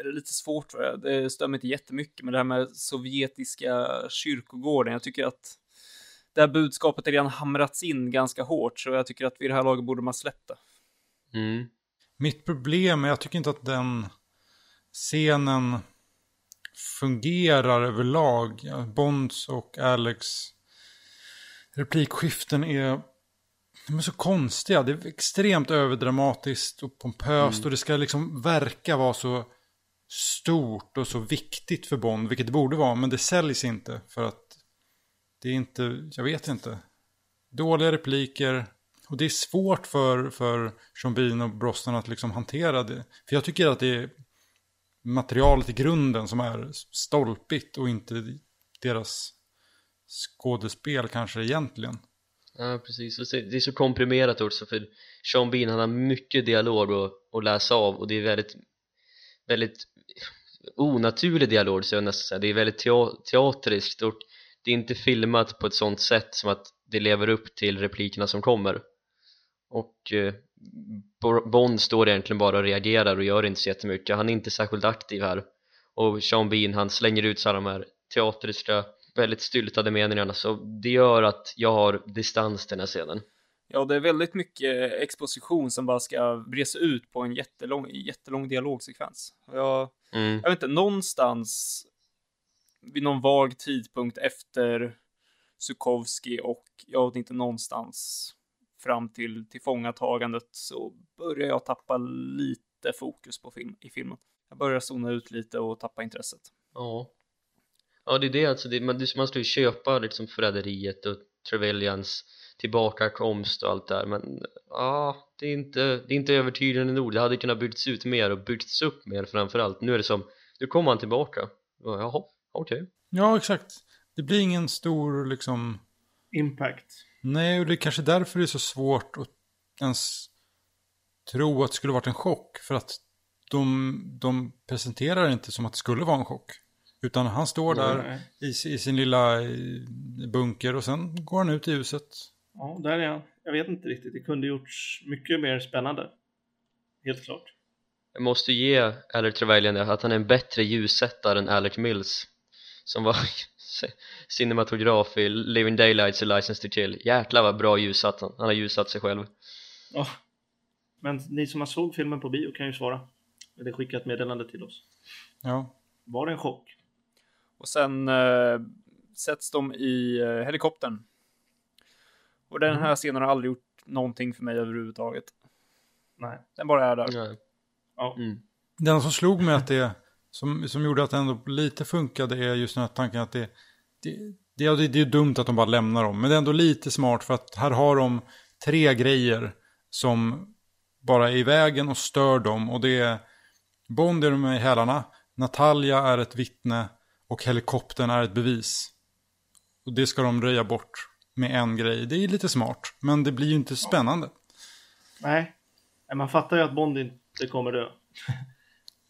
Speaker 1: eller lite svårt för det, det stör mig inte jättemycket, men det här med sovjetiska kyrkogården, jag tycker att det här budskapet är redan hamrats in ganska hårt, så jag tycker att vid det här laget borde man släppa det.
Speaker 3: mm.
Speaker 4: Mitt problem är jag tycker inte att den scenen fungerar överlag. Bonds och Alex replikskiften är, de är så konstiga. Det är extremt överdramatiskt och pompöst och det ska liksom verka vara så stort och så viktigt för Bond, vilket det borde vara, men det säljs inte för att det är inte, jag vet inte. Dåliga repliker och det är svårt för, för Sean Bean och Brosnan att liksom hantera det. För jag tycker att det är materialet i grunden som är stolpigt och inte deras skådespel kanske egentligen.
Speaker 3: Ja, precis. Det är så komprimerat också för Sean Bean han har mycket dialog att, att läsa av och det är väldigt, väldigt onaturlig dialog så jag nästan säga. Det är väldigt teatriskt och det är inte filmat på ett sånt sätt som att det lever upp till replikerna som kommer. Och eh, Bond står egentligen bara och reagerar och gör inte så jättemycket. Han är inte särskilt aktiv här. Och Sean Bean han slänger ut så här de här teatriska, väldigt styltade meningarna så det gör att jag har distans till den här scenen.
Speaker 1: Ja, det är väldigt mycket exposition som bara ska bres ut på en jättelång, jättelång dialogsekvens. Jag,
Speaker 3: Mm.
Speaker 1: jag vet inte, någonstans vid någon vag tidpunkt efter Sukovski och jag vet inte någonstans fram till tillfångatagandet så börjar jag tappa lite fokus på film, i filmen. Jag börjar zona ut lite och tappa intresset.
Speaker 3: Ja Ja det är det alltså, det, man, det- man ska ju köpa liksom förräderiet och Trevelyan's tillbakakomst och allt där men ja, det är inte, det är inte övertygande nog det hade kunnat byggts ut mer och byggts upp mer framförallt nu är det som, nu kommer han tillbaka Ja, jaha, okej
Speaker 4: Ja, exakt. Det blir ingen stor liksom...
Speaker 2: Impact.
Speaker 4: Nej, och det är kanske därför det är så svårt att ens tro att det skulle varit en chock. För att de, de presenterar det inte som att det skulle vara en chock. Utan han står där
Speaker 2: Nej.
Speaker 4: i, i sin lilla eh, bunker och sen går han ut i huset.
Speaker 2: Ja, där är han. Jag vet inte riktigt. Det kunde gjorts mycket mer spännande. Helt klart.
Speaker 3: Jag måste ge Alec Trevelyan att han är en bättre ljussättare än Alec Mills som var cinematograf i Living Daylights och License to Kill jäklar vad bra ljussatt han, han har ljussatt sig själv
Speaker 2: Ja. Men ni som har såg filmen på bio kan ju svara. Eller skicka ett meddelande till oss.
Speaker 4: Ja,
Speaker 2: Var det en chock?
Speaker 1: Och sen eh, sätts de i eh, helikoptern. Och den här scenen har aldrig gjort någonting för mig överhuvudtaget.
Speaker 2: Nej.
Speaker 1: Den bara är där.
Speaker 3: Nej.
Speaker 2: Ja.
Speaker 3: Mm.
Speaker 4: Det enda som slog mig att det, som, som gjorde att det ändå lite funkade är just den här tanken att det, det, det, det, det är dumt att de bara lämnar dem. Men det är ändå lite smart för att här har de tre grejer som bara är i vägen och stör dem. Och det är Bond är de med i hälarna, Natalia är ett vittne och helikoptern är ett bevis. Och det ska de röja bort med en grej. Det är lite smart, men det blir ju inte spännande.
Speaker 2: Nej, man fattar ju att Bond inte kommer dö.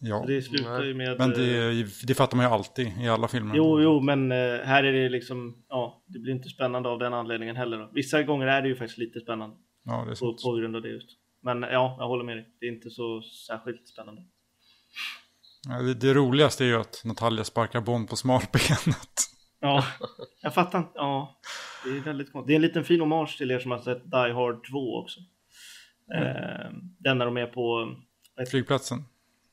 Speaker 4: Ja,
Speaker 2: Det slutar ju med...
Speaker 4: men
Speaker 2: eh,
Speaker 4: det, det fattar man ju alltid i alla filmer.
Speaker 2: Jo, jo, men eh, här är det liksom... Ja, det blir inte spännande av den anledningen heller. Då. Vissa gånger är det ju faktiskt lite spännande.
Speaker 4: Ja, det är
Speaker 2: På,
Speaker 4: sant.
Speaker 2: på grund av det just. Men ja, jag håller med dig. Det är inte så särskilt spännande.
Speaker 4: Ja, det, det roligaste är ju att Natalia sparkar Bond på smalbenet. [laughs]
Speaker 2: Ja, jag fattar inte. Ja, det är väldigt konstigt. Det är en liten fin hommage till er som har sett Die Hard 2 också. Eh, den när de är på...
Speaker 4: Flygplatsen.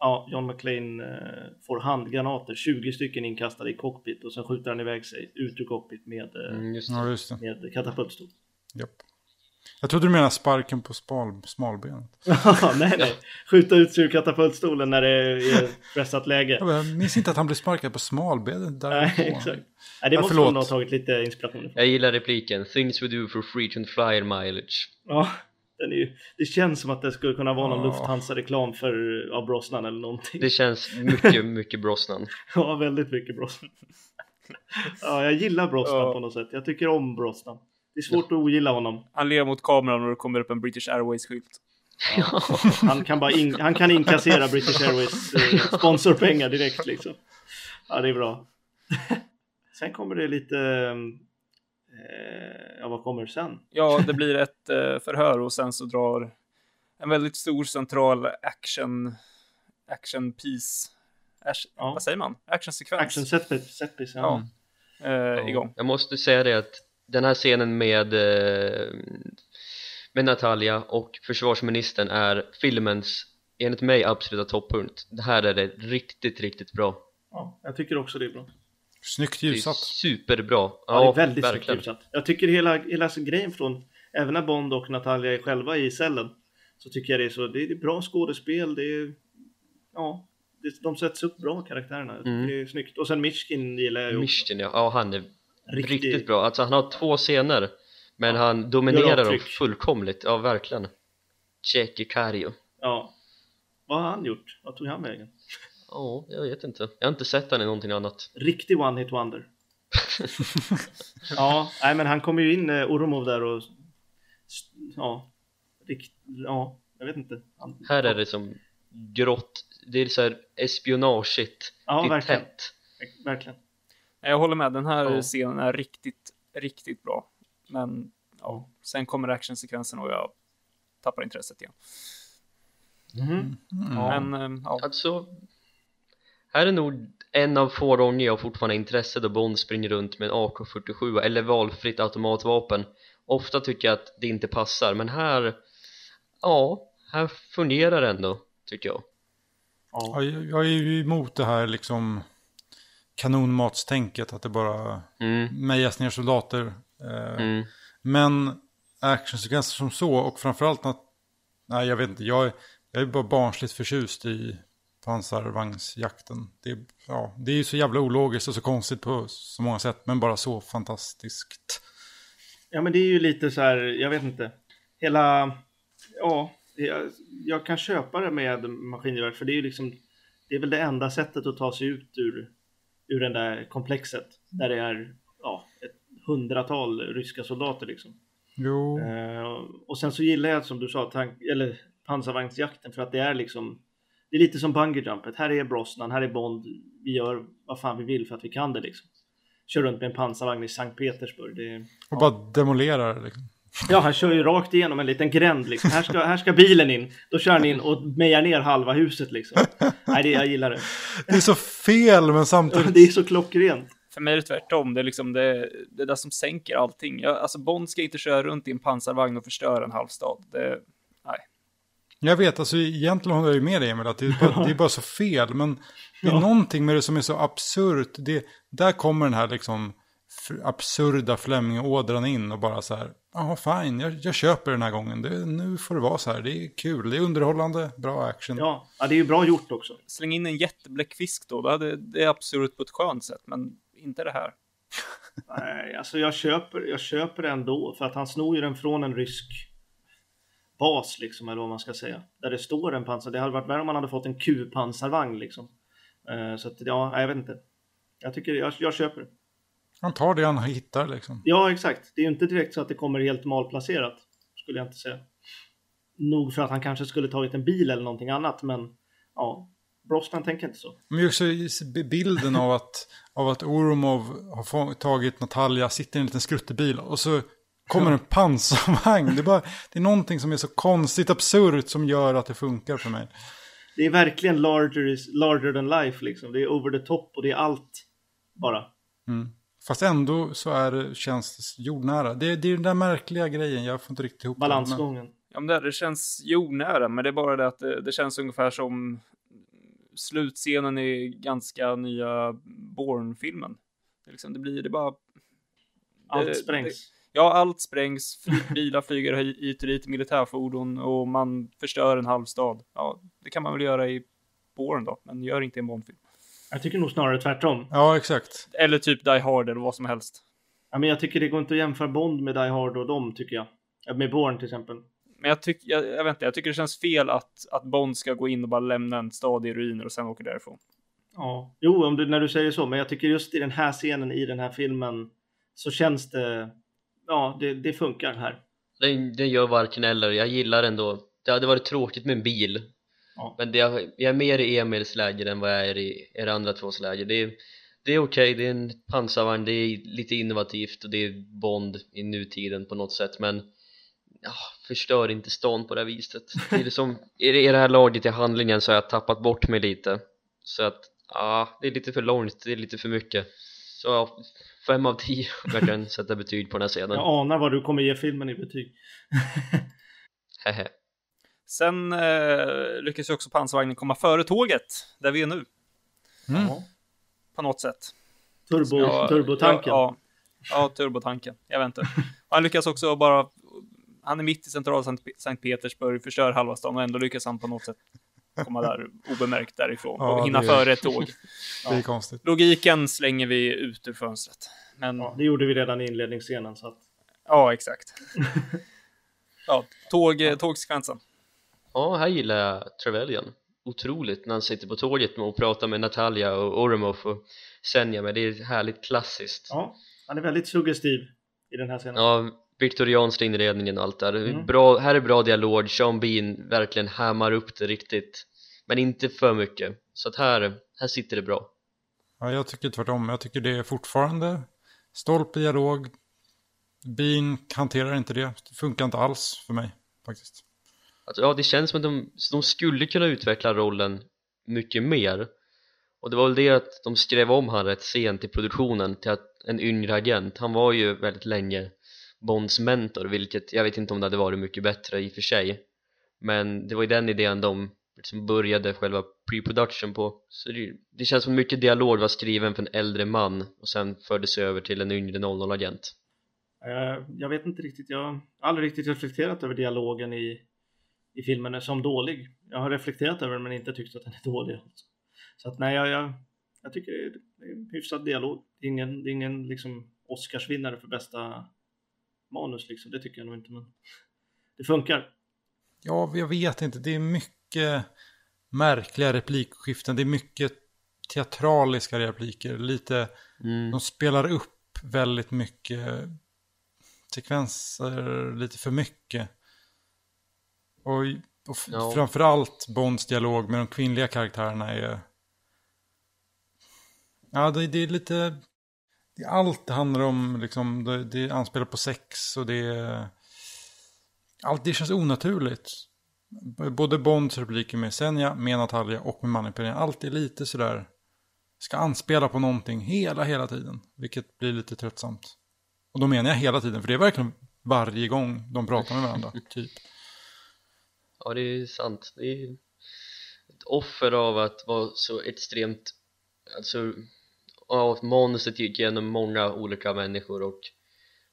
Speaker 2: Ja, John McClane eh, får handgranater, 20 stycken inkastade i cockpit och sen skjuter han iväg sig ut ur cockpit med, eh,
Speaker 3: Mm, just det.
Speaker 4: Ja, just det.
Speaker 2: med katapultstol.
Speaker 4: Japp. Jag trodde du menade sparken på smal, smalbenet. [laughs]
Speaker 2: nej, nej. Skjuta ut sig ur katapultstolen när det är pressat läge.
Speaker 4: Jag, minns inte att han blev sparkad på smalbenet där.
Speaker 2: Nej, exakt. Nej, det
Speaker 4: Ja,
Speaker 2: måste
Speaker 4: förlåt.
Speaker 2: hon ha tagit lite inspiration ifrån.
Speaker 3: Jag gillar repliken Things we do for frequent flyer mileage
Speaker 2: Ja, den är ju, det känns som att det skulle kunna vara någon
Speaker 4: Ja.
Speaker 2: Lufthansa-reklam för av Brosnan eller någonting.
Speaker 3: Det känns mycket, [laughs] mycket Brosnan
Speaker 2: Ja, väldigt mycket Brosnan. Ja, jag gillar Brosnan
Speaker 1: Ja.
Speaker 2: på något sätt. Jag tycker om Brosnan. Det är svårt att ogilla honom.
Speaker 1: Han ler mot kameran och det kommer upp en British Airways-skylt. [laughs]
Speaker 2: Han kan bara in, han kan inkassera British Airways eh, sponsorpengar direkt liksom. Ja, det är bra. [laughs] Sen kommer det lite... Eh, ja, vad kommer sen?
Speaker 1: Ja, det blir ett eh, förhör och sen så drar en väldigt stor central action action piece. Ash,
Speaker 2: Ja.
Speaker 1: Vad säger man? Actionsekvens.
Speaker 2: Action setpiece. setpiece
Speaker 1: Ja. Eh, igång.
Speaker 3: Jag måste säga det att den här scenen med eh, med Natalia och försvarsministern är filmens enligt mig absoluta toppunkt. Det här är det riktigt, riktigt bra.
Speaker 2: Ja, jag tycker också det är bra.
Speaker 4: Snyggt
Speaker 3: Det är
Speaker 4: ljusat.
Speaker 3: superbra. Ja,
Speaker 2: Ja, det är väldigt snyggt
Speaker 3: verkligen.
Speaker 2: ljusat. Jag tycker hela, hela grejen från, även när Bond och Natalia är själva i cellen, så tycker jag det är så, det är bra skådespel, det är, ja, det, de sätts upp bra karaktärerna.
Speaker 3: Mm.
Speaker 2: Det är snyggt. Och sen Mishkin gillar jag ju också.
Speaker 3: Mishkin, ja. ja, han är
Speaker 2: Riktigt-
Speaker 3: riktigt bra. Alltså han har två scener, men
Speaker 2: Ja.
Speaker 3: han dominerar dem fullkomligt. Ja, verkligen. Jackie Cario.
Speaker 2: Ja. Vad har han gjort? Vad tog han vägen?
Speaker 3: Ja, jag vet inte. Jag har inte sett han i någonting annat.
Speaker 2: Riktig one hit wonder. ja, nej men han kommer ju in, eh, Oromov där och ja, rikt, ja, jag vet inte. Han,
Speaker 3: Här är det som grått. Det är så här espionage-shit.
Speaker 2: Ja,
Speaker 3: det är
Speaker 2: verkligen.
Speaker 3: tätt.
Speaker 2: Verkligen.
Speaker 1: Jag håller med, den här
Speaker 2: Ja.
Speaker 1: scenen är riktigt, riktigt bra. Men ja, sen kommer actionsekvensen och jag tappar intresset igen.
Speaker 2: Mhm.
Speaker 4: Ja.
Speaker 1: Men eh, ja,
Speaker 3: Alltså, här är nog en av få gånger jag fortfarande har intresse då Bond springer runt med en AK47 eller valfritt automatvapen. Ofta tycker jag att det inte passar, men här, ja, här fungerar det ändå, tycker jag.
Speaker 2: Ja.
Speaker 4: Ja, jag jag är ju emot det här liksom kanonmatstänket, att det bara
Speaker 3: Mm,
Speaker 4: mejas ner soldater. Eh,
Speaker 3: mm,
Speaker 4: Men actionsekvenser som så och framförallt att, nej jag vet inte, jag, är- jag är bara barnsligt förtjust i pansarvagnsjakten. Det, är- ja, det är ju så jävla ologiskt och så konstigt på så många sätt, men bara så fantastiskt.
Speaker 2: ja, men det är ju lite så här, jag vet inte. Hela, ja, jag, jag kan köpa det med maskingevär för det är ju liksom, det är väl det enda sättet att ta sig ut ur, ur den där komplexet. Där det är, ja, ett hundratal ryska soldater liksom.
Speaker 4: Jo,
Speaker 2: Eh, och sen så gillar jag som du sa, tank, eller pansarvagnsjakten för att det är liksom Det är lite som bungee jumpet. Här är Brosnan, här är Bond. Vi gör vad fan vi vill för att vi kan det liksom. Kör runt med en pansarvagn i Sankt Petersburg. Det,
Speaker 4: och bara demolerar liksom.
Speaker 2: ja, han kör ju rakt igenom en liten gränd liksom. Här ska, här ska bilen in. Då kör han in och mejar ner halva huset liksom. Nej, det, jag gillar det.
Speaker 4: Det är så fel men samtidigt.
Speaker 2: Det är så klockrent.
Speaker 1: För mig är det tvärtom. Det är liksom det, det där som sänker allting. Jag, alltså Bond ska inte köra runt i en pansarvagn och förstöra en halv stad. Det.
Speaker 4: Jag vet, alltså egentligen håller jag ju med dig Emil, att det är, bara, [laughs] det är bara så fel. Men det är
Speaker 2: Ja.
Speaker 4: någonting med det som är så absurt. Det, där kommer den här liksom absurda Fleming-ådran in och bara så här, ja fine, jag, jag köper den här gången. Det, nu får det vara så här, det är kul, det är underhållande, bra action.
Speaker 2: Ja, ja det är ju bra gjort också.
Speaker 1: Släng in en jättebläckfisk då. hade, det är absurt på ett skönt sätt, men inte det här. [laughs]
Speaker 2: Nej, alltså jag köper, jag köper det ändå för att han snor ju den från en rysk bas liksom eller vad man ska säga. Där det står en pansar. Det hade varit värre om man hade fått en Q-pansarvagn liksom. Eh, Så att ja, jag vet inte. Jag tycker, jag, jag köper det.
Speaker 4: Han tar det han hittar liksom.
Speaker 2: Ja, exakt. Det är ju inte direkt så att det kommer helt malplacerat. Skulle jag inte säga. Nog för att han kanske skulle tagit en bil eller någonting annat, men ja. Brosnan tänker inte så.
Speaker 4: Men också bilden av att, av att Oromov har tagit Natalia, sitter i en liten skruttebil och så kommer en pansarvagn. Det är, bara, det är någonting som är så konstigt absurt som gör att det funkar för mig.
Speaker 2: Det är verkligen larger, is, larger than life liksom. Det är over the top och det är allt bara.
Speaker 4: Mm. Fast ändå så är det, känns det jordnära. Det, det är den där märkliga grejen, jag får inte riktigt ihop
Speaker 2: Balansgången.
Speaker 1: Ja, men det, det känns jordnära, men det är bara det att det, det känns ungefär som slutscenen i ganska nya Bourne-filmen. Det, liksom, det blir det bara...
Speaker 2: Allt
Speaker 1: det-
Speaker 2: sprängs.
Speaker 1: Ja, allt sprängs, fly, [laughs] bilar flyger hit och dit, militärfordon och man förstör en halv stad. Ja, det kan man väl göra i Bourne då, men gör inte en Bond-film.
Speaker 2: Jag tycker nog snarare tvärtom.
Speaker 4: Ja, exakt.
Speaker 1: Eller typ Die Hard eller vad som helst.
Speaker 2: Ja, men jag tycker det går inte att jämföra Bond med Die Hard och dem tycker jag. Ja, Med Bourne till exempel.
Speaker 1: Men jag, tycker, jag, jag vet inte, jag tycker det känns fel att, att Bond ska gå in och bara lämna en stad i ruiner och sen åka därifrån.
Speaker 2: Ja. Jo, om du, när du säger så, men jag tycker just i den här scenen i den här filmen så känns det, ja, det, det funkar här.
Speaker 3: Den, den gör varken eller, jag gillar ändå Det hade varit tråkigt med en bil.
Speaker 2: Ja.
Speaker 3: Men det, jag är mer i Emils läger än vad jag är i era andra tvås läger. Det är, det är okej, det är en pansarvagn, det är lite innovativt och det är Bond i nutiden på något sätt. Men ja, förstör inte stan på det här viset. Det är liksom, i det i det här laget i handlingen så har jag tappat bort mig lite. Så att ja, det är lite för långt, det är lite för mycket. Så ja, fem av tio [laughs] jag kan sätta betyg på den här scenen
Speaker 2: Jag anar vad du kommer ge filmen i betyg. [laughs]
Speaker 1: Sen eh, lyckas ju också pansarvagnen komma före tåget, där vi är nu,
Speaker 4: Mm.
Speaker 2: Ja.
Speaker 1: på något sätt.
Speaker 2: Turbo,
Speaker 1: Ja,
Speaker 2: turbotanken.
Speaker 1: Ja, ja, ja, turbotanken. Jag vet inte. [laughs] Han lyckas också bara... Han är mitt i centrala Sankt, Sankt Petersburg, förstör halva stan och ändå lyckas han på något sätt komma där obemärkt därifrån
Speaker 4: Ja,
Speaker 1: och hinna
Speaker 4: det är-
Speaker 1: före ett tåg. [laughs]
Speaker 4: Det är konstigt.
Speaker 1: Logiken slänger vi ut ur fönstret. Men
Speaker 2: Ja,
Speaker 1: ja,
Speaker 2: det gjorde vi redan i inledningsscenen. Så att,
Speaker 1: exakt. [laughs] Ja, tåg, tågsekvensen.
Speaker 3: Ja, här gillar jag Trevelyan Otroligt när han sitter på tåget och pratar med Natalia och Oromov och Senja men det är härligt klassiskt
Speaker 2: ja, han är väldigt suggestiv i den här scenen.
Speaker 3: Ja, viktoriansk inredningen och allt där
Speaker 2: Mm.
Speaker 3: bra, Här är bra dialog, Sean Bean verkligen hämmar upp det riktigt Men inte för mycket Så att här, här sitter det bra
Speaker 4: Ja, jag tycker tvärtom. Jag tycker det är fortfarande stolpe dialog. Bean hanterar inte det. Det funkar inte alls för mig faktiskt.
Speaker 3: Alltså, ja, det känns som att de, de skulle kunna utveckla rollen mycket mer och det var väl det att de skrev om han rätt sent i produktionen till att en yngre agent, han var ju väldigt länge Bonds mentor, vilket jag vet inte om det hade varit mycket bättre i och för sig men det var ju den idén de liksom började själva pre-production på så det, det känns som mycket dialog var skriven för en äldre man och sen fördes över till en yngre 00-agent
Speaker 2: Jag vet inte riktigt, jag har aldrig riktigt reflekterat över dialogen i, i filmen som dålig. Jag har reflekterat över den men inte tyckt att den är dålig. Så att nej, jag, jag, jag tycker det är, det är en hyfsad dialog. Det är ingen, det är ingen liksom Oscarsvinnare för bästa manus liksom, det tycker jag nog inte men det funkar.
Speaker 4: Ja, jag vet inte. Det är mycket märkliga replikskiften. Det är mycket teatraliska repliker. Lite,
Speaker 3: mm.
Speaker 4: de spelar upp väldigt mycket sekvenser lite för mycket. Och, och
Speaker 3: Ja.
Speaker 4: framförallt Bonds dialog med de kvinnliga karaktärerna är... Ja, det, det är lite... Det, allt handlar om, liksom, det, det anspelar på sex och det. Allt det känns onaturligt. Både Bonds repliker med Senja, med Natalia och med Manipulering. Allt är lite sådär... Ska anspela på någonting hela, hela tiden. Vilket blir lite tröttsamt. Och då menar jag hela tiden, för det är verkligen varje gång de pratar med varandra, [laughs] typ.
Speaker 3: Ja, det är sant. Det är ett offer av att vara så extremt... Alltså, ja, manuset gick igenom många olika människor och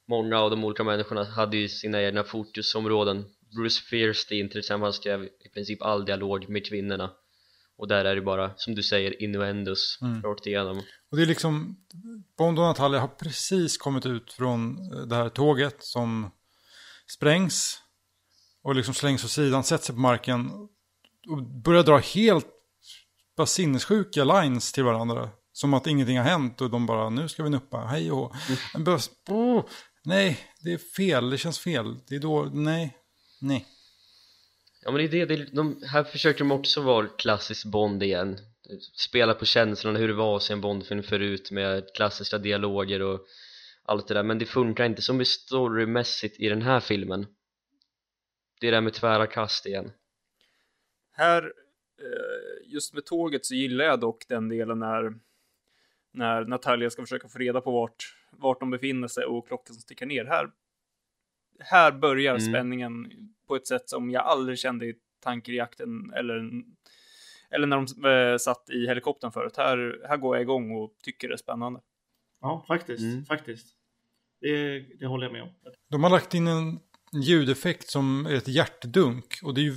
Speaker 3: många av de olika människorna hade ju sina egna fokusområden. Bruce Fierstein till exempel, han skrev i princip all dialog med kvinnorna. Och där är det bara, som du säger, innuendos
Speaker 4: Mm.
Speaker 3: rakt igenom.
Speaker 4: Och det är liksom, Bond och Natalia har precis kommit ut från det här tåget som sprängs. Och liksom slängs åt sidan, sätter sig på marken. Och börjar dra helt bara sinnessjuka lines till varandra. Som att ingenting har hänt och de bara, nu ska vi nuppa, hej och hå. Men bara, Nej, det är fel, det känns fel. Det är då, nej, nej.
Speaker 3: Ja men det är det, det är, de, här försöker de också vara klassisk Bond igen. Spela på känslorna, hur det var att se en Bondfilm förut med klassiska dialoger och allt det där. Men det funkar inte som storymässigt i den här filmen. Det är det här med tvära kast igen.
Speaker 1: Här, eh, just med tåget så gillar jag dock den delen när, när Natalia ska försöka få reda på vart, vart de befinner sig och klockan som tickar ner. Här, här börjar
Speaker 3: Mm.
Speaker 1: spänningen på ett sätt som jag aldrig kände i tankerjakten eller, eller när de eh, satt i helikoptern förut. Här, här går jag igång och tycker det är spännande.
Speaker 2: Ja, faktiskt.
Speaker 3: Mm.
Speaker 2: faktiskt. Det, det håller jag med om.
Speaker 4: De har lagt in en ljudeffekt som är ett hjärtdunk. Och det är ju,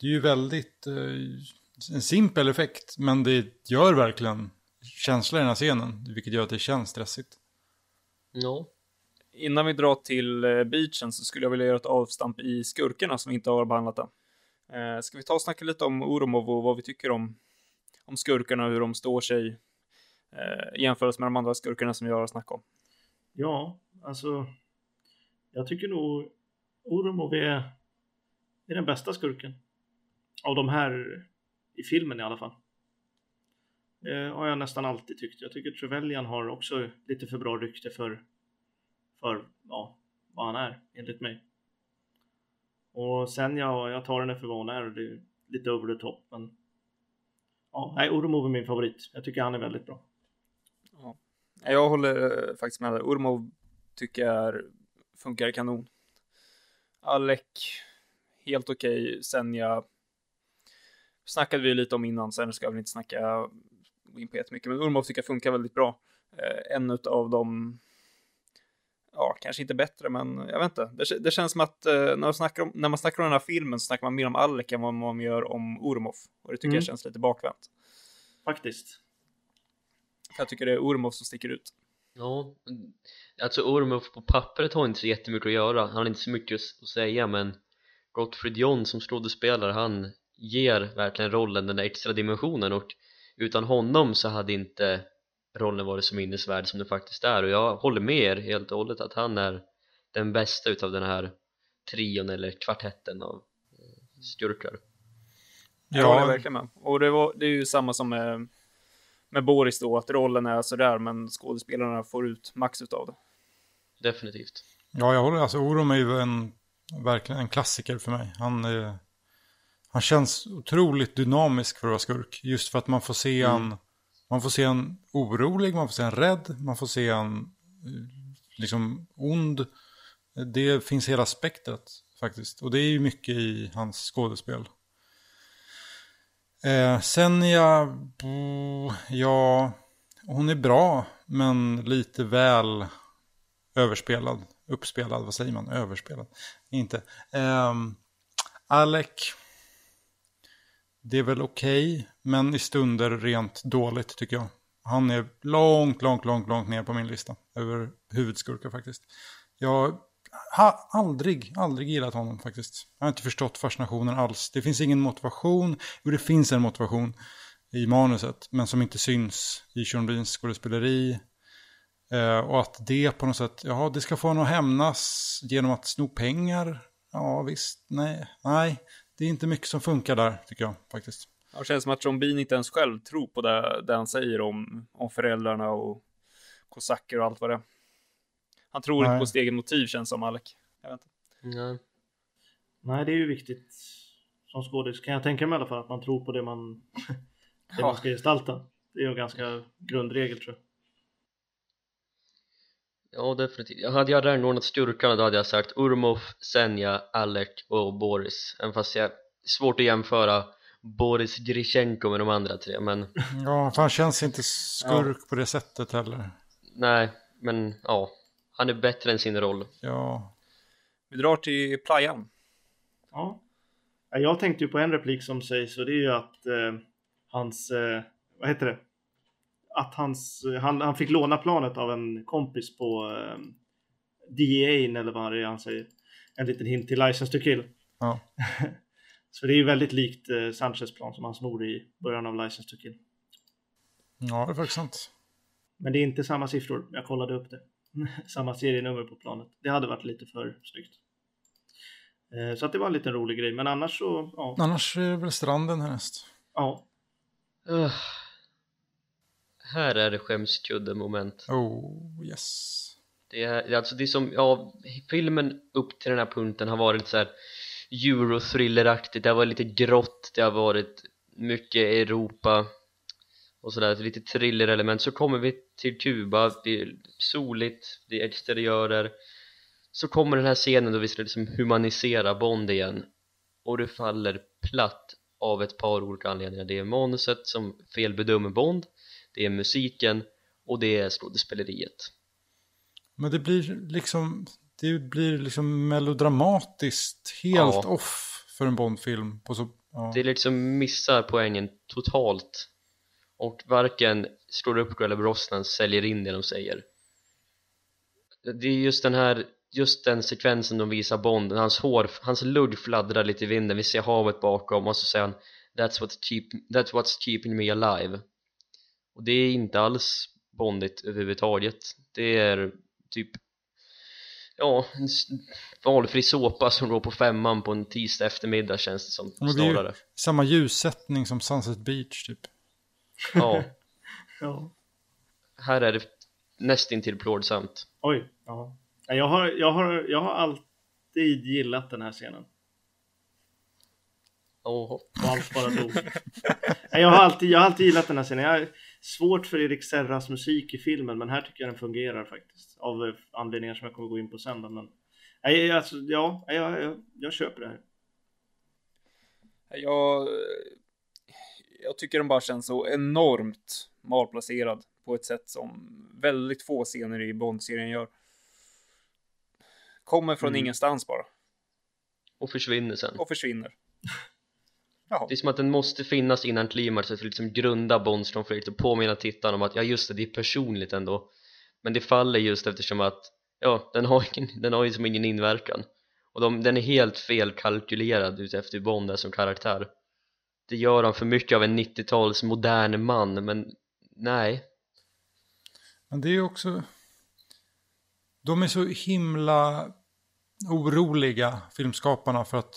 Speaker 4: det är ju väldigt eh, en simpel effekt. Men det gör verkligen känsla i den här scenen. Vilket gör att det känns stressigt.
Speaker 3: Ja,
Speaker 1: Innan vi drar till eh, beachen så skulle jag vilja göra ett avstamp i skurkarna som vi inte har behandlat än. Eh, ska vi ta och snacka lite om Oromov och vad vi tycker om, om skurkarna och hur de står sig eh, i jämförelse med de andra skurkarna som vi har snackat om.
Speaker 2: Ja, alltså. Jag tycker nog Oromov är, är den bästa skurken. Av de här i filmen i alla fall. Eh, har jag nästan alltid tyckt. Jag tycker Trevelyan har också lite för bra rykte för, för ja, vad han är, enligt mig. Och sen jag, jag tar henne för vad hon är och det är lite over the top. Men ja, nej, Ormov är min favorit. Jag tycker han är väldigt bra.
Speaker 1: Jag håller eh, faktiskt med dig. Ormov tycker jag är, funkar kanon. Alec, helt okej. Senja snackade vi lite om innan, sen ska vi inte snacka gå in på jättemycket, men Ormov tycker jag funkar väldigt bra. Eh, en av de, ja, kanske inte bättre, men jag vet inte. Det, det känns som att eh, när, man snackar om, när man snackar om den här filmen så snackar man mer om Alec än vad man gör om Ormov. Och det tycker
Speaker 2: Mm.
Speaker 1: jag känns lite bakvänt.
Speaker 2: Faktiskt.
Speaker 1: Jag tycker det är Ormov som sticker ut.
Speaker 3: Ja, alltså Ormov på pappret har inte så jättemycket att göra, han har inte så mycket att säga men Gottfrid John som skådespelare, han ger verkligen rollen den där extra dimensionen och utan honom så hade inte rollen varit så minnesvärd som den faktiskt är och jag håller med er helt och hållet att han är den bästa utav den här trion eller kvartetten av eh, skurkar
Speaker 1: Jag håller verkligen med. Och det, var, det är ju samma som med, med Boris då, att rollen är sådär, men skådespelarna får ut max utav det.
Speaker 3: definitivt
Speaker 4: Ja, jag håller, alltså Orom är ju en, verkligen en klassiker för mig. Han, eh, han känns otroligt dynamisk för att vara skurk. Just för att man får se han, man får se en orolig, man får se en rädd, man får se en eh, liksom ond. Det finns hela spektrat faktiskt. Och det är ju mycket i hans skådespel. Eh, Senja, ja, hon är bra, men lite väl överspelad, uppspelad, vad säger man, överspelad, inte. Ehm, Alec, det är väl okej, men i stunder rent dåligt tycker jag. Han är långt, långt, långt, långt ner på min lista över huvudskurkar faktiskt. Jag har aldrig, aldrig gillat honom faktiskt. Jag har inte förstått fascinationen alls. Det finns ingen motivation. Jo, det finns en motivation i manuset, men som inte syns i Sean Beans skådespeleri. Eh, och att det på något sätt, ja, det ska få honom att hämnas genom att sno pengar. Ja, visst, nej, nej. Det är inte mycket som funkar där, tycker jag faktiskt.
Speaker 1: Ja, Det känns som att John Bean inte ens själv tror på det, det han säger om, om föräldrarna och kosacker och allt vad det är. Han tror
Speaker 4: Nej.
Speaker 1: inte på sitt eget motiv känns som Alec. Jag vet inte.
Speaker 3: ja.
Speaker 2: Nej, det är ju viktigt som skådis. Kan jag tänka mig i alla fall att man tror på det man, det man
Speaker 1: Ja.
Speaker 2: ska gestalta. Det är ju en ganska grundregel tror jag.
Speaker 3: Ja, definitivt. Hade jag rangordnat styrkorna då hade jag sagt Urmov, Senja, Alec och Boris. Även fast jag svårt att jämföra Boris Grishenko med de andra tre, men [laughs]
Speaker 4: Ja, för han känns inte skurk på det sättet heller.
Speaker 3: nej, men ja. Han är bättre än sin roll.
Speaker 4: Ja,
Speaker 1: Vi drar till playan.
Speaker 2: Ja. Ja, Jag tänkte ju på en replik som sägs och det är ju att eh, hans, eh, vad heter det? Att hans, han, han fick låna planet av en kompis på eh, DEA eller vad det är han säger. En liten hint till License to Kill.
Speaker 4: ja. [laughs]
Speaker 2: Så det är ju väldigt likt eh, Sanchez plan som han snor i början av License to Kill.
Speaker 4: ja det är faktiskt sant.
Speaker 2: Men det är inte samma siffror. Jag kollade upp det. [laughs] samma serienummer på planet. Det hade varit lite för snyggt. Eh, så att det var en liten rolig grej. Men annars så, ja.
Speaker 4: Annars är det väl stranden härnäst.
Speaker 2: ja.
Speaker 3: Ugh. Här är det skämskudde-moment.
Speaker 4: Oh, yes.
Speaker 3: Det är, alltså det är som, ja, filmen upp till den här punkten har varit så här Euro-thrilleraktigt, det har varit lite grått, det har varit mycket Europa och sådär, lite thriller-element. Så kommer vi till Kuba, det är soligt, det är exteriörer. Så kommer den här scenen då vi ska liksom humanisera Bond igen och det faller platt av ett par olika anledningar. Det är manuset som felbedömer Bond, det är musiken och det är skådespeleriet.
Speaker 4: Men det blir liksom, det blir liksom melodramatiskt helt
Speaker 3: Ja.
Speaker 4: off för en Bondfilm. På så, ja.
Speaker 3: Det liksom missar poängen totalt och varken Storup eller Brosnan säljer in det de säger det är just den här just den sekvensen de visar Bond hans hår, hans lugg fladdrar lite i vinden vi ser havet bakom och så säger han that's what's, keep, that's what's keeping me alive och det är inte alls Bondigt överhuvudtaget det är typ ja, en valfri såpa som går på femman på en tisdag eftermiddag känns det som
Speaker 4: det
Speaker 3: snarare
Speaker 4: samma ljussättning som Sunset Beach typ.
Speaker 3: ja, [laughs]
Speaker 2: ja.
Speaker 3: här är det nästintill plågsamt
Speaker 2: Oj. Ja. Nej, Jag, har, jag, har, jag har alltid gillat den här scenen.
Speaker 3: Åh,
Speaker 2: Och allt bara dog. Nej, jag, har alltid, jag har alltid gillat den här scenen. Jag svårt för Erik Serras musik i filmen, men här tycker jag den fungerar faktiskt. Av eh, anledningar som jag kommer gå in på sen. då, Men, nej, alltså, ja, jag, jag, jag köper det här.
Speaker 1: Jag, jag tycker den bara känns så enormt malplacerad på ett sätt som väldigt få scener i Bond-serien gör. Kommer från
Speaker 2: Mm.
Speaker 1: ingenstans bara
Speaker 3: Och försvinner sen.
Speaker 1: och försvinner. Jaha.
Speaker 3: Det är som att den måste finnas innan klimax för att liksom grunda Bonds konflikt och påminna tittaren om att ja just det, det är personligt ändå. Men det faller just eftersom att ja, den har, ingen, den har ju som ingen inverkan. Och de, den är helt felkalkylerad utefter Bond är som karaktär. Det gör han för mycket av en 90-tals modern man men nej.
Speaker 4: Men det är ju också... De är så himla oroliga, filmskaparna, för att,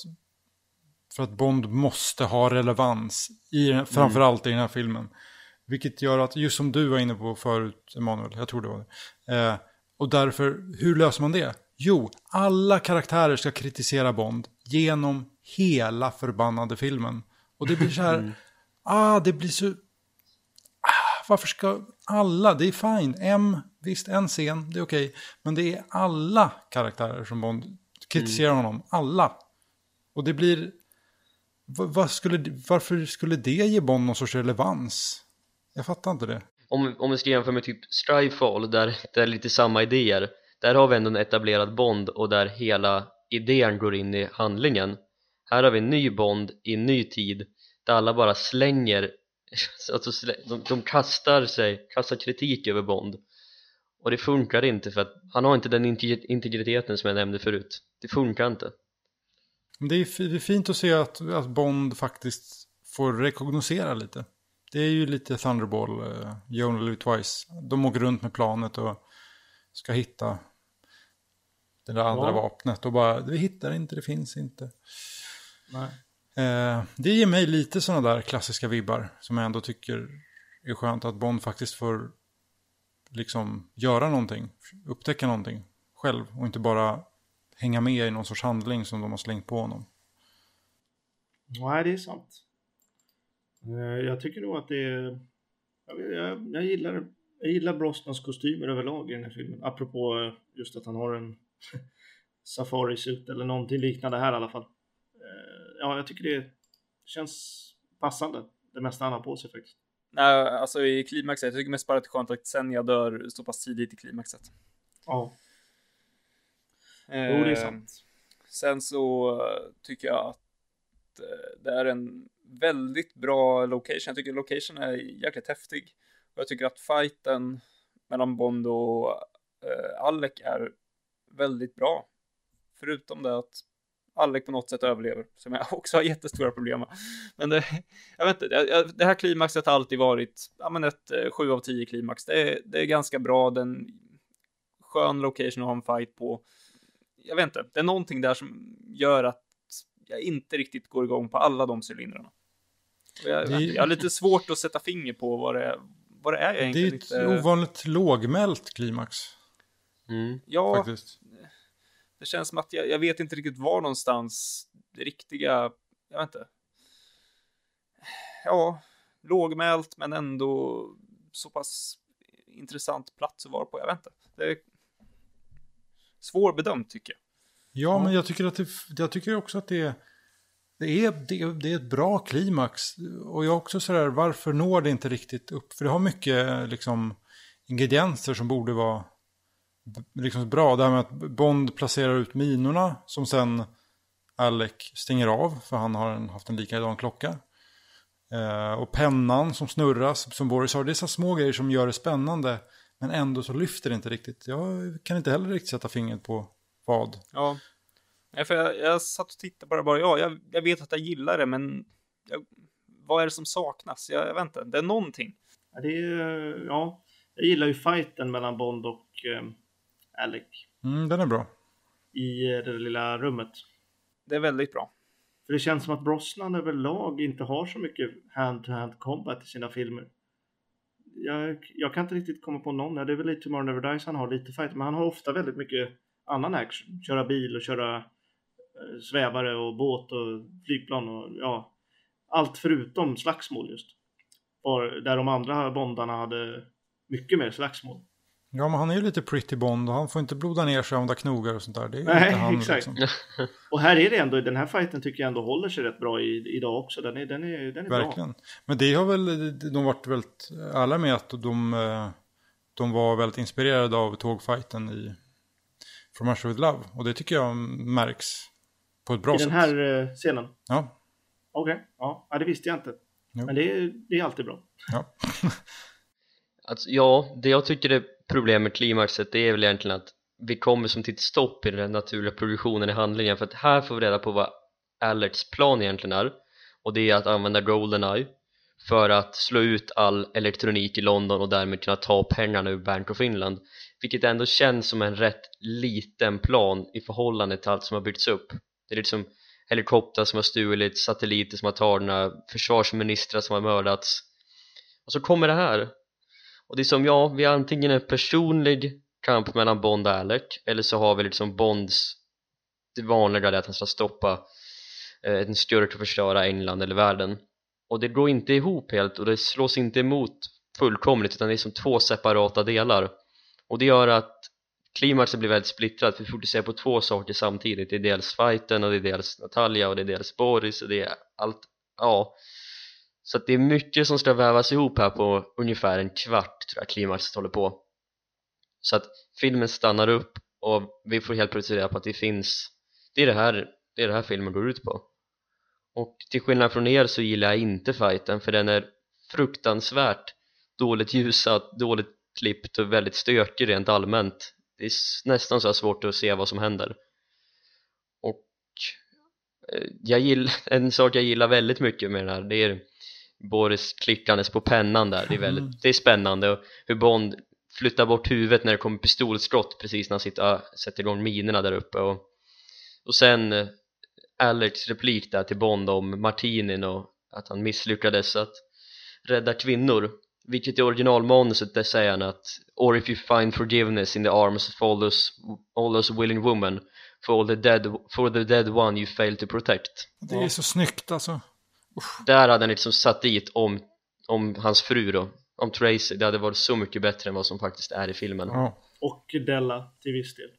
Speaker 4: för att Bond måste ha relevans, i, den- framförallt i den här filmen. Vilket gör att, just som du var inne på förut, Emanuel, jag tror det var det. Eh, och därför, hur löser man det? Jo, alla karaktärer ska kritisera Bond genom hela förbannade filmen. Och det blir så här, [laughs] ah, det blir så varför ska alla, det är fine, M, visst en scen, det är okej. Men det är alla karaktärer som Bond kritiserar honom, alla. Och det blir, var skulle, varför skulle det ge Bond någon sorts relevans? Jag fattar inte det.
Speaker 3: om, om vi ska jämföra med typ Strifefall där det är lite samma idéer. Där har vi ändå en etablerad Bond och där hela idén går in i handlingen. Här har vi en ny Bond i en ny tid där alla bara slänger [laughs] alltså slä- de, de kastar sig, kastar kritik över Bond. Och det funkar inte för att han har inte den integriteten som jag nämnde förut. Det funkar inte
Speaker 4: det är, det är fint att se att, att Bond faktiskt får rekognosera lite. Det är ju lite Thunderball, uh, You Only Live Twice. De åker runt med planet och ska hitta det där andra
Speaker 2: Ja.
Speaker 4: vapnet och bara, vi hittar inte, det finns inte. Eh, det ger mig lite sådana där klassiska vibbar som jag ändå tycker är skönt att Bond faktiskt får liksom göra någonting, upptäcka någonting själv och inte bara hänga med i någon sorts handling som de har slängt på honom.
Speaker 2: Nej, det är sant. Eh, Jag tycker nog att det är... Jag, jag, jag, gillar, jag gillar Brosnans kostymer överlag i den här filmen. Apropå eh, just att han har en [laughs] safari-suit eller någonting liknande här i alla fall. Eh, Ja, jag tycker det känns passande. Det mesta han har på sig faktiskt.
Speaker 1: Nej, alltså i klimaxet, jag tycker mest bara att det är skönt att Xenia dör så pass tidigt i klimaxet.
Speaker 2: Ja,
Speaker 1: Eh,
Speaker 2: jo det är sant.
Speaker 1: Sen så eh, tycker jag att eh, det är en väldigt bra location. Jag tycker location är jäkligt häftig. Och jag tycker att fighten mellan Bond och eh, Alec är väldigt bra. Förutom det att Alec på något sätt överlever, som jag [laughs] också har jättestora problem med. Men det, jag vet inte, det- här klimaxet har alltid varit ja, men ett eh, 7 av 10 klimax. Det är, det är ganska bra, den skön location att ha en fight på jag vet inte, det är någonting där som gör att jag inte riktigt går igång på alla de cylindrarna. Jag,
Speaker 4: Det är-
Speaker 1: jag har lite svårt att sätta finger på vad det är, vad det är jag
Speaker 4: Det är ett
Speaker 1: inte...
Speaker 4: ovanligt lågmält klimax
Speaker 3: mm.
Speaker 1: Ja,
Speaker 4: faktiskt.
Speaker 1: det känns som att jag, jag vet inte riktigt var någonstans det riktiga, jag vet inte. Ja, lågmält men ändå så pass intressant plats att vara på, jag vet inte. Det är svårbedömt tycker jag.
Speaker 4: Ja, men jag tycker, att det, jag tycker också att det, det, är, det, är- det är ett bra klimax. Och jag är också sådär, varför når det inte riktigt upp? För det har mycket liksom, ingredienser som borde vara liksom, bra. Det här med att Bond placerar ut minorna som sen Alec stänger av, för han har en, haft en likadan klocka. Eh, och pennan som snurras, som Boris sa, det är så små grejer som gör det spännande. Men ändå så lyfter det inte riktigt. Jag kan inte heller riktigt sätta fingret på vad.
Speaker 1: Ja. För jag, jag satt och tittade på det bara, ja, jag, jag vet att jag gillar det, men jag, vad är det som saknas? Jag, jag vet inte, det är någonting.
Speaker 2: Ja, det är, ja, jag gillar ju fighten mellan Bond och eh, Alec
Speaker 4: Mm, den är bra.
Speaker 2: i eh, det där lilla rummet.
Speaker 1: Det är väldigt bra.
Speaker 2: För det känns som att Brosnan överlag inte har så mycket hand-to-hand combat i sina filmer. Jag, jag kan inte riktigt komma på någon. Det är väl lite Tomorrow Never Dies han har lite fight, men han har ofta väldigt mycket annan action. Köra bil och köra eh, svävare och båt och flygplan och ja, allt förutom slagsmål just. Var, där de andra bondarna hade mycket mer slagsmål.
Speaker 4: Ja, men han är ju lite pretty Bond och han får inte bloda ner sig av där knogar och sånt där. Det är
Speaker 2: Nej,
Speaker 4: inte han
Speaker 2: exakt.
Speaker 4: liksom. [laughs]
Speaker 2: Och här är det ändå, den här fighten tycker jag ändå håller sig rätt bra i, idag också. Den är, den är, den är bra.
Speaker 4: Verkligen. Men det har väl, de varit väldigt ärliga med att de, de var väldigt inspirerade av tågfighten i From Russia With Love. Och det tycker jag märks på ett bra
Speaker 2: I
Speaker 4: sätt.
Speaker 2: den här eh, scenen.
Speaker 4: Ja,
Speaker 2: Okej, ja. ja, det visste jag inte.
Speaker 4: Jo.
Speaker 2: Men det är, det är alltid bra.
Speaker 4: ja. [laughs]
Speaker 3: Alltså, ja, det jag tycker är problemet med klimaxet det är väl egentligen att vi kommer som till ett stopp i den naturliga progressionen i handlingen. För att här får vi reda på vad Alerts plan egentligen är. Och det är att använda Goldeneye för att slå ut all elektronik i London och därmed kunna ta pengarna ur Bank of Finland vilket ändå känns som en rätt liten plan i förhållande till allt som har byggts upp. Det är liksom helikoptrar som har stulits, satelliter som har tagna, försvarsministrar som har mördats. Och så kommer det här och det är som, ja, vi har antingen en personlig kamp mellan Bond och Alec eller så har vi liksom Bonds det vanliga det att han ska stoppa eh, en skurk och förstöra England eller världen. Och det går inte ihop helt och det slås inte emot fullkomligt utan det är som två separata delar. Och det gör att klimaxet blir väldigt splittrat för vi fokuserar på två saker samtidigt. Det är dels fighten och det är dels Natalia och det är dels Boris och det är allt, ja så att det är mycket som ska vävas ihop här på ungefär en kvart tror jag klimaxet håller på. Så att filmen stannar upp och vi får helt plötsligt reda på att det finns det är det här, det är det här filmen går ut på. Och till skillnad från er så gillar jag inte fighten för den är fruktansvärt dåligt ljusat, dåligt klippt och väldigt stökig rent allmänt. Det är nästan så här svårt att se vad som händer. Och eh, jag gillar, [laughs] en sak jag gillar väldigt mycket med den här det är Boris klickandes på pennan där, det är väldigt, det är spännande. Och hur Bond flyttar bort huvudet när det kommer pistolskott precis när han sitter, sätter igång minerna där uppe. Och, och sen eh, Alex replik där till Bond om Martinin och att han misslyckades att rädda kvinnor. Vilket i originalmanuset där säger han att or if you find forgiveness in the arms of all those, all those willing women for, all the dead, for the dead one you fail to protect.
Speaker 4: Det är så snyggt alltså.
Speaker 3: Där hade han liksom satt dit om, om hans fru då om Tracy, det hade varit så mycket bättre än vad som faktiskt är i filmen
Speaker 4: Ja.
Speaker 2: Och Della till viss del.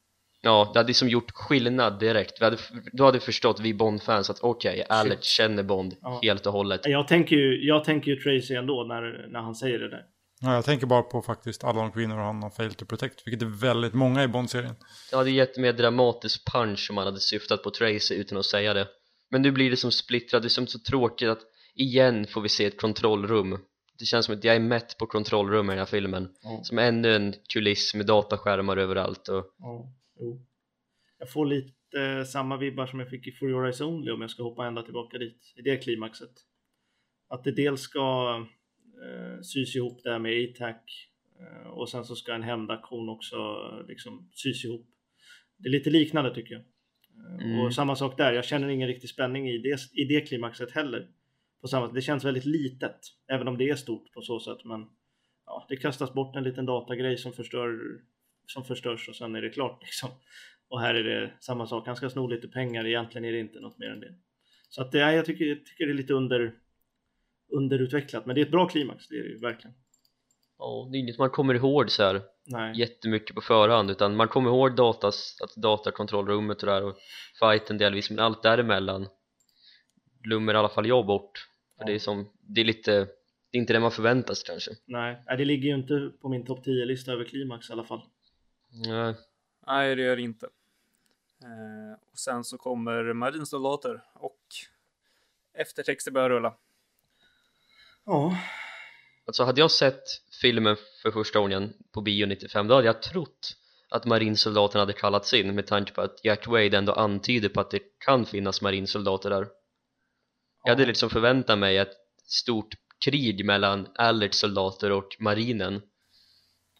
Speaker 3: Ja, det hade liksom gjort skillnad direkt vi hade, Då hade förstått vi Bond-fans att okej, Alex känner Bond
Speaker 2: Ja.
Speaker 3: helt och hållet
Speaker 2: Jag tänker ju, jag tänker ju Tracy ändå när, när han säger det där.
Speaker 4: ja, jag tänker bara på faktiskt alla de kvinnor han har failed to protect, vilket är väldigt många i Bond-serien.
Speaker 3: Det hade gett mer dramatisk punch om man hade syftat på Tracy utan att säga det Men nu blir det som splittrat, det är som så tråkigt att igen får vi se ett kontrollrum Det känns som att jag är mätt på kontrollrum i den här filmen
Speaker 2: Ja.
Speaker 3: Som ännu en kuliss med dataskärmar överallt och
Speaker 2: Ja, jo. Jag får lite eh, samma vibbar som jag fick i For Your Eyes Only om jag ska hoppa ända tillbaka dit, i det klimaxet. Att det dels ska eh, sys ihop där med A-Tac eh, och sen så ska en hämndaktion också liksom sys ihop. Det är lite liknande tycker jag.
Speaker 3: Mm.
Speaker 2: Och samma sak där, jag känner ingen riktig spänning i det, i det klimaxet heller. På samma, det känns väldigt litet, även om det är stort på så sätt. Men ja, det kastas bort en liten datagrej som, förstör, som förstörs och sen är det klart. [laughs] Liksom. Och här är det samma sak, han ska sno lite pengar, egentligen är det inte något mer än det. Så att det är, jag tycker, jag tycker det är lite under, underutvecklat, men det är ett bra klimax, det är det ju verkligen.
Speaker 3: ja, det är inget man kommer ihåg så här
Speaker 2: Nej.
Speaker 3: jättemycket på förhand utan man kommer ihåg datas, att datakontrollrummet och där och fighten delvis men allt däremellan glömmer i alla fall jag bort för det är som, det är lite det är inte det man förväntar sig kanske
Speaker 2: Nej, nej, det ligger ju inte på min topp 10-lista över klimax i alla fall.
Speaker 3: Nej,
Speaker 1: Nej, det gör det inte. Eh, och sen så kommer marinsoldater och eftertexter börjar rulla.
Speaker 2: Ja,
Speaker 3: alltså hade jag sett filmen för första gången på bio 95 då hade jag trott att marinsoldaterna hade kallats in med tanke på att Jack Wade ändå antyder på att det kan finnas marinsoldater där. Jag hade liksom förväntat mig ett stort krig mellan Alerts soldater och marinen.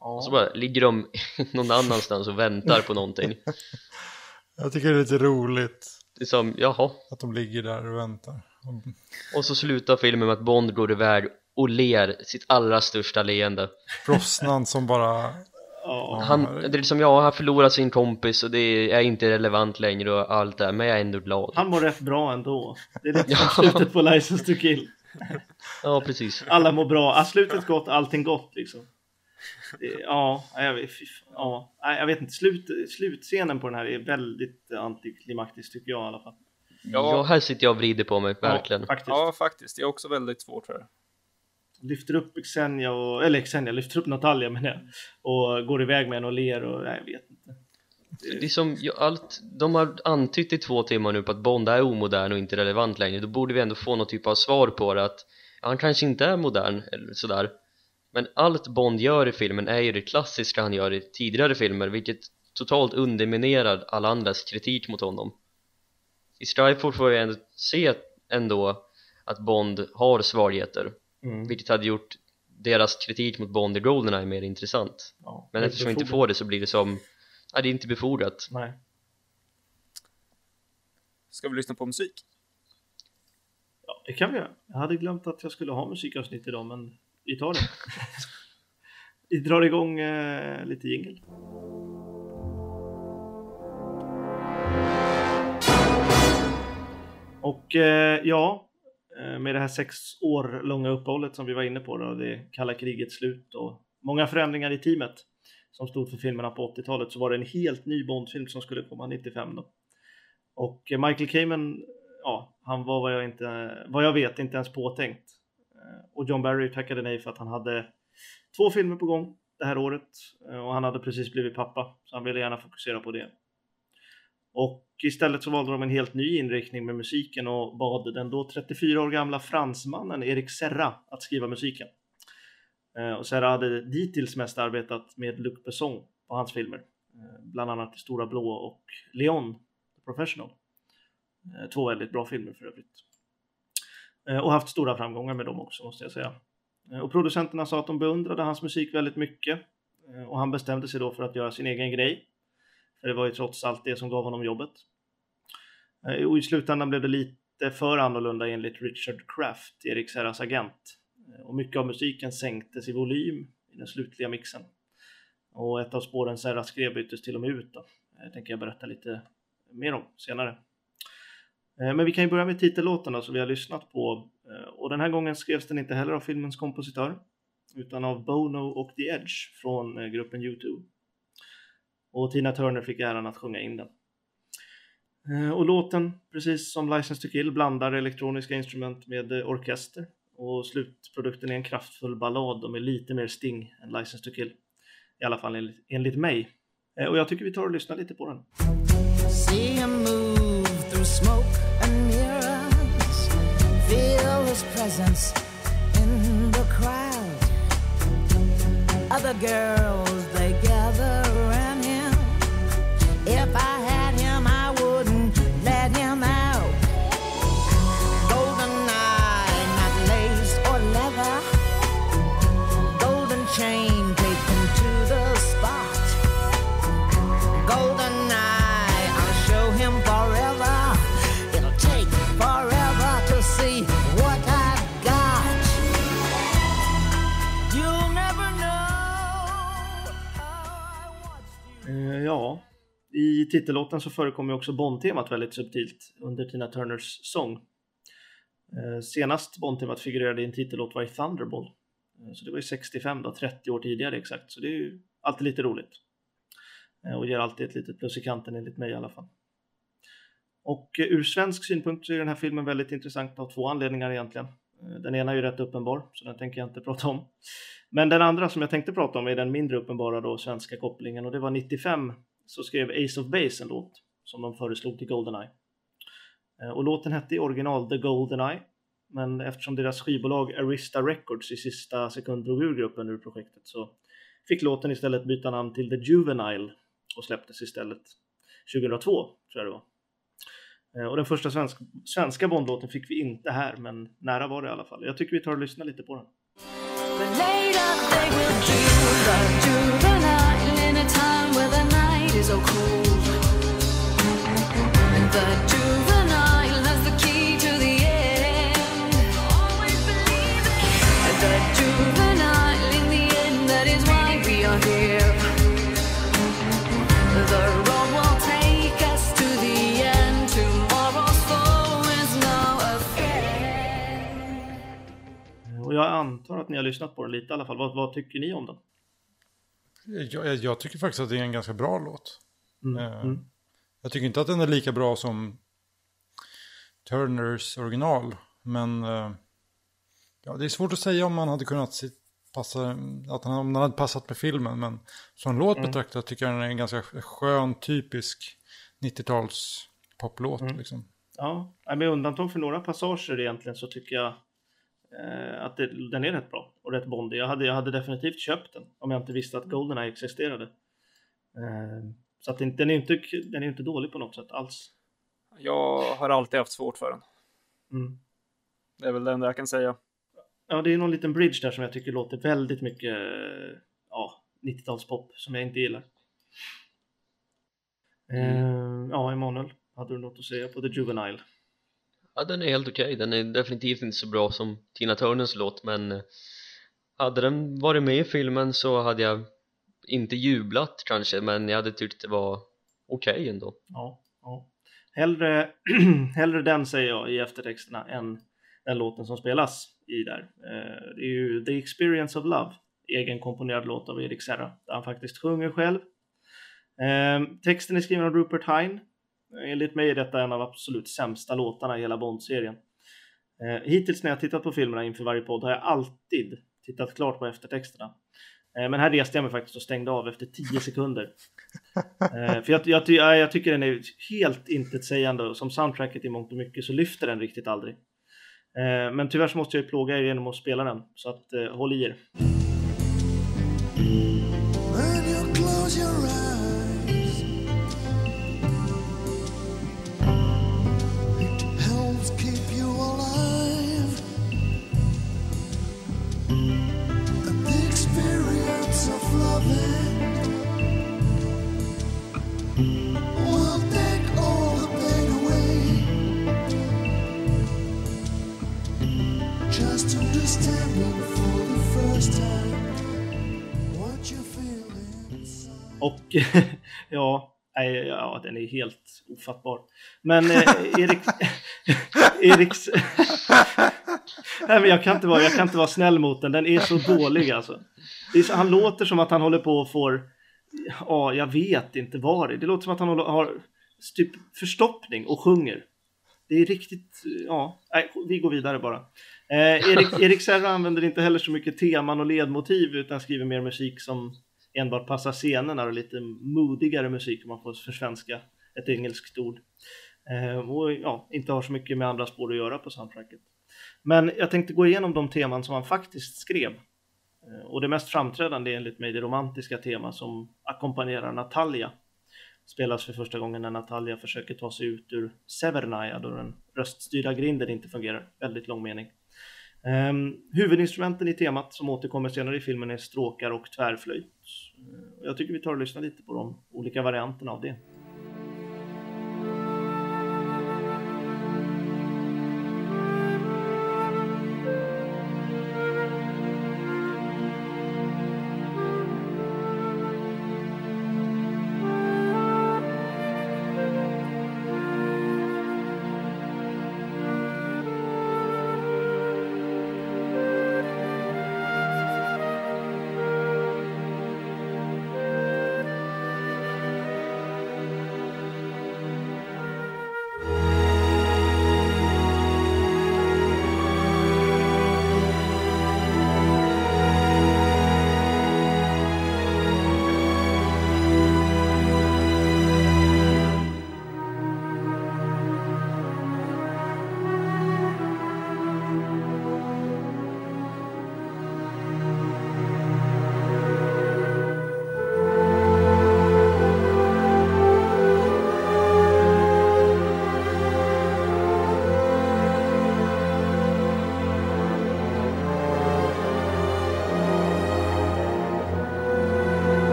Speaker 3: Och så bara ligger de [laughs] någon annanstans och väntar på någonting. [laughs]
Speaker 4: Jag tycker det är lite roligt
Speaker 3: det är som, jaha.
Speaker 4: att de ligger där och väntar. Och
Speaker 3: och så slutar filmen med att Bond går iväg och ler sitt allra största leende
Speaker 4: Brosnan som bara...
Speaker 2: ja.
Speaker 3: han, det är liksom, ja, han förlorar sin kompis och det är inte relevant längre och allt det här, men jag är ändå glad
Speaker 2: Han mår rätt bra ändå. Det är som slutet på License to Kill.
Speaker 3: ja precis
Speaker 2: Alla mår bra. Ah, slutet gott, allting gott liksom. Det, ja, jag vet, ja, Nej, jag vet inte. Slut, slutscenen på den här är väldigt antiklimaktisk tycker jag i alla fall.
Speaker 3: Ja, här sitter jag och vrider på mig, verkligen.
Speaker 2: Ja, faktiskt.
Speaker 1: Ja, faktiskt. Det är också väldigt svårt för det.
Speaker 2: Lyfter upp Xenia och, eller Xenia, lyfter upp Natalia menar jag. Och går iväg med henne och ler och, nej, jag vet inte.
Speaker 3: Det är som, allt, de har antytt i två timmar nu på att Bond är omodern och inte relevant längre Då borde vi ändå få någon typ av svar på det att han kanske inte är modern eller sådär Men allt Bond gör i filmen är ju det klassiska han gör i tidigare filmer Vilket totalt underminerar alla andras kritik mot honom I Skyfall får vi ändå se ändå att Bond har svagheter
Speaker 2: Mm.
Speaker 3: Vilket hade gjort deras kritik mot Bond i Goldeneye mer intressant
Speaker 2: Ja,
Speaker 3: Men eftersom vi inte får det så blir det som Ja, det är inte befogat
Speaker 2: Nej.
Speaker 1: Ska vi lyssna på musik?
Speaker 2: Ja, det kan vi göra. Jag hade glömt att jag skulle ha musikavsnitt idag, men vi tar det. [laughs] vi drar igång eh, lite jingel. Och eh, ja, Eh, med det här sex år långa uppehållet som vi var inne på då, det kalla krigets slut och många förändringar i teamet som stod för filmerna på 80-talet så var det en helt ny Bondfilm som skulle komma 95 då. Och eh, Michael Kamen, ja, han var vad jag, inte, vad jag vet inte ens påtänkt. Eh, och John Barry tackade nej för att han hade två filmer på gång det här året och han hade precis blivit pappa så han ville gärna fokusera på det. Och istället så valde de en helt ny inriktning med musiken och bad den då 34 år gamla fransmannen Erik Serra att skriva musiken. Eh, och Serra hade dittills mest arbetat med Luc Besson på hans filmer, eh, bland annat stora blå och Leon, The Professional. Eh, två väldigt bra filmer för övrigt. Och haft stora framgångar med dem också måste jag säga. Och producenterna sa att de beundrade hans musik väldigt mycket. Och han bestämde sig då för att göra sin egen grej. Det var ju trots allt det som gav honom jobbet. Eh, och i slutändan blev det lite för annorlunda enligt Richard Kraft, Erik Serras agent. Eh, och mycket av musiken sänktes i volym i den slutliga mixen. Och ett av spåren Serra skrev byttes till och med ut då. Det tänker jag berätta lite mer om senare. Eh, men vi kan ju börja med titellåten då, som vi har lyssnat på. Och den här gången skrevs den inte heller av filmens kompositör utan av Bono och The Edge från gruppen U2. Och Tina Turner fick äran att sjunga in den. Eh, och låten, precis som License to Kill, blandar elektroniska instrument med eh, orkester och slutprodukten är en kraftfull ballad och med lite mer sting än License to Kill. I alla fall enligt, enligt mig. Eh, och jag tycker vi tar och lyssnar lite på den.
Speaker 5: See girls i
Speaker 2: titellåten så förekommer ju också Bond-temat väldigt subtilt under Tina Turners sång. Eh, senast Bond-temat figurerade i en titellåt var i Thunderball. Eh, så det var ju 65 då, 30 år tidigare exakt. Så det är ju alltid lite roligt. Eh, och ger alltid ett litet plus i kanten enligt mig i alla fall. Och ur svensk synpunkt så är den här filmen väldigt intressant av två anledningar egentligen. Den ena är ju rätt uppenbar, så den tänker jag inte prata om. Men den andra som jag tänkte prata om är den mindre uppenbara då, svenska kopplingen och det var 95 så skrev Ace of Base en låt som de föreslog till Goldeneye. Eh, och låten hette i original The Goldeneye men eftersom deras skivbolag Arista Records i sista sekund drog ur gruppen ur projektet så fick låten istället byta namn till The Juvenile och släpptes istället 2002 tror jag det var. Eh, och den första svensk, svenska Bondlåten fick vi inte här men nära var det i alla fall. Jag tycker vi tar och lyssnar lite på den
Speaker 6: so cool. The juvenile has the key to the end. Always believe it. The juvenile in the end, that is why we are here. The road will take us to the end. Tomorrow's foe is now a friend.
Speaker 2: Och jag antar att ni har lyssnat på den lite i alla fall. Vad, vad tycker ni om den?
Speaker 4: Jag, jag tycker faktiskt att det är en ganska bra låt.
Speaker 2: Mm.
Speaker 4: Eh,
Speaker 2: Mm.
Speaker 4: Jag tycker inte att den är lika bra som Turners original. Men eh, ja, det är svårt att säga om man hade kunnat passa, att den, om den hade passat med filmen. Men som låt
Speaker 2: Mm.
Speaker 4: betraktad tycker jag den är en ganska skön, typisk 90-tals poplåt.
Speaker 2: Mm.
Speaker 4: Liksom.
Speaker 2: Ja, med undantag för några passager egentligen så tycker jag eh, att det, den är rätt bra och rätt bondig. Jag hade, jag hade definitivt köpt den om jag inte visste att Goldeneye existerade. Eh, så att den, den är inte, den är inte dålig på något sätt alls.
Speaker 1: Jag har alltid haft svårt för den.
Speaker 2: Mm.
Speaker 1: Det är väl det enda jag kan säga.
Speaker 2: Ja, det är någon liten bridge där som jag tycker låter väldigt mycket ja, 90-talspop som jag inte gillar. Eh, ja, Emanuel, hade du något att säga på The Juvenile?
Speaker 3: Ja, den är helt okej. Den är definitivt inte så bra som Tina Turners låt, men eh, hade den varit med i filmen så hade jag inte jublat kanske, men jag hade tyckt det var okej ändå.
Speaker 2: Ja, ja. Hellre, [clears throat] hellre den säger jag i eftertexterna än den låten som spelas i där. Eh, det är ju The Experience of Love, egenkomponerad låt av Erik Serra, där han faktiskt sjunger själv. Eh, texten är skriven av Rupert Hine. Enligt mig är detta en av absolut sämsta låtarna i hela Bond-serien. Eh, hittills när jag tittat på filmerna inför varje podd har jag alltid tittat klart på eftertexterna. Eh, men här reste jag mig faktiskt och stängde av efter 10 sekunder. Eh, för jag, jag, jag, jag tycker den är helt intetsägande och som soundtracket i mångt och mycket så lyfter den riktigt aldrig. Eh, men tyvärr så måste jag ju plåga er genom att spela den, så att eh, håll i er. Och [laughs] ja, nej, ja, den är helt ofattbar. Men eh, Erik... [laughs] Eriks... [laughs] nej, men jag kan, inte vara, jag kan inte vara snäll mot den, den är så dålig alltså. Så, han låter som att han håller på och får... Ja, jag vet inte vad det är. Det låter som att han håller, har typ förstoppning och sjunger. Det är riktigt... Ja, nej, vi går vidare bara. Eh, Erik, Erik Serra använder inte heller så mycket teman och ledmotiv utan skriver mer musik som enbart passar scenerna och lite modigare musik om man får försvenska ett engelskt ord. Eh, och ja, inte har så mycket med andra spår att göra på soundtracket. Men jag tänkte gå igenom de teman som han faktiskt skrev. Eh, och det mest framträdande är enligt mig det romantiska tema som ackompanjerar Natalia. Spelas för första gången när Natalia försöker ta sig ut ur Severnaya då den röststyrda grinden inte fungerar. Väldigt lång mening. Um, huvudinstrumenten i temat som återkommer senare i filmen är stråkar och tvärflöjt. Jag tycker vi tar och lyssnar lite på de olika varianterna av det.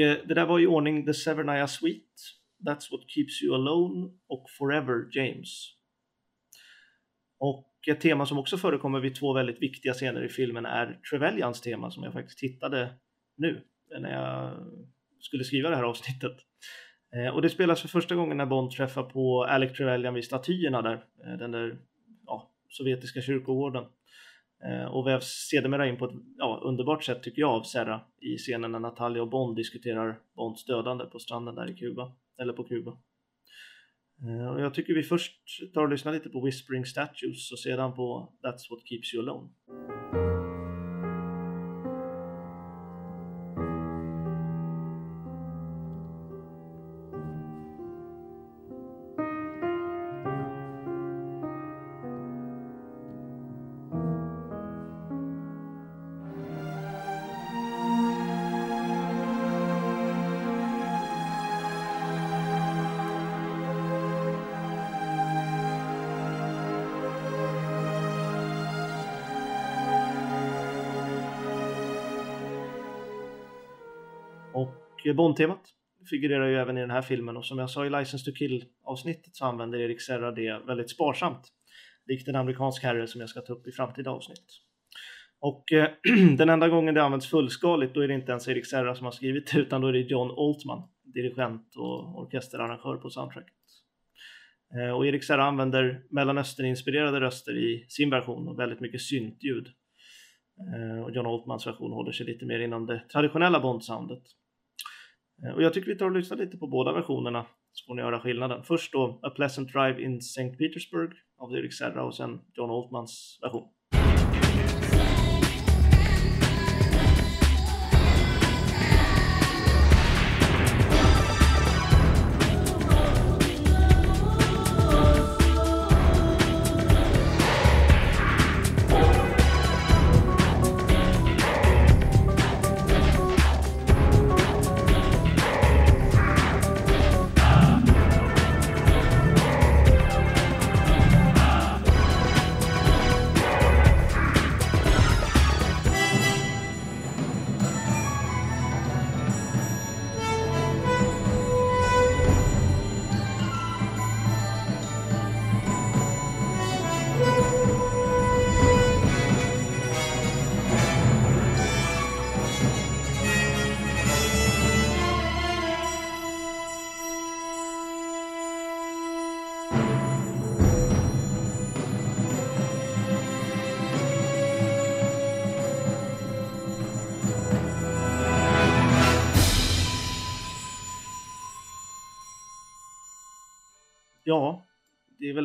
Speaker 2: Eh, det där var i ordning The Severnaya Suite, That's What Keeps You Alone och Forever James. Och ett tema som också förekommer vid två väldigt viktiga scener i filmen är Trevelyan's tema som jag faktiskt hittade nu när jag skulle skriva det här avsnittet. Eh, och det spelas för första gången när Bond träffar på Alec Trevelyan vid statyerna där, eh, den där ja, sovjetiska kyrkogården. Eh, och vävs sedermera in på ett ja, underbart sätt tycker jag av Serra i scenen när Natalia och Bond diskuterar Bonds dödande på stranden där i Kuba, eller på Kuba. Eh, och jag tycker vi först tar och lyssnar lite på Whispering Statues och sedan på That's What Keeps You Alone. Bond-temat figurerar ju även i den här filmen och som jag sa i License to Kill avsnittet så använder Erik Serra det väldigt sparsamt. Likt en amerikansk herre som jag ska ta upp i framtida avsnitt. Och eh, [clears throat] den enda gången det används fullskaligt då är det inte ens Erik Serra som har skrivit det utan då är det John Altman, dirigent och orkesterarrangör på soundtracket. Eh, och Erik Serra använder Mellanöstern-inspirerade röster i sin version och väldigt mycket syntljud. Eh, och John Altmans version håller sig lite mer inom det traditionella Bond-soundet. Eh, och jag tycker vi tar och lyssnar lite på båda versionerna så får ni höra skillnaden. Först då A Pleasant Drive in St. Petersburg av Eric Serra och sen John Altmans version.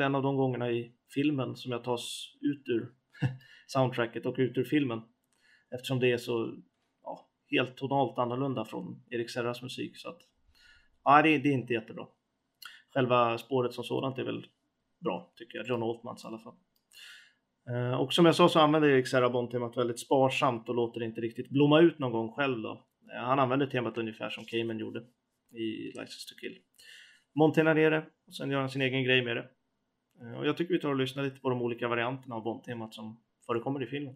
Speaker 2: En av de gångerna i filmen som jag tas ut ur [laughs] soundtracket och ut ur filmen. Eftersom det är så ja, helt tonalt annorlunda från Erik Serras musik. Så att, ja, det, det är inte jättebra. Själva spåret som sådant är väl bra, tycker jag. John Altmans i alla fall. Eh, och som jag sa så använder Erik Serra Bond-temat väldigt sparsamt och låter det inte riktigt blomma ut någon gång själv då. Eh, han använder temat ungefär som Cayman gjorde i License to Kill. monterar ner det och sen gör han sin egen grej med det. Eh, och jag tycker vi tar och lyssnar lite på de olika varianterna av Bond-temat som förekommer i filmen.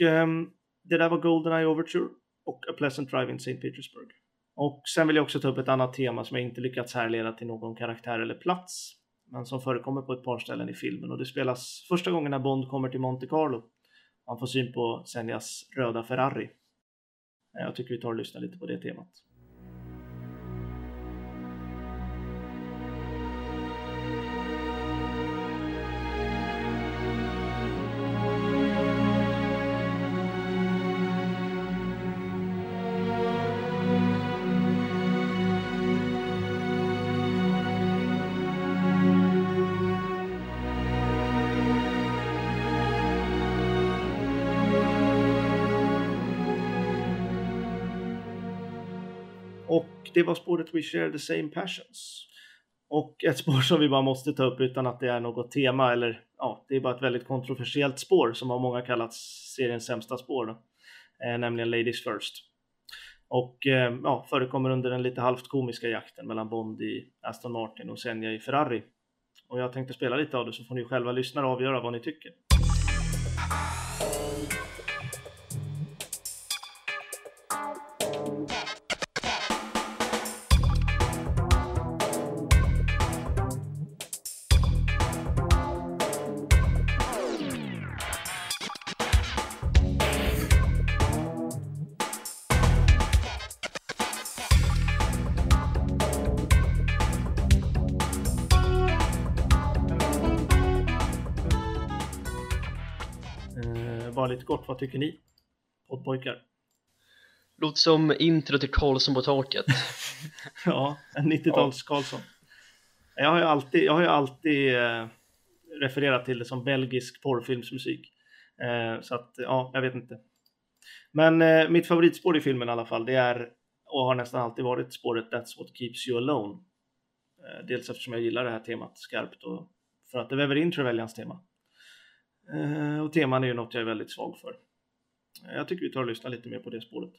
Speaker 2: Um, det där var Goldeneye Overture och A Pleasant Drive in St. Petersburg. Och sen vill jag också ta upp ett annat tema som jag inte lyckats härleda till någon karaktär eller plats. Men som förekommer på ett par ställen i filmen och det spelas första gången när Bond kommer till Monte Carlo. Man får syn på Senjas röda Ferrari. Jag tycker vi tar och lyssnar lite på det temat. Det var spåret We Share the Same Passions. Och ett spår som vi bara måste ta upp utan att det är något tema eller ja, det är bara ett väldigt kontroversiellt spår som av många kallats seriens sämsta spår. Då. Eh, nämligen Ladies First. Och eh, ja, förekommer under den lite halvt komiska jakten mellan Bond i Aston Martin och Senja i Ferrari. Och jag tänkte spela lite av det så får ni själva lyssna och avgöra vad ni tycker. Kort, vad tycker ni? Poddpojkar?
Speaker 3: Låter som intro till Karlsson på taket. [laughs]
Speaker 2: Ja, en 90-tals Karlsson. Jag har ju alltid, jag har alltid eh, refererat till det som belgisk porrfilmsmusik. Eh, så att, ja, jag vet inte. Men eh, mitt favoritspår i filmen i alla fall, det är och har nästan alltid varit spåret That's what keeps you alone. Eh, dels eftersom jag gillar det här temat skarpt och för att det väver in Trevelyan's tema. Eh, och teman är ju något jag är väldigt svag för. Jag tycker vi tar och lyssnar lite mer på det spåret.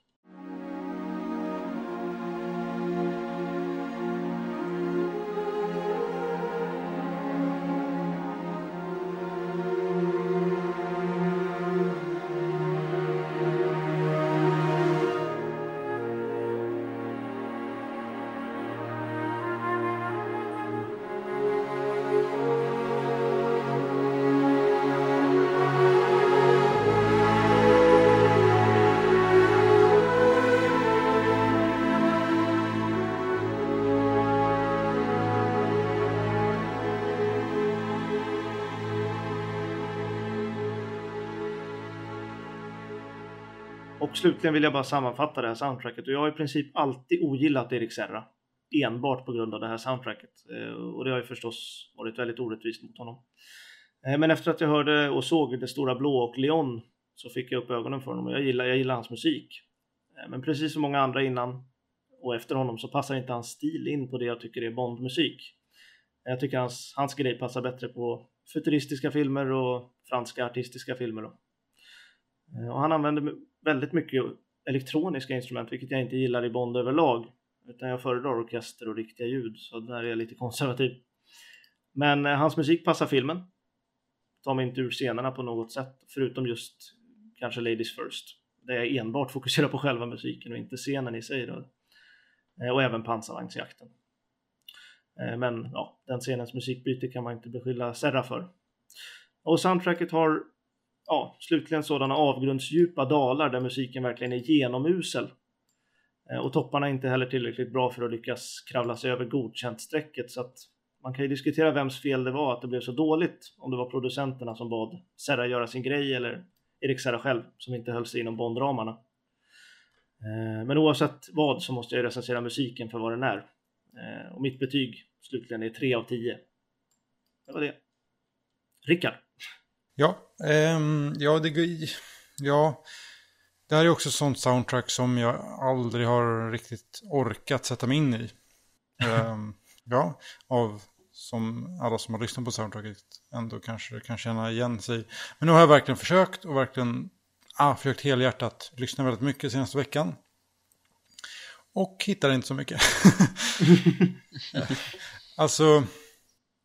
Speaker 2: Slutligen vill jag bara sammanfatta det här soundtracket och jag har i princip alltid ogillat Erik Serra. Enbart på grund av det här soundtracket. Eh, och det har ju förstås varit väldigt orättvist mot honom. Eh, men efter att jag hörde och såg Det Stora Blå och Leon så fick jag upp ögonen för honom och jag gillar, jag gillar hans musik. Eh, men precis som många andra innan och efter honom så passar inte hans stil in på det jag tycker är Bondmusik. Jag tycker hans, hans grej passar bättre på futuristiska filmer och franska artistiska filmer. Då. Och han använder väldigt mycket elektroniska instrument, vilket jag inte gillar i Bond överlag. Utan jag föredrar orkester och riktiga ljud, så där är jag lite konservativ. Men eh, hans musik passar filmen. Tar mig inte ur scenerna på något sätt, förutom just kanske Ladies First. Där jag enbart fokuserar på själva musiken och inte scenen i sig. Då. Eh, Och även pansarvagnsjakten. Eh, Men ja, den scenens musikbyte kan man inte beskylla Serra för. Och soundtracket har ja, slutligen sådana avgrundsdjupa dalar där musiken verkligen är genomusel. Eh, och topparna är inte heller tillräckligt bra för att lyckas kravla sig över godkänt-strecket så att man kan ju diskutera vems fel det var att det blev så dåligt. Om det var producenterna som bad Serra göra sin grej eller Erik Serra själv som inte höll sig inom Bondramarna. Eh, men oavsett vad så måste jag recensera musiken för vad den är. Eh, och mitt betyg slutligen är 3 av 10. Det var det. Rickard.
Speaker 4: Ja, ehm, ja, det, ja, det här är också sånt soundtrack som jag aldrig har riktigt orkat sätta mig in i. [laughs] Ehm, ja, av som alla som har lyssnat på soundtracket ändå kanske kan känna igen sig. Men nu har jag verkligen försökt och verkligen ah, försökt helhjärtat lyssna väldigt mycket senaste veckan. Och hittar inte så mycket. [laughs] alltså...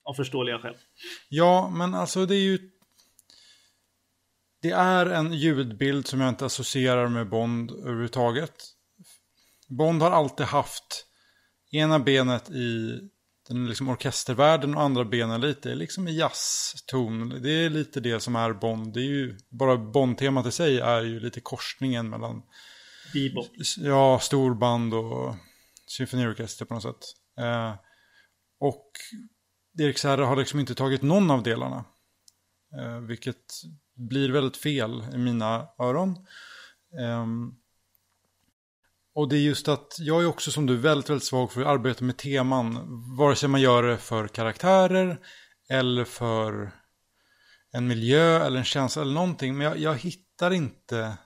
Speaker 2: Av förståeliga skäl.
Speaker 4: Ja, men alltså det är ju... Det är en ljudbild som jag inte associerar med Bond överhuvudtaget. Bond har alltid haft ena benet i den liksom orkestervärlden och andra benen lite liksom i jazzton. Det är lite det som är Bond. Det är ju, bara Bond-temat i sig är ju lite korsningen mellan
Speaker 2: Bebop.
Speaker 4: ja, storband och symfoniorkester på något sätt. Eh, och Erik Serra har liksom inte tagit någon av delarna. Eh, vilket blir väldigt fel i mina öron. Ehm, och det är just att jag är också som du väldigt, väldigt svag för att arbeta med teman. Vare sig man gör det för karaktärer eller för en miljö eller en känsla eller någonting. Men jag, jag hittar inte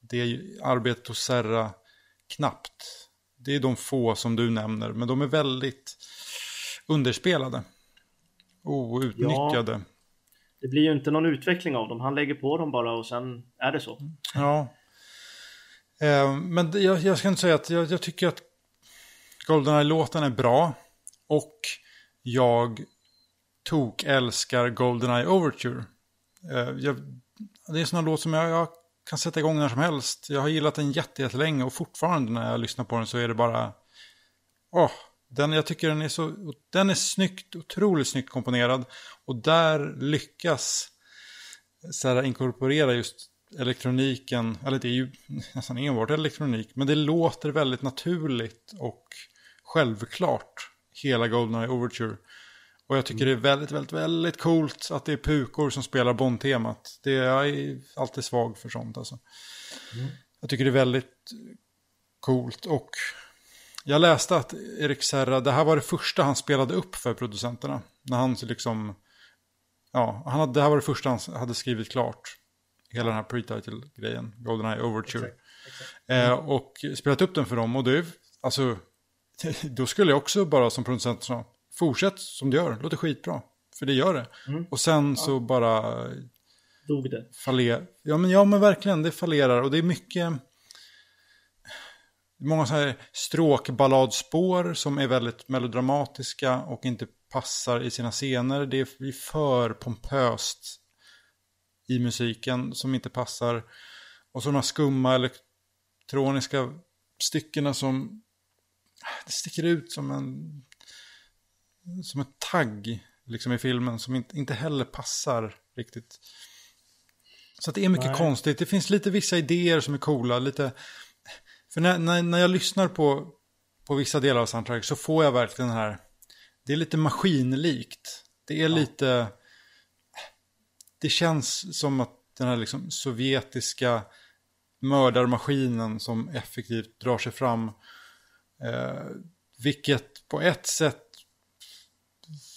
Speaker 4: det arbetet hos Serra knappt. Det är de få som du nämner, men de är väldigt underspelade. Outnyttjade.
Speaker 2: Det blir ju inte någon utveckling av dem. Han lägger på dem bara och sen är det så.
Speaker 4: Ja. Eh, men jag, jag ska inte säga att jag, jag tycker att Goldeneye-låten är bra. Och jag tok älskar Goldeneye Overture. Eh, jag, det är en sån låt som jag, jag kan sätta igång när som helst. Jag har gillat den jättelänge och fortfarande när jag lyssnar på den så är det bara... Åh, den, jag tycker den är så... Den är snyggt, otroligt snyggt komponerad. Och där lyckas så inkorporera just elektroniken, eller det är ju nästan enbart elektronik, men det låter väldigt naturligt och självklart, hela Goldeneye Overture. Och jag tycker det är väldigt, väldigt, väldigt coolt att det är pukor som spelar Bond-temat. Det är jag är alltid svag för sånt alltså. Jag tycker det är väldigt coolt och jag läste att Erik Serra, det här var det första han spelade upp för producenterna. När han liksom, ja, han hade, det här var det första han hade skrivit klart. Hela den här pre-title-grejen, Goldeneye Overture. Eh, och spelat upp den för dem och det, alltså, [laughs] då skulle jag också bara som producent säga, fortsätt som du gör, det låter skitbra. För det gör det. Och sen så bara
Speaker 2: Dog det.
Speaker 4: fallerar. Ja men, ja men verkligen, det fallerar och det är mycket... Många så här stråkballadspår som är väldigt melodramatiska och inte passar i sina scener. Det är för pompöst i musiken som inte passar. Och så de här skumma elektroniska styckena som det sticker ut som en som en tagg liksom i filmen som inte, inte heller passar riktigt. Så det är mycket
Speaker 2: Nej.
Speaker 4: konstigt. Det finns lite vissa idéer som är coola. Lite... För när, när, när jag lyssnar på, på vissa delar av soundtrack så får jag verkligen den här... Det är lite maskinlikt. Det är lite... Det känns som att den här liksom sovjetiska mördarmaskinen som effektivt drar sig fram. Eh, vilket på ett sätt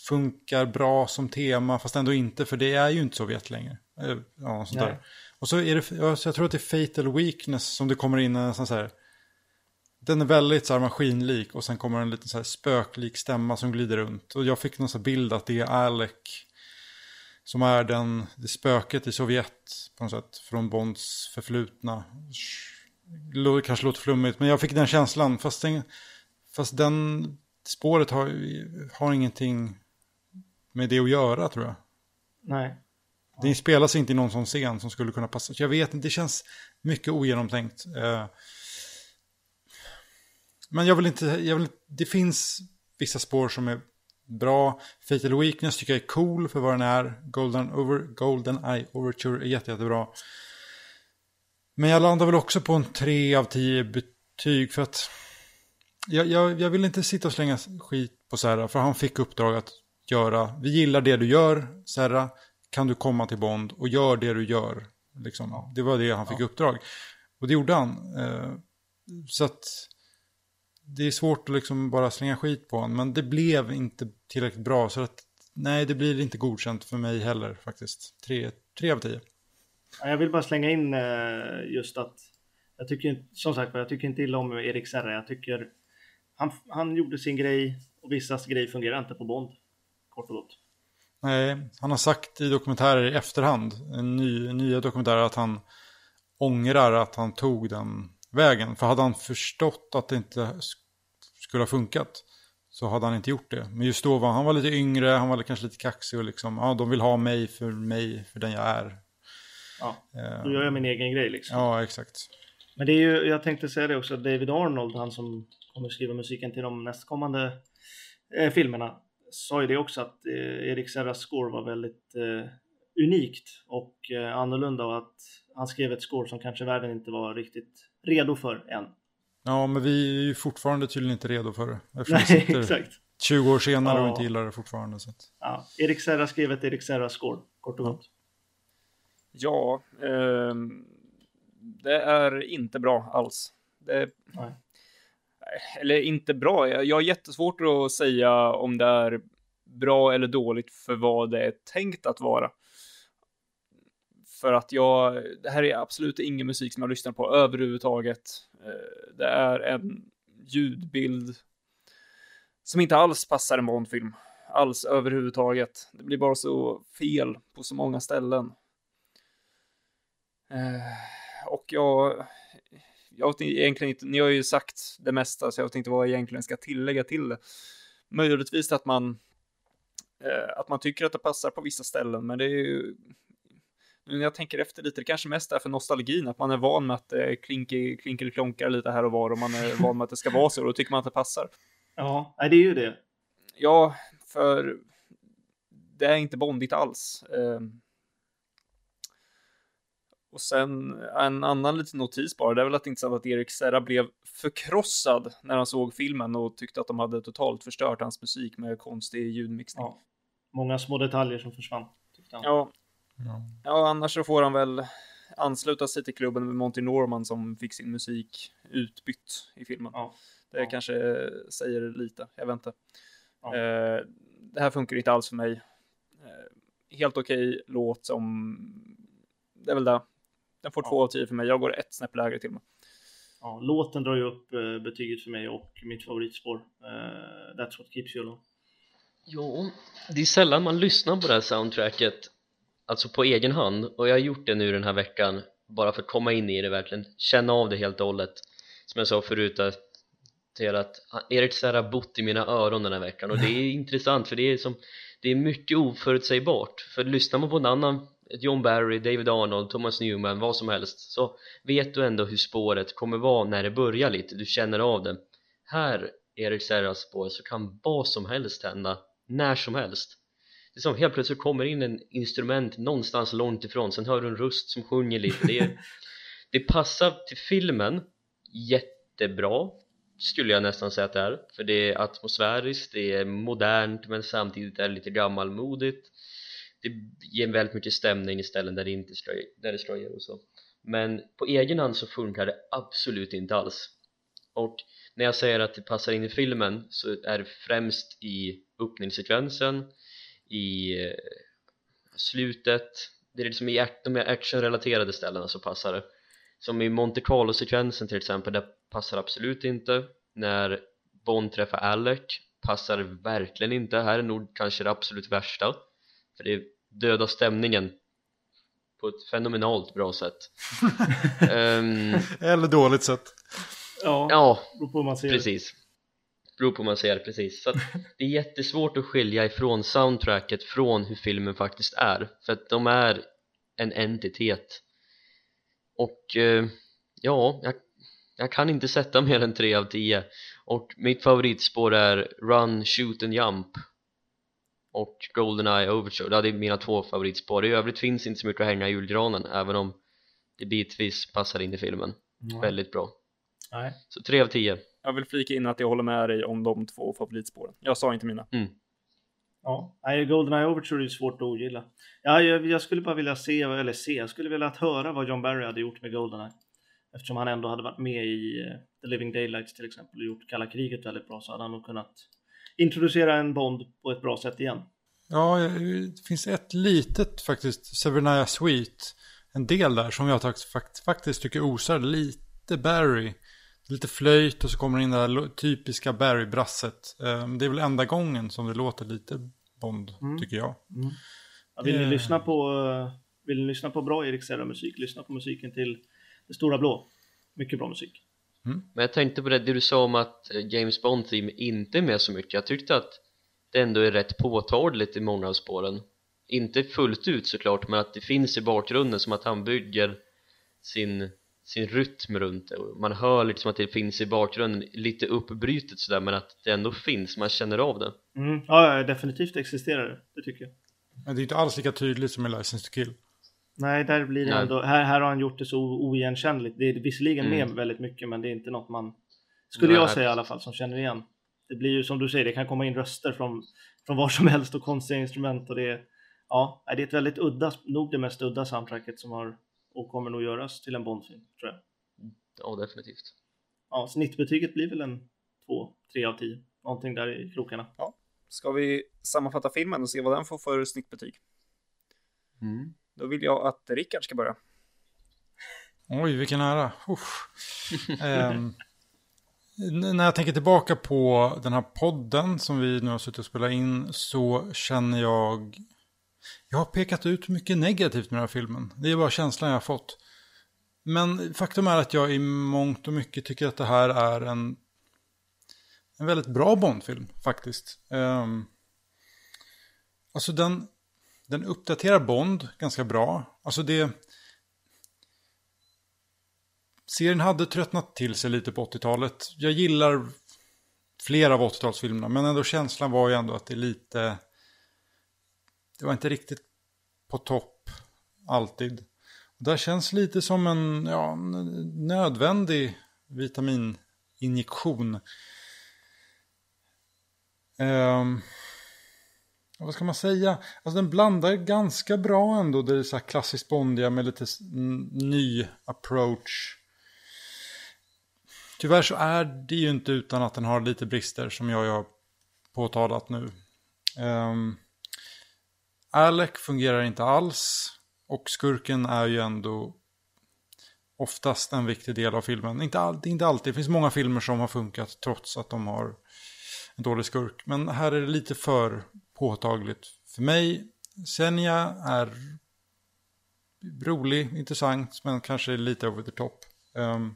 Speaker 4: funkar bra som tema, fast ändå inte, för det är ju inte Sovjet längre. Eh, Ja, sånt
Speaker 2: Nej.
Speaker 4: där. Och så är det, ja, jag tror att det är Fatal Weakness som det kommer in en sån så här, den är väldigt så här maskinlik och sen kommer en liten så här spöklik stämma som glider runt. Och jag fick någon så här bild att det är Alec som är den, det spöket i Sovjet på något sätt, från Bonds förflutna. Kanske låter flummigt, men jag fick den känslan, fast den, fast den spåret har, har ingenting med det att göra tror jag.
Speaker 2: Nej.
Speaker 4: Det spelas inte i någon sån scen som skulle kunna passa. Jag vet inte, det känns mycket ogenomtänkt. Men jag vill inte, jag vill, det finns vissa spår som är bra. Fatal Weakness tycker jag är cool för vad den är. Golden, over, Golden Eye Overture är jätte, jättebra. Men jag landar väl också på en 3 av 10 betyg för att jag, jag, jag vill inte sitta och slänga skit på Serra för han fick uppdrag att göra. Vi gillar det du gör, Serra. Kan du komma till Bond och gör det du gör. Liksom. Det var det han fick uppdrag. Och det gjorde han. Eh, så att det är svårt att liksom bara slänga skit på honom. Men det blev inte tillräckligt bra. Så att nej, det blir inte godkänt för mig heller faktiskt. Tre, tre av tio.
Speaker 2: Ja, Jag vill bara slänga in eh, just att jag tycker som sagt jag tycker inte illa om Erik Serra. Jag tycker han, han gjorde sin grej och vissas grej fungerar inte på Bond. Kort och gott.
Speaker 4: Nej, han har sagt i dokumentärer i efterhand, en ny, nya dokumentärer, att han ångrar att han tog den vägen. För hade han förstått att det inte sk- skulle ha funkat så hade han inte gjort det. Men just då var han var lite yngre, han var kanske lite kaxig och liksom, ja, de vill ha mig för mig, för den jag är.
Speaker 2: Ja,
Speaker 4: Eh,
Speaker 2: då gör jag min egen grej liksom.
Speaker 4: ja, exakt.
Speaker 2: Men det är ju, jag tänkte säga det också, David Arnold, han som kommer skriva musiken till de nästkommande eh, filmerna, sa ju det också att eh, Erik Serras score var väldigt eh, unikt och eh, annorlunda och att han skrev ett score som kanske världen inte var riktigt redo för än.
Speaker 4: Ja, men vi är ju fortfarande tydligen inte redo för det.
Speaker 2: Nej, [laughs] exakt.
Speaker 4: 20 år senare och
Speaker 2: Ja.
Speaker 4: inte gillar det fortfarande. Så att.
Speaker 2: Ja, Erik Serra skrev ett Erik Serra score, kort och gott.
Speaker 1: Ja, ehm, det är inte bra alls. Det,
Speaker 2: Nej.
Speaker 1: eller inte bra, jag, jag har jättesvårt att säga om det är bra eller dåligt för vad det är tänkt att vara. För att jag, det här är absolut ingen musik som jag lyssnar på överhuvudtaget. Eh, det är en ljudbild som inte alls passar en Bondfilm. Alls överhuvudtaget. Det blir bara så fel på så många ställen. Eh, och jag, jag vet egentligen inte, ni har ju sagt det mesta så jag vet inte vad jag egentligen ska tillägga till det. Möjligtvis att man, eh, att man tycker att det passar på vissa ställen, men det är ju när jag tänker efter lite, det kanske mest är för nostalgin, att man är van med att det klinker, klinker klonkar lite här och var och man är van med att det ska vara så och då tycker man att det passar. [laughs]
Speaker 2: Ja, det är ju det.
Speaker 1: Ja, för det är inte bondigt alls. Eh, och sen en annan liten notis bara, det är väl att det är intressant att Erik Serra blev förkrossad när han såg filmen och tyckte att de hade totalt förstört hans musik med konstig ljudmixning.
Speaker 2: Ja. Många små detaljer som försvann. tyckte han.
Speaker 1: Ja,
Speaker 4: Ja.
Speaker 1: ja, annars så får han väl ansluta sig till klubben med Monty Norman som fick sin musik utbytt i filmen.
Speaker 2: Ja.
Speaker 1: Det
Speaker 2: Ja.
Speaker 1: kanske säger lite, jag vet inte.
Speaker 2: Ja.
Speaker 1: Eh, det här funkar inte alls för mig. Eh, helt okej låt som, det är väl det. Den får
Speaker 2: Ja.
Speaker 1: två av tio för mig, jag går ett snäpp lägre till och med.
Speaker 2: Ja, låten drar ju upp eh, betyget för mig och mitt favoritspår. Eh, That's what keeps you alone.
Speaker 3: Jo, det är sällan man lyssnar på det här soundtracket Alltså på egen hand och jag har gjort det nu den här veckan Bara för att komma in i det verkligen Känna av det helt och hållet. Som jag sa förut till att Erik Serra har bott i mina öron den här veckan? Och det är [laughs] intressant för det är som Det är mycket oförutsägbart. För lyssnar man på en annan John Barry, David Arnold, Thomas Newman, vad som helst så vet du ändå hur spåret kommer vara när det börjar lite, du känner av det. Här Erik Serras spår så kan vad som helst hända när som helst det är som helt plötsligt kommer in en instrument någonstans långt ifrån. Sen hör du en röst som sjunger lite. Det, är, [laughs] det passar till filmen jättebra skulle jag nästan säga att det är. För det är atmosfäriskt, det är modernt men samtidigt är det lite gammalmodigt. Det ger väldigt mycket stämning i ställen där det inte slår, där det igenom och så. Men på egen hand så funkar det absolut inte alls. Och när jag säger att det passar in i filmen så är det främst i öppningssekvensen i eh, slutet. Det är liksom i act- de actionrelaterade ställena så passar. Det som i Monte Carlo-sekvensen till exempel där passar absolut inte. När Bond träffar Alec passar verkligen inte. Här är nog kanske det absolut värsta. För det dödar stämningen på ett fenomenalt bra sätt. [laughs] Ehm,
Speaker 4: Eller dåligt sätt.
Speaker 2: Ja,
Speaker 3: ja, precis beror på hur man ser det precis. Så att [laughs] det är jättesvårt att skilja ifrån soundtracket från hur filmen faktiskt är. För att de är en entitet. Och eh, ja, jag, jag kan inte sätta mer än 3 av 10 och mitt favoritspår är Run, Shoot and Jump. Och Goldeneye Overture, ja, det är mina två favoritspår. I övrigt finns inte så mycket att hänga i julgranen även om det bitvis passar in i filmen.
Speaker 2: Mm.
Speaker 3: väldigt bra.
Speaker 2: Nej.
Speaker 3: så 3 av 10
Speaker 1: Jag vill flika in att jag håller med dig om de två favoritspåren. Jag sa inte mina.
Speaker 2: Ja, nej, Goldeneye Overture är svårt att ogilla. Ja, jag, jag skulle bara vilja se, eller se, jag skulle vilja att höra vad John Barry hade gjort med Goldeneye. Eftersom han ändå hade varit med i eh, The Living Daylights till exempel och gjort kalla kriget väldigt bra så hade han nog kunnat introducera en Bond på ett bra sätt igen.
Speaker 4: Ja, det finns ett litet faktiskt, Severnaya Suite, en del där som jag fakt- fakt- faktiskt tycker osar lite Barry. Lite flöjt och så kommer det in det där lo- typiska Barry-brasset. Ehm, Det är väl enda gången som det låter lite Bond,
Speaker 2: Mm.
Speaker 4: tycker jag.
Speaker 2: Ja, vill, ni
Speaker 4: Eh.
Speaker 2: lyssna på, vill ni lyssna på bra Erik Serra-musik, lyssna på musiken till Det Stora Blå. Mycket bra musik.
Speaker 3: Men jag tänkte på det, det du sa om att eh, James Bond team inte är med så mycket Jag tyckte att det ändå är rätt påtagligt i många av spåren Inte fullt ut såklart, men att det finns i bakgrunden som att han bygger sin, sin rytm runt det och Man hör liksom att det finns i bakgrunden lite uppbrytet sådär men att det ändå finns, man känner av det
Speaker 2: Mm. Ja, ja, definitivt existerar det, det tycker jag.
Speaker 4: Men det är inte alls lika tydligt som i License to Kill.
Speaker 2: Nej, där blir det
Speaker 3: Nej.
Speaker 2: ändå, här, här har han gjort det så oigenkännligt. Det är visserligen
Speaker 3: Mm.
Speaker 2: med väldigt mycket, men det är inte något man, skulle
Speaker 3: Nej.
Speaker 2: jag säga i alla fall, som känner igen. Det blir ju som du säger, det kan komma in röster från, från var som helst och konstiga instrument och det är, ja, det är ett väldigt udda, nog det mest udda soundtracket som har och kommer nog göras till en Bondfilm, tror jag.
Speaker 3: Ja, definitivt
Speaker 2: Ja, snittbetyget blir väl en 2, 3 av 10. Någonting där i krokarna.
Speaker 1: Ska vi sammanfatta filmen och se vad den får för snittbetyg?
Speaker 3: mm.
Speaker 1: Då vill jag att Rickard ska börja.
Speaker 4: Oj, vilken ära. [laughs] N- när jag tänker tillbaka på den här podden som vi nu har suttit och spelat in så känner jag... Jag har pekat ut mycket negativt med den här filmen. Det är bara känslan jag har fått. Men faktum är att jag i mångt och mycket tycker att det här är en, en väldigt bra Bondfilm faktiskt. Um, alltså den, den uppdaterar Bond ganska bra. Alltså det... Serien hade tröttnat till sig lite på 80-talet. Jag gillar flera av 80-talsfilmerna, men ändå känslan var ju ändå att det är lite... Det var inte riktigt på topp alltid. Det känns lite som en ja, nödvändig vitamininjektion. Um, vad ska man säga? Alltså den blandar ganska bra ändå. Det är så här klassiskt bondiga med lite ny approach. Tyvärr så är det ju inte utan att den har lite brister som jag har påtalat nu. Um, Alec fungerar inte alls. Och skurken är ju ändå oftast en viktig del av filmen. Inte, all, inte alltid, det finns många filmer som har funkat trots att de har en dålig skurk. Men här är det lite för påtagligt för mig. Senja är rolig, intressant, men kanske lite over the top. Um,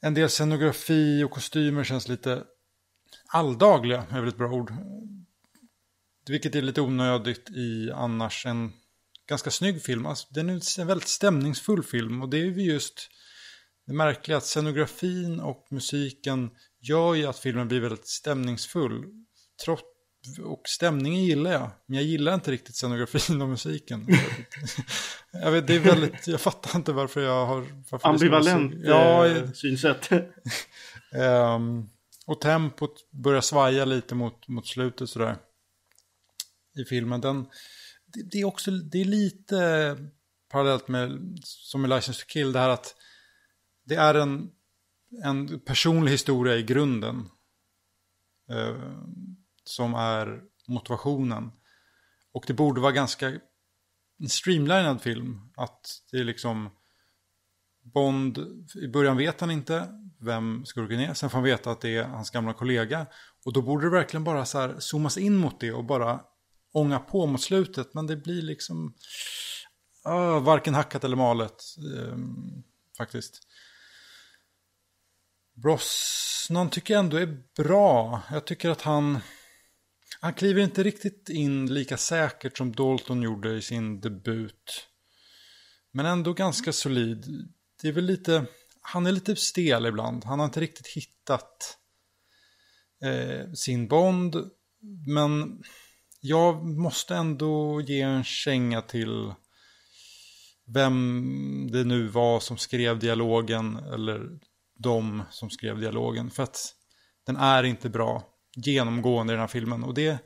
Speaker 4: en del scenografi och kostymer känns lite alldagliga, är väl ett bra ord. Vilket är lite onödigt i annars en ganska snygg film. Alltså, den är en väldigt stämningsfull film och det är ju just det märkliga att scenografin och musiken gör ju att filmen blir väldigt stämningsfull. Trots och stämningen gillar jag, men jag gillar inte riktigt scenografin och musiken. [laughs] jag, vet, det är väldigt, jag fattar inte varför jag har... Varför
Speaker 2: Ambivalent
Speaker 4: Ja,
Speaker 2: eh, synsätt. [laughs]
Speaker 4: Ehm, och tempot börjar svaja lite mot, mot slutet sådär. I filmen. Den, det, det är också det är lite parallellt med som med License to Kill. Det här att det är en, en personlig historia i grunden. eh, som är motivationen. Och det borde vara ganska en streamlinad film. Att det är liksom Bond, i början vet han inte vem skurken är. Sen får han veta att det är hans gamla kollega. Och då borde det verkligen bara så här zoomas in mot det och bara ånga på mot slutet. Men det blir liksom uh, varken hackat eller malet. um, faktiskt. Brosnan tycker jag ändå är bra. Jag tycker att han... Han kliver inte riktigt in lika säkert som Dalton gjorde i sin debut. Men ändå ganska solid. Det är väl lite... Han är lite stel ibland. Han har inte riktigt hittat eh, sin Bond. Men jag måste ändå ge en känga till vem det nu var som skrev dialogen. Eller de som skrev dialogen. För att den är inte bra genomgående i den här filmen. Och det,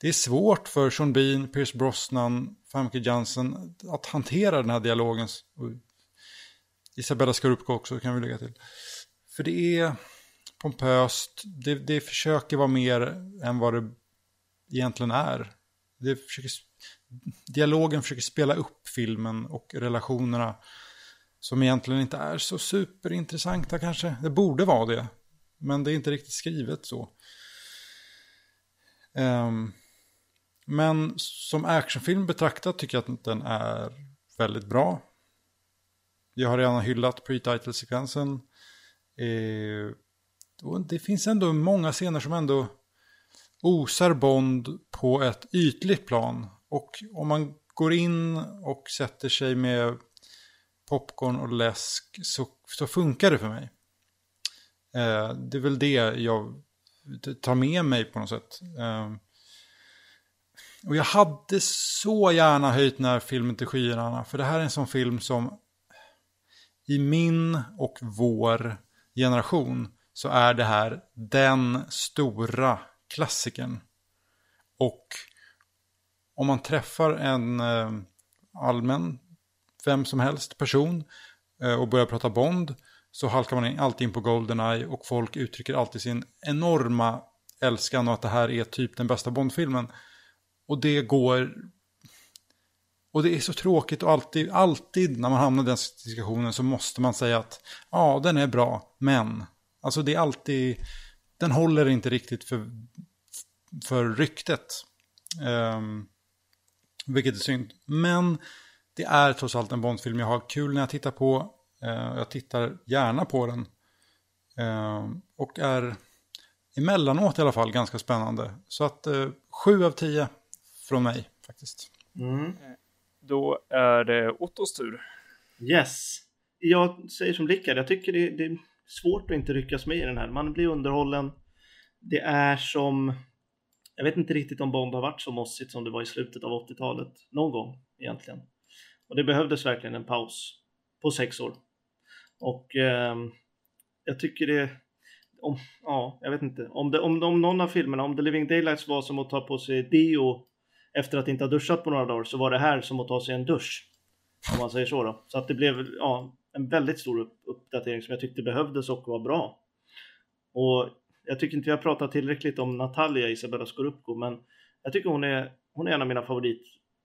Speaker 4: det är svårt för Sean Bean, Pierce Brosnan, Famke Janssen att hantera den här dialogen. Och Isabella Skorupko också kan vi lägga till. För det är pompöst, det, det försöker vara mer än vad det egentligen är. Det försöker, dialogen försöker spela upp filmen och relationerna som egentligen inte är så superintressanta kanske. Det borde vara det, men det är inte riktigt skrivet så. Um, men som actionfilm betraktat tycker jag att den är väldigt bra. Jag har redan hyllat pre-title-sekvensen. Eh, det finns ändå många scener som ändå osar Bond på ett ytligt plan. Och om man går in och sätter sig med popcorn och läsk så, så funkar det för mig. Eh, det är väl det jag tar med mig på något sätt. Eh, och jag hade så gärna höjt den här filmen till skyarna. För det här är en sån film som i min och vår generation så är det här den stora klassikern. Och om man träffar en eh, allmän, vem som helst person eh, och börjar prata Bond så halkar man in, alltid in på Goldeneye och folk uttrycker alltid sin enorma älskan och att det här är typ den bästa Bondfilmen. Och det går... Och det är så tråkigt och alltid, alltid när man hamnar i den situationen så måste man säga att ja, den är bra, men Alltså det är alltid, den håller inte riktigt för, för ryktet. Ehm, vilket är synd. Men det är trots allt en Bondfilm jag har kul när jag tittar på. Eh, jag tittar gärna på den. Ehm, och är emellanåt i alla fall ganska spännande. Så att eh, sju av tio från mig faktiskt.
Speaker 2: Mm.
Speaker 1: Då är det Ottos tur.
Speaker 2: Yes. Jag säger som Rickard, jag tycker det, det är svårt att inte ryckas med i den här. Man blir underhållen. Det är som... Jag vet inte riktigt om Bond har varit så mossigt som det var i slutet av 80-talet. Någon gång egentligen. Och det behövdes verkligen en paus på sex år. Och eh, jag tycker det... Om, ja, jag vet inte. Om, det, om, om någon av filmerna, om The Living Daylights var som att ta på sig deo efter att inte ha duschat på några dagar så var det här som att ta sig en dusch. Om man säger så då. Så att det blev ja, en väldigt stor uppdatering som jag tyckte behövdes och var bra. Och jag tycker inte vi har pratat tillräckligt om Natalia Isabella Scorupco men jag tycker hon är, hon är en av mina favorit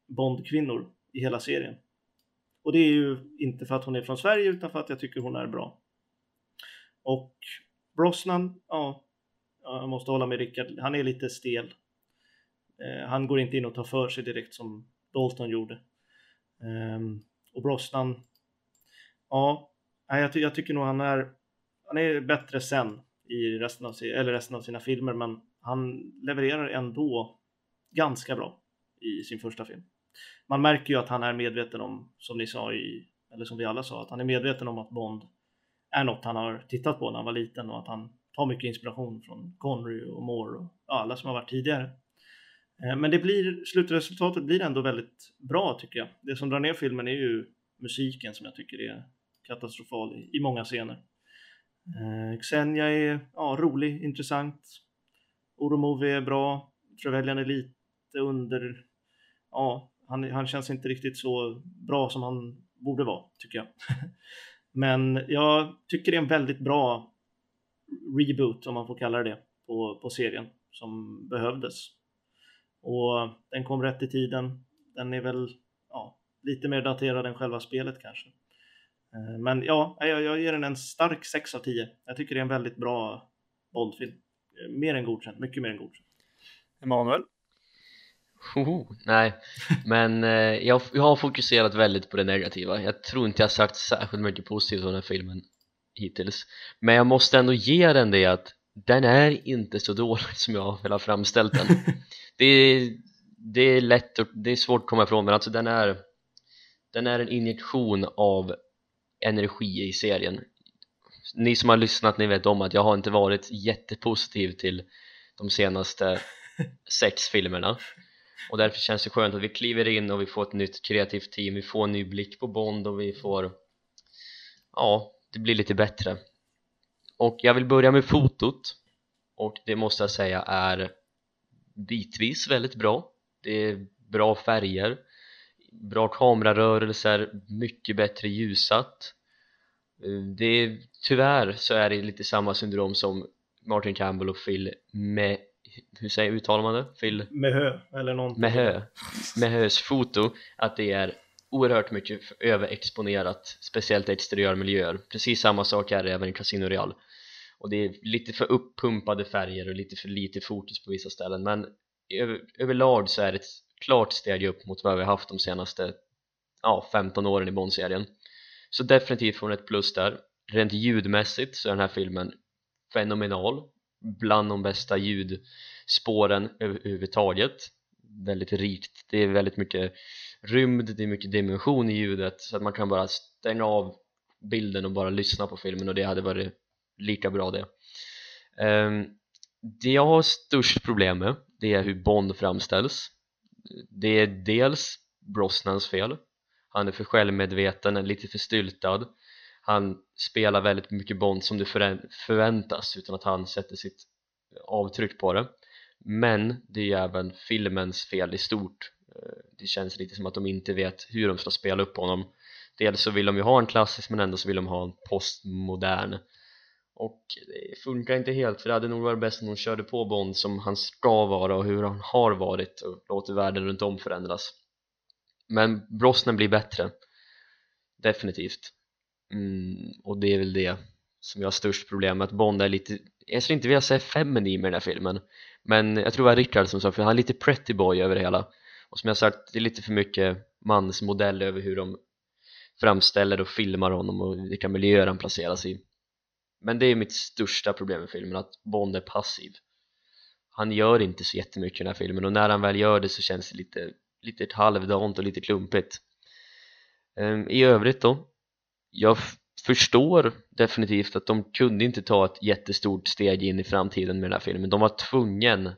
Speaker 2: Bondkvinnor i hela serien. Och det är ju inte för att hon är från Sverige utan för att jag tycker hon är bra. Och Brosnan, ja, jag måste hålla med Rickard, han är lite stel. Eh, han går inte in och tar för sig direkt som Dalton gjorde. Eh, och Brosnan, ja, jag, ty- jag tycker nog han är, han är bättre sen i resten av, eller resten av sina filmer, men han levererar ändå ganska bra i sin första film. Man märker ju att han är medveten om, som ni sa i, eller som vi alla sa, att han är medveten om att Bond är något han har tittat på när han var liten och att han tar mycket inspiration från Connery och Moore och alla som har varit tidigare. Eh, men det blir, slutresultatet blir ändå väldigt bra tycker jag. Det som drar ner filmen är ju musiken som jag tycker är katastrofal i, i många scener. Eh, Xenia är ja, rolig, intressant. Oromovi är bra. Trevelyan är lite under... Ja, han, han känns inte riktigt så bra som han borde vara, tycker jag. [laughs] Men jag tycker det är en väldigt bra reboot, om man får kalla det det, på, på serien som behövdes. Och den kom rätt i tiden. Den är väl ja, lite mer daterad än själva spelet kanske. Eh, Men ja, jag, jag ger den en stark 6 av 10. Jag tycker det är en väldigt bra Bondfilm. Eh, Mer än godkänt, mycket mer än godkänt.
Speaker 1: Emanuel?
Speaker 3: Hoho, nej, [laughs] men eh, jag, jag har fokuserat väldigt på det negativa Jag tror inte jag sagt särskilt mycket positivt om den här filmen hittills Men jag måste ändå ge den det att den är inte så dålig som jag har velat framställt den [laughs] det, är, det är lätt och det är svårt att komma ifrån men alltså den är den är en injektion av energi i serien. Ni som har lyssnat ni vet om att jag har inte varit jättepositiv till de senaste [laughs] sex filmerna. Och därför känns det skönt att vi kliver in och vi får ett nytt kreativt team. Vi får en ny blick på Bond och vi får ja, det blir lite bättre. Och jag vill börja med fotot. Och det måste jag säga är bitvis väldigt bra. Det är bra färger bra kamerarörelser, mycket bättre ljussatt. Eh, det är, tyvärr så är det lite samma syndrom som Martin Campbell och Phil med, hur säger uttalar man det? Phil?
Speaker 2: Med hö eller någonting.
Speaker 3: Mehö Mehös foto att det är oerhört mycket överexponerat speciellt i exteriörmiljöer precis samma sak är det även i Casino Real. Och det är lite för uppumpade färger och lite för lite fokus på vissa ställen men över, överlag så är det ett klart steg upp mot vad vi har haft de senaste ja, 15 åren i Bond-serien. Så definitivt får den ett plus där. Rent ljudmässigt så är den här filmen fenomenal. Bland de bästa ljudspåren överhuvudtaget. Väldigt rikt, det är väldigt mycket rymd, det är mycket dimension i ljudet så att man kan bara stänga av bilden och bara lyssna på filmen och det hade varit lika bra det. Um, Det jag har störst problem med det är hur Bond framställs det är dels Brosnans fel. Han är för självmedveten, lite för styltad. Han spelar väldigt mycket Bond som det förväntas utan att han sätter sitt avtryck på det. Men det är även filmens fel i stort. Eh, det känns lite som att de inte vet hur de ska spela upp honom. Dels så vill de ju ha en klassisk men ändå så vill de ha en postmodern och det funkar inte helt för det hade nog varit bäst om de körde på Bond som han ska vara och hur han har varit och låter världen runt om förändras. Men Brosnan blir bättre. Definitivt. Mm, och det är väl det som jag har störst problem med att Bond är lite jag skulle inte vilja säga feminin med den här filmen men jag tror det var Rickard som sa för han är lite pretty boy över det hela. Och som jag sagt det är lite för mycket mansmodell över hur de framställer och filmar honom och vilka miljöer han placeras i men det är mitt största problem med filmen att Bond är passiv. Han gör inte så jättemycket i den här filmen och när han väl gör det så känns det lite, lite halvdant och lite klumpigt. Ehm, i övrigt då jag förstår definitivt att de kunde inte ta ett jättestort steg in i framtiden med den här filmen. De var tvungen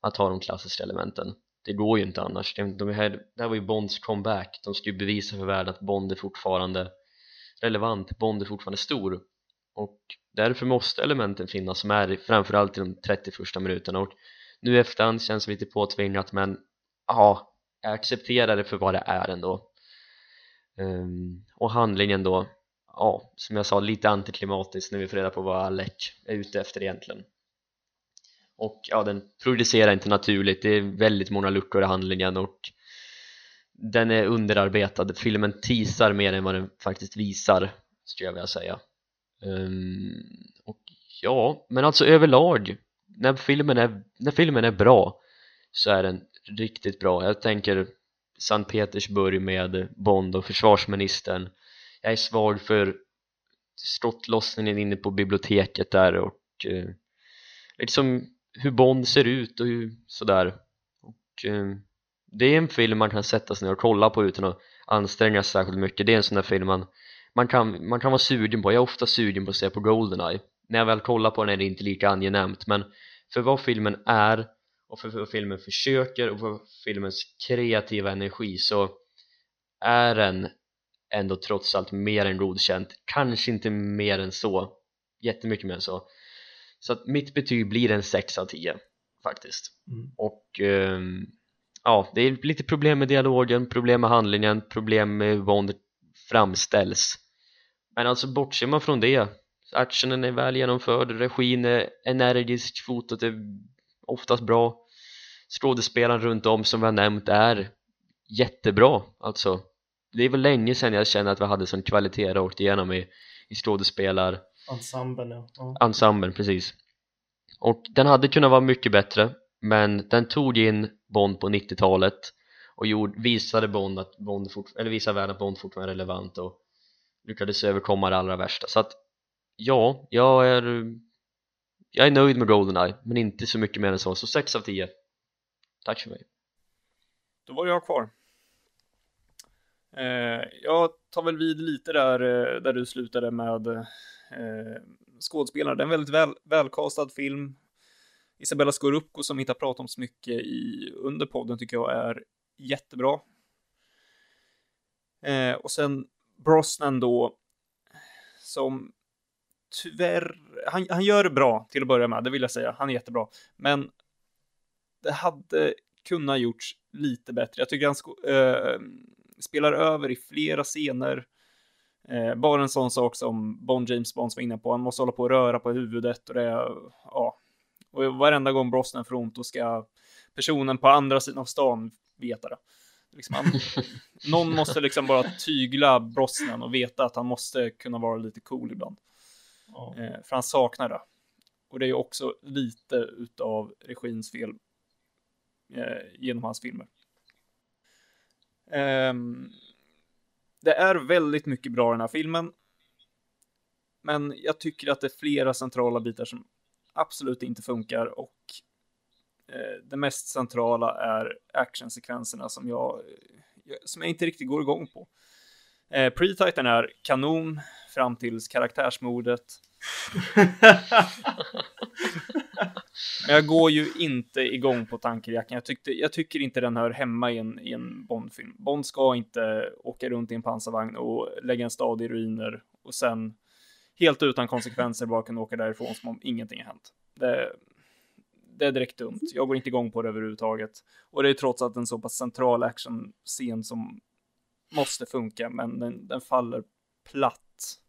Speaker 3: att ha de klassiska elementen. Det går ju inte annars. De, de här, det här var ju Bonds comeback. De ska ju bevisa för världen att Bond är fortfarande relevant, Bond är fortfarande stor och därför måste elementen finnas som är framförallt i de 30 första minuterna. Och nu i efterhand känns det lite påtvingat men ja, jag accepterar det för vad det är ändå. Um, och handlingen då ja, som jag sa, lite antiklimatiskt när vi får reda på vad Alec är ute efter egentligen. Och ja, den producerar inte naturligt, det är väldigt många luckor i handlingen och den är underarbetad, filmen teasar mer än vad den faktiskt visar skulle jag vilja säga. Ehm, och ja, men alltså överlag när filmen är, när filmen är bra så är den riktigt bra. Jag tänker Sankt Petersburg med Bond och försvarsministern. Jag är svag för skottlossningen inne på biblioteket där och eh, liksom hur Bond ser ut och hur, sådär. Och eh, det är en film man kan sätta sig ner och kolla på utan att anstränga sig särskilt mycket. Det är en sån där film man, man, kan, man kan vara sugen på, jag är ofta sugen på att se på Goldeneye. När jag väl kollar på den är det inte lika angenämt men för vad filmen är och för vad filmen försöker och för filmens kreativa energi så är den ändå trots allt mer än godkänt. Kanske inte mer än så jättemycket mer än så. Så att mitt betyg blir en 6 av 10 faktiskt.
Speaker 2: Mm.
Speaker 3: och ehm, ja, det är lite problem med dialogen, problem med handlingen, problem med hur Bond framställs men alltså bortser man från det actionen är väl genomförd, regin är energisk, fotot är oftast bra skådespelaren runt om som vi har nämnt är jättebra alltså det är väl länge sedan jag känner att vi hade sån kvalitet rakt igenom i, i skådespelar
Speaker 2: Ensemblen, ja. ja.
Speaker 3: ensemblen precis och den hade kunnat vara mycket bättre men den tog in Bond på 90-talet och gjorde, visade Bond att Bond fort, eller visade världen att Bond fortfarande är relevant och lyckades överkomma det allra värsta så att ja, jag är jag är nöjd med Goldeneye men inte så mycket mer än så, så 6 av 10 tack för mig
Speaker 1: Då var jag kvar. Eh, jag tar väl vid lite där, eh, där du slutade med eh, skådespelare. Det är en väldigt väl, välkastad film. Isabella Scorupco som vi inte har pratat om så mycket i, under podden tycker jag är jättebra. Eh, och sen Brosnan då, som tyvärr, han, han gör det bra till att börja med, det vill jag säga. Han är jättebra. Men det hade kunnat gjorts lite bättre. Jag tycker han sko- eh, spelar över i flera scener. Eh, bara en sån sak som Bond James Bond var inne på, han måste hålla på och röra på huvudet och det, ja. Och varenda gång Brosnan får ont, då ska personen på andra sidan av stan veta det. Liksom han, någon måste liksom bara tygla Brosnan och veta att han måste kunna vara lite cool ibland.
Speaker 2: ja.
Speaker 1: Eh, för han saknar det. Och det är ju också lite utav regins fel eh, genom hans filmer. Ehm, det är väldigt mycket bra i den här filmen. Men jag tycker att det är flera centrala bitar som absolut inte funkar och eh, det mest centrala är actionsekvenserna som jag, som jag inte riktigt går igång på. Eh, Pre-Titan är kanon fram tills karaktärsmordet. [laughs] Men jag går ju inte igång på tankerjackan. Jag, tyckte, jag tycker inte den hör hemma i en, i en Bond-film. Bond ska inte åka runt i en pansarvagn och lägga en stad i ruiner och sen helt utan konsekvenser bara kunna åka därifrån som om ingenting har hänt. Det, det är direkt dumt. Jag går inte igång på det överhuvudtaget. Och det är trots allt en så pass central actionscen som måste funka, men den, den faller platt.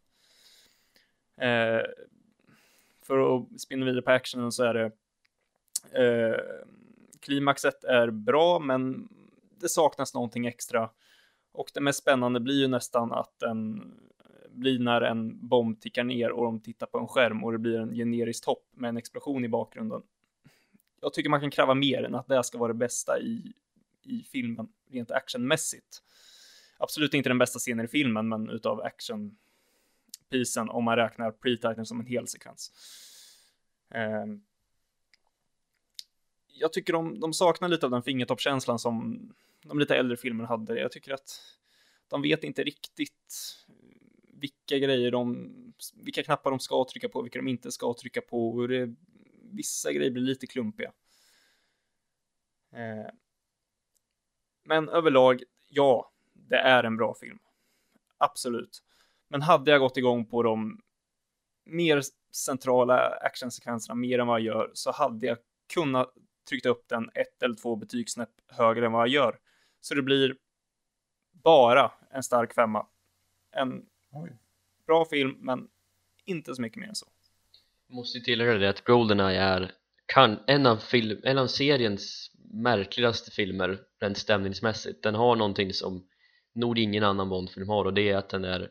Speaker 1: Eh, för att spinna vidare på actionen så är det eh, klimaxet är bra, men det saknas någonting extra. Och det mest spännande blir ju nästan att en blir när en bomb tickar ner och de tittar på en skärm och det blir en generisk topp med en explosion i bakgrunden. Jag tycker man kan kräva mer än att det ska vara det bästa i, i filmen, rent actionmässigt. Absolut inte den bästa scenen i filmen, men utav action pisen om man räknar pre-titan som en hel sekvens. Ehm, jag tycker de, de saknar lite av den fingertoppskänslan som de lite äldre filmerna hade. Jag tycker att de vet inte riktigt vilka grejer de, vilka knappar de ska trycka på, vilka de inte ska trycka på. Och det, vissa grejer blir lite klumpiga. Eh, men överlag, ja, det är en bra film. Absolut. Men hade jag gått igång på de mer centrala actionsekvenserna mer än vad jag gör så hade jag kunnat trycka upp den ett eller två betygssnäpp högre än vad jag gör. Så det blir bara en stark femma. En
Speaker 4: Oj.
Speaker 1: bra film, men inte så mycket mer än så.
Speaker 3: Måste ju tillägga det att Goldeneye är kan, en, av film, en av seriens märkligaste filmer rent stämningsmässigt. Den har någonting som nog ingen annan Bondfilm har och det är att den är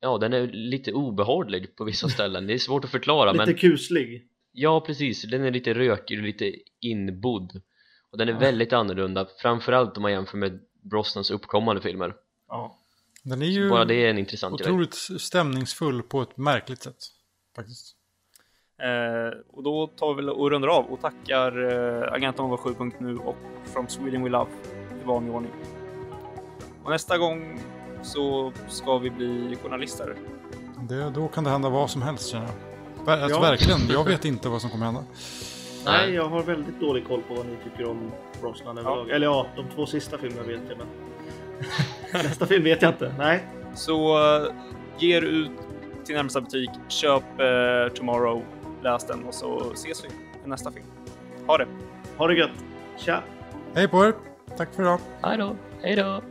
Speaker 3: ja den är lite obehaglig på vissa ställen. Det är svårt att förklara
Speaker 2: Lite
Speaker 3: men
Speaker 2: kuslig.
Speaker 3: ja precis. Den är lite rökig och lite inbodd. Och den är väldigt annorlunda framförallt om man jämför med Brosnans uppkommande filmer.
Speaker 2: Ja.
Speaker 4: Den är ju
Speaker 3: bara det är en intressant grej.
Speaker 4: otroligt stämningsfull på ett märkligt sätt. Faktiskt.
Speaker 1: Eh, och då tar vi väl och rundar av och tackar eh, Agent 7.nu och From Sweden We Love i vanlig ordning. Och nästa gång så ska vi bli journalister.
Speaker 4: Det, då kan det hända vad som helst känner jag. Ver, alltså,
Speaker 2: Ja.
Speaker 4: Verkligen, jag [laughs] vet inte vad som kommer hända.
Speaker 2: Nej, jag har väldigt dålig koll på vad ni tycker om Brosnan överlag. Eller ja, de två sista filmerna vet jag, men [laughs] nästa film vet jag inte. Nej.
Speaker 1: Så eh, ge er ut till närmsta butik, köp eh, Tomorrow, läs den och så ses vi i nästa film. Ha det!
Speaker 2: Ha det gött. Tja!
Speaker 4: Hej på er! Tack för idag!
Speaker 3: Hej då, hej då